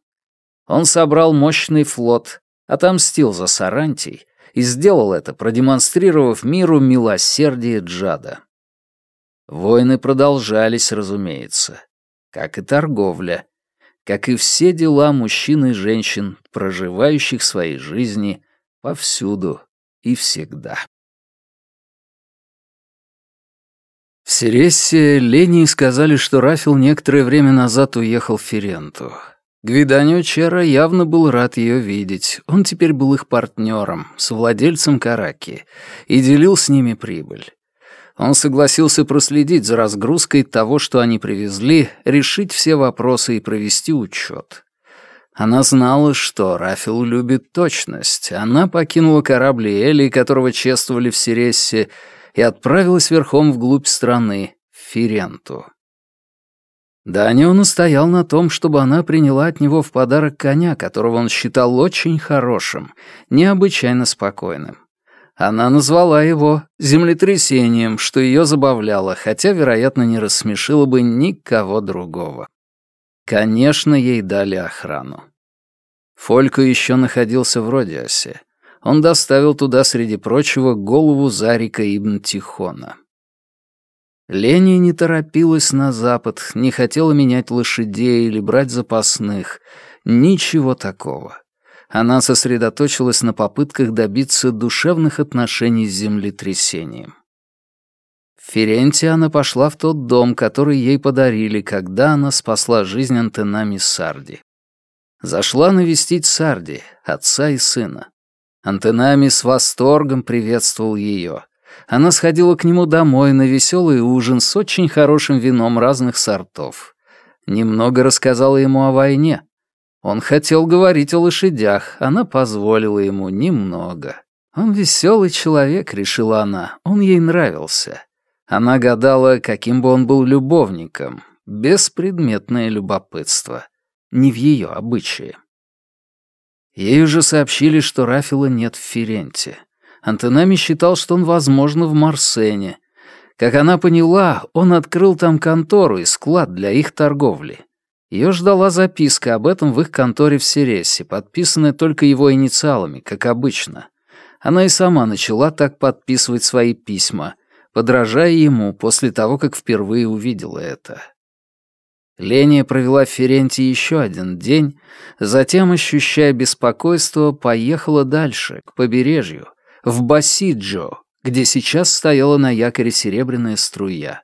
Он собрал мощный флот, отомстил за Сарантий и сделал это, продемонстрировав миру милосердие Джада. Войны продолжались, разумеется, как и торговля, как и все дела мужчин и женщин, проживающих свои жизни повсюду и всегда. В Серессе Лении сказали, что Рафил некоторое время назад уехал в Ференту. Гвиданио Чера явно был рад ее видеть. Он теперь был их партнером, совладельцем Караки, и делил с ними прибыль. Он согласился проследить за разгрузкой того, что они привезли, решить все вопросы и провести учет. Она знала, что Рафил любит точность. Она покинула корабль Эли, которого чествовали в Сирессе, и отправилась верхом вглубь страны, в Фиренту. Данио настоял на том, чтобы она приняла от него в подарок коня, которого он считал очень хорошим, необычайно спокойным. Она назвала его землетрясением, что ее забавляло, хотя, вероятно, не рассмешило бы никого другого. Конечно, ей дали охрану. Фолько еще находился в Родиосе. Он доставил туда, среди прочего, голову Зарика Ибн Тихона. Леня не торопилась на запад, не хотела менять лошадей или брать запасных. Ничего такого. Она сосредоточилась на попытках добиться душевных отношений с землетрясением. В Ференте она пошла в тот дом, который ей подарили, когда она спасла жизнь Антенами Сарди. Зашла навестить Сарди, отца и сына. Антенами с восторгом приветствовал ее. Она сходила к нему домой на веселый ужин с очень хорошим вином разных сортов. Немного рассказала ему о войне. Он хотел говорить о лошадях, она позволила ему немного. Он веселый человек, решила она, он ей нравился. Она гадала, каким бы он был любовником. Беспредметное любопытство. Не в ее обычае. Ей уже сообщили, что Рафила нет в Ференте. Антенами считал, что он, возможно, в Марсене. Как она поняла, он открыл там контору и склад для их торговли. Ее ждала записка об этом в их конторе в Серессе, подписанная только его инициалами, как обычно. Она и сама начала так подписывать свои письма, подражая ему после того, как впервые увидела это. Леня провела в Ференте еще один день, затем, ощущая беспокойство, поехала дальше, к побережью, в Басиджо, где сейчас стояла на якоре серебряная струя.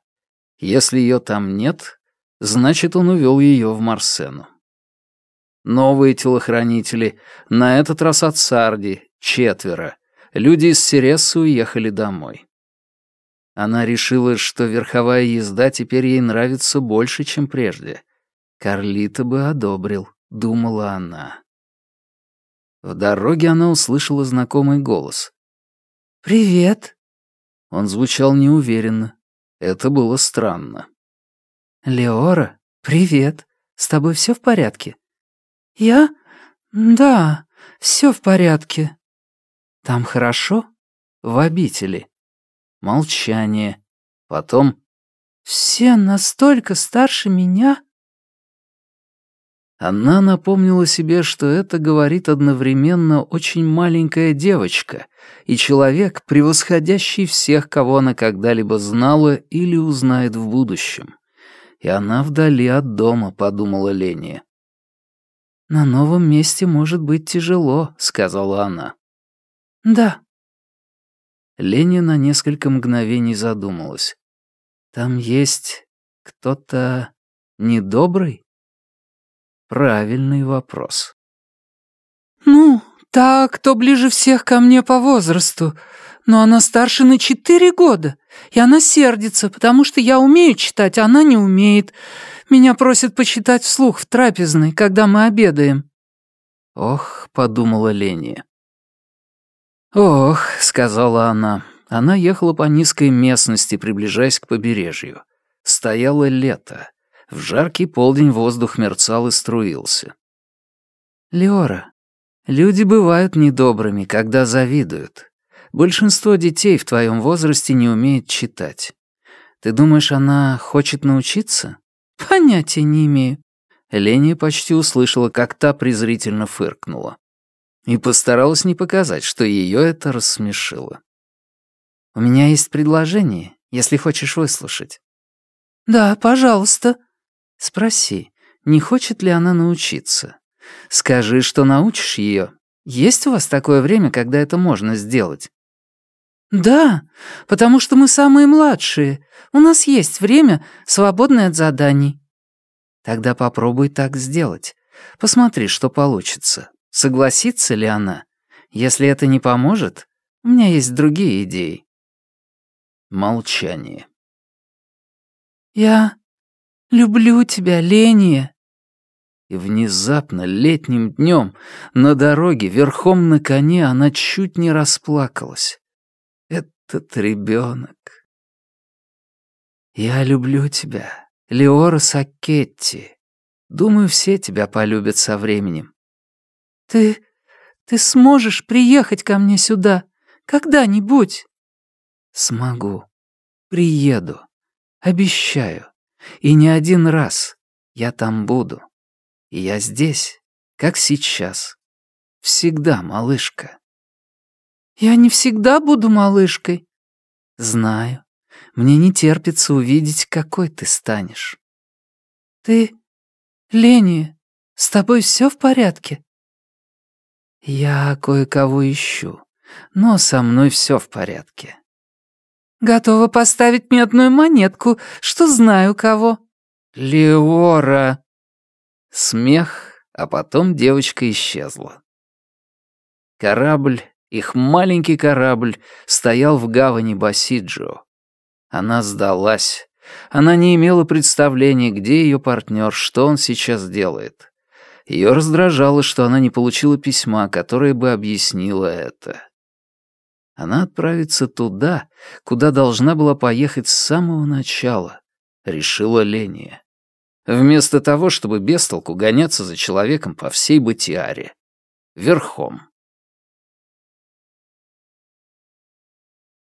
Если ее там нет, значит, он увел ее в Марсену. Новые телохранители, на этот раз от Сарди, четверо. Люди из Сирессы уехали домой. Она решила, что верховая езда теперь ей нравится больше, чем прежде. Карлита бы одобрил, думала она. В дороге она услышала знакомый голос. «Привет». Он звучал неуверенно. Это было странно. «Леора, привет. С тобой все в порядке?» «Я? Да, все в порядке». «Там хорошо? В обители?» Молчание. Потом «Все настолько старше меня?» Она напомнила себе, что это говорит одновременно очень маленькая девочка и человек, превосходящий всех, кого она когда-либо знала или узнает в будущем. И она вдали от дома, подумала Леня. «На новом месте может быть тяжело», — сказала она. «Да», Леня на несколько мгновений задумалась. «Там есть кто-то недобрый?» Правильный вопрос. «Ну, та, кто ближе всех ко мне по возрасту. Но она старше на четыре года, и она сердится, потому что я умею читать, а она не умеет. Меня просят почитать вслух в трапезной, когда мы обедаем». «Ох», — подумала Леня, «Ох», — сказала она. Она ехала по низкой местности, приближаясь к побережью. Стояло лето. В жаркий полдень воздух мерцал и струился. «Леора, люди бывают недобрыми, когда завидуют. Большинство детей в твоем возрасте не умеет читать. Ты думаешь, она хочет научиться? Понятия не имею. Леня почти услышала, как та презрительно фыркнула. И постаралась не показать, что ее это рассмешило. «У меня есть предложение, если хочешь выслушать». «Да, пожалуйста». «Спроси, не хочет ли она научиться? Скажи, что научишь ее. Есть у вас такое время, когда это можно сделать?» «Да, потому что мы самые младшие. У нас есть время, свободное от заданий». Тогда попробуй так сделать. Посмотри, что получится. Согласится ли она? Если это не поможет, у меня есть другие идеи. Молчание. «Я люблю тебя, Ления». И внезапно, летним днем, на дороге, верхом на коне, она чуть не расплакалась. Этот ребенок. «Я люблю тебя, Леора Сакетти. Думаю, все тебя полюбят со временем. Ты... ты сможешь приехать ко мне сюда когда-нибудь? Смогу. Приеду. Обещаю. И не один раз. Я там буду. И я здесь, как сейчас. Всегда, малышка. Я не всегда буду малышкой. Знаю. Мне не терпится увидеть, какой ты станешь. Ты... Лени, с тобой все в порядке? Я кое-кого ищу, но со мной все в порядке. Готова поставить мне одну монетку, что знаю кого. Леора. Смех, а потом девочка исчезла. Корабль, их маленький корабль, стоял в гавани Басиджио. Она сдалась. Она не имела представления, где ее партнер, что он сейчас делает. Ее раздражало, что она не получила письма, которое бы объяснило это. Она отправится туда, куда должна была поехать с самого начала, решила Ления. Вместо того, чтобы без толку гоняться за человеком по всей Батиаре. Верхом.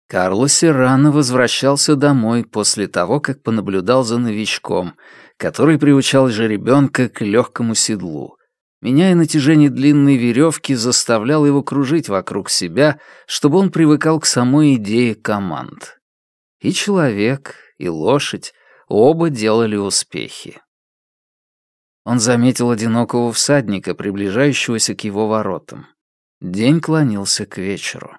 Карло Серрано возвращался домой после того, как понаблюдал за новичком, который приучал жеребенка к легкому седлу. Меняя натяжение длинной веревки, заставлял его кружить вокруг себя, чтобы он привыкал к самой идее команд. И человек, и лошадь оба делали успехи. Он заметил одинокого всадника, приближающегося к его воротам. День клонился к вечеру.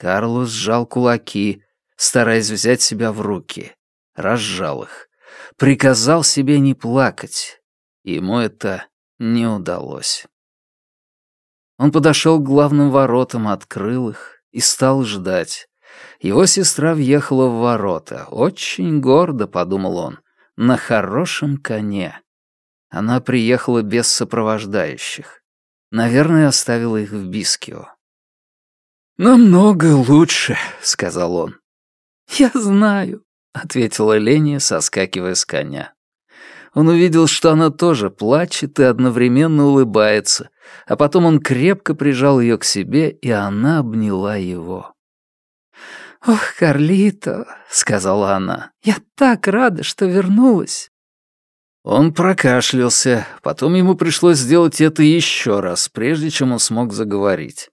Карлос сжал кулаки, стараясь взять себя в руки. Разжал их. Приказал себе не плакать. Ему это не удалось. Он подошел к главным воротам, открыл их и стал ждать. Его сестра въехала в ворота. Очень гордо, подумал он, на хорошем коне. Она приехала без сопровождающих. Наверное, оставила их в Бискио. «Намного лучше», — сказал он. «Я знаю», — ответила Леня, соскакивая с коня. Он увидел, что она тоже плачет и одновременно улыбается, а потом он крепко прижал ее к себе, и она обняла его. «Ох, Карлито», — сказала она, — «я так рада, что вернулась». Он прокашлялся, потом ему пришлось сделать это еще раз, прежде чем он смог заговорить.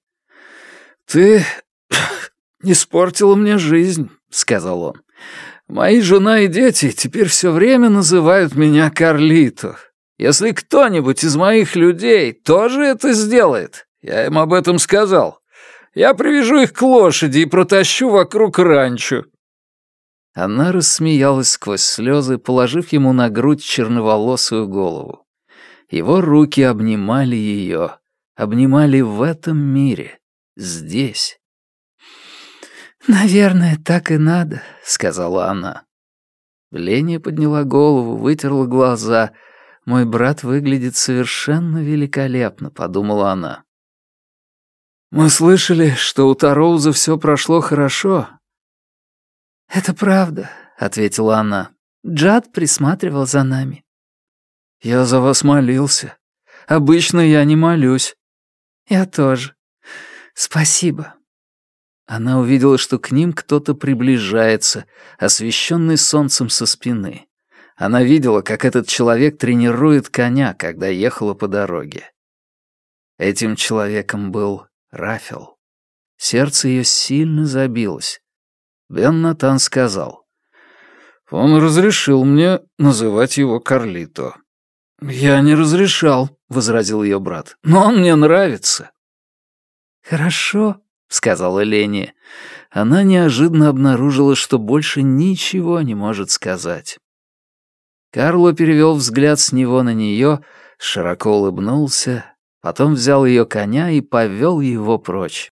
«Ты испортила мне жизнь», — сказал он. «Мои жена и дети теперь все время называют меня Карлито. Если кто-нибудь из моих людей тоже это сделает, я им об этом сказал. Я привяжу их к лошади и протащу вокруг ранчо». Она рассмеялась сквозь слезы, положив ему на грудь черноволосую голову. Его руки обнимали ее, обнимали в этом мире, здесь. «Наверное, так и надо», — сказала она. Леня подняла голову, вытерла глаза. «Мой брат выглядит совершенно великолепно», — подумала она. «Мы слышали, что у Тароуза все прошло хорошо». «Это правда», — ответила она. «Джад присматривал за нами». «Я за вас молился. Обычно я не молюсь». «Я тоже. «Спасибо». Она увидела, что к ним кто-то приближается, освещенный солнцем со спины. Она видела, как этот человек тренирует коня, когда ехала по дороге. Этим человеком был Рафил. Сердце ее сильно забилось. Бен Натан сказал. «Он разрешил мне называть его Карлито». «Я не разрешал», — возразил ее брат. «Но он мне нравится». «Хорошо», — сказала Лени. Она неожиданно обнаружила, что больше ничего не может сказать. Карло перевел взгляд с него на нее, широко улыбнулся, потом взял ее коня и повел его прочь.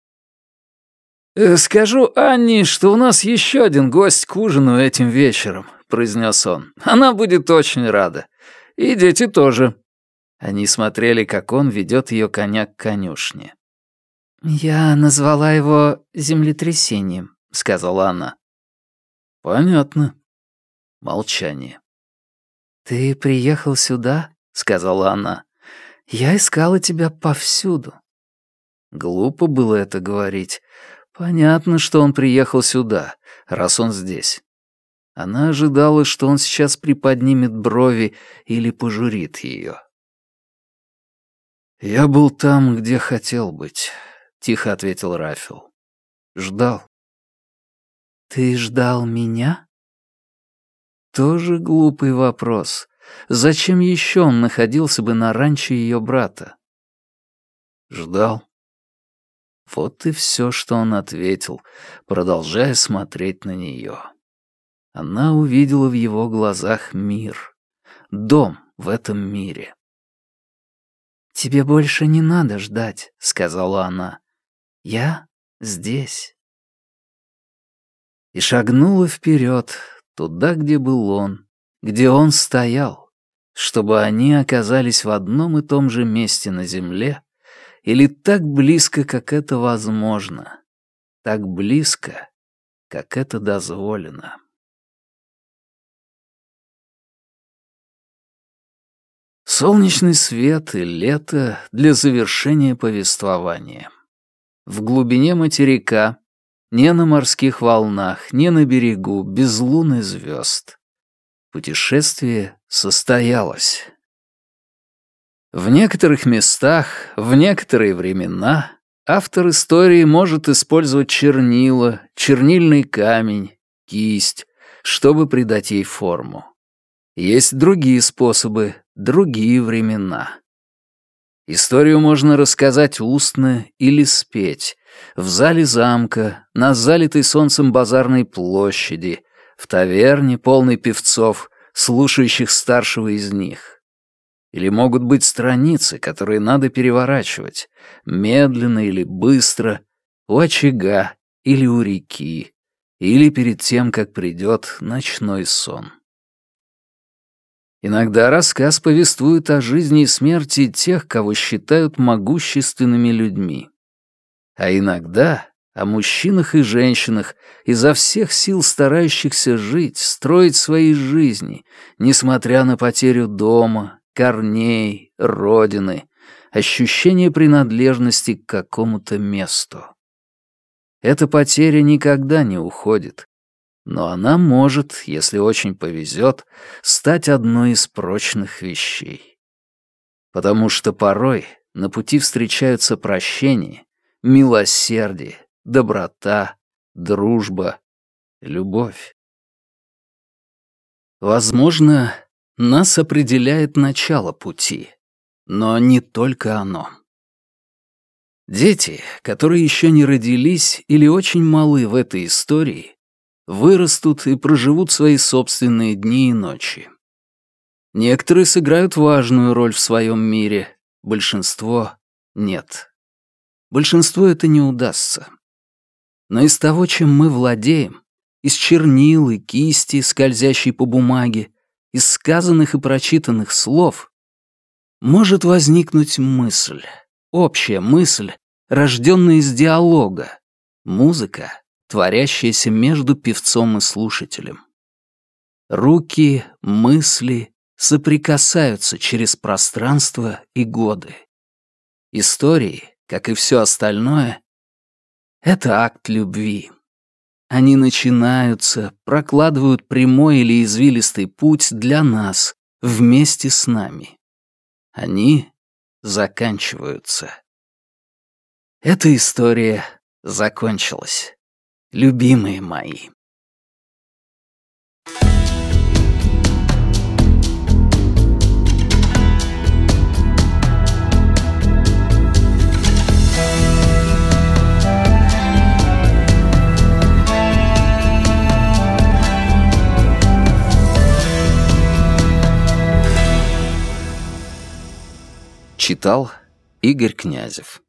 «Э, «Скажу Анне, что у нас еще один гость к ужину этим вечером», — произнес он. «Она будет очень рада. И дети тоже». Они смотрели, как он ведет ее коня к конюшне. «Я назвала его землетрясением», — сказала она. «Понятно». Молчание. «Ты приехал сюда?» — сказала она. «Я искала тебя повсюду». Глупо было это говорить. Понятно, что он приехал сюда, раз он здесь. Она ожидала, что он сейчас приподнимет брови или пожурит ее. «Я был там, где хотел быть», — тихо ответил Рафил. «Ждал». «Ты ждал меня?» Тоже глупый вопрос. Зачем еще он находился бы на ранчо ее брата? Ждал. Вот и все, что он ответил, продолжая смотреть на нее. Она увидела в его глазах мир. Дом в этом мире. «Тебе больше не надо ждать», — сказала она. «Я здесь». И шагнула вперед, туда, где был он, где он стоял, чтобы они оказались в одном и том же месте на земле или так близко, как это возможно, так близко, как это дозволено. Солнечный свет и лето для завершения повествования. В глубине материка ни на морских волнах, ни на берегу, без лун и звезд. Путешествие состоялось. В некоторых местах, в некоторые времена автор истории может использовать чернила, чернильный камень, кисть, чтобы придать ей форму. Есть другие способы, другие времена. Историю можно рассказать устно или спеть, в зале замка, на залитой солнцем базарной площади, в таверне, полной певцов, слушающих старшего из них. Или могут быть страницы, которые надо переворачивать, медленно или быстро, у очага или у реки, или перед тем, как придет ночной сон. Иногда рассказ повествует о жизни и смерти тех, кого считают могущественными людьми. А иногда о мужчинах и женщинах, изо всех сил старающихся жить, строить свои жизни, несмотря на потерю дома, корней, родины, ощущение принадлежности к какому-то месту. Эта потеря никогда не уходит, но она может, если очень повезет, стать одной из прочных вещей. Потому что порой на пути встречаются прощение, милосердие, доброта, дружба, любовь. Возможно, нас определяет начало пути, но не только оно. Дети, которые еще не родились или очень малы в этой истории, вырастут и проживут свои собственные дни и ночи. Некоторые сыграют важную роль в своем мире, большинство — нет. Большинству это не удастся. Но из того, чем мы владеем, из чернил и кисти, скользящей по бумаге, из сказанных и прочитанных слов, может возникнуть мысль, общая мысль, рожденная из диалога, музыка, творящаяся между певцом и слушателем. Руки, мысли соприкасаются через пространство и годы. Истории, как и все остальное, это акт любви. Они начинаются, прокладывают прямой или извилистый путь для нас, вместе с нами. Они заканчиваются. Эта история закончилась. Любимые мои. Читал Игорь Князев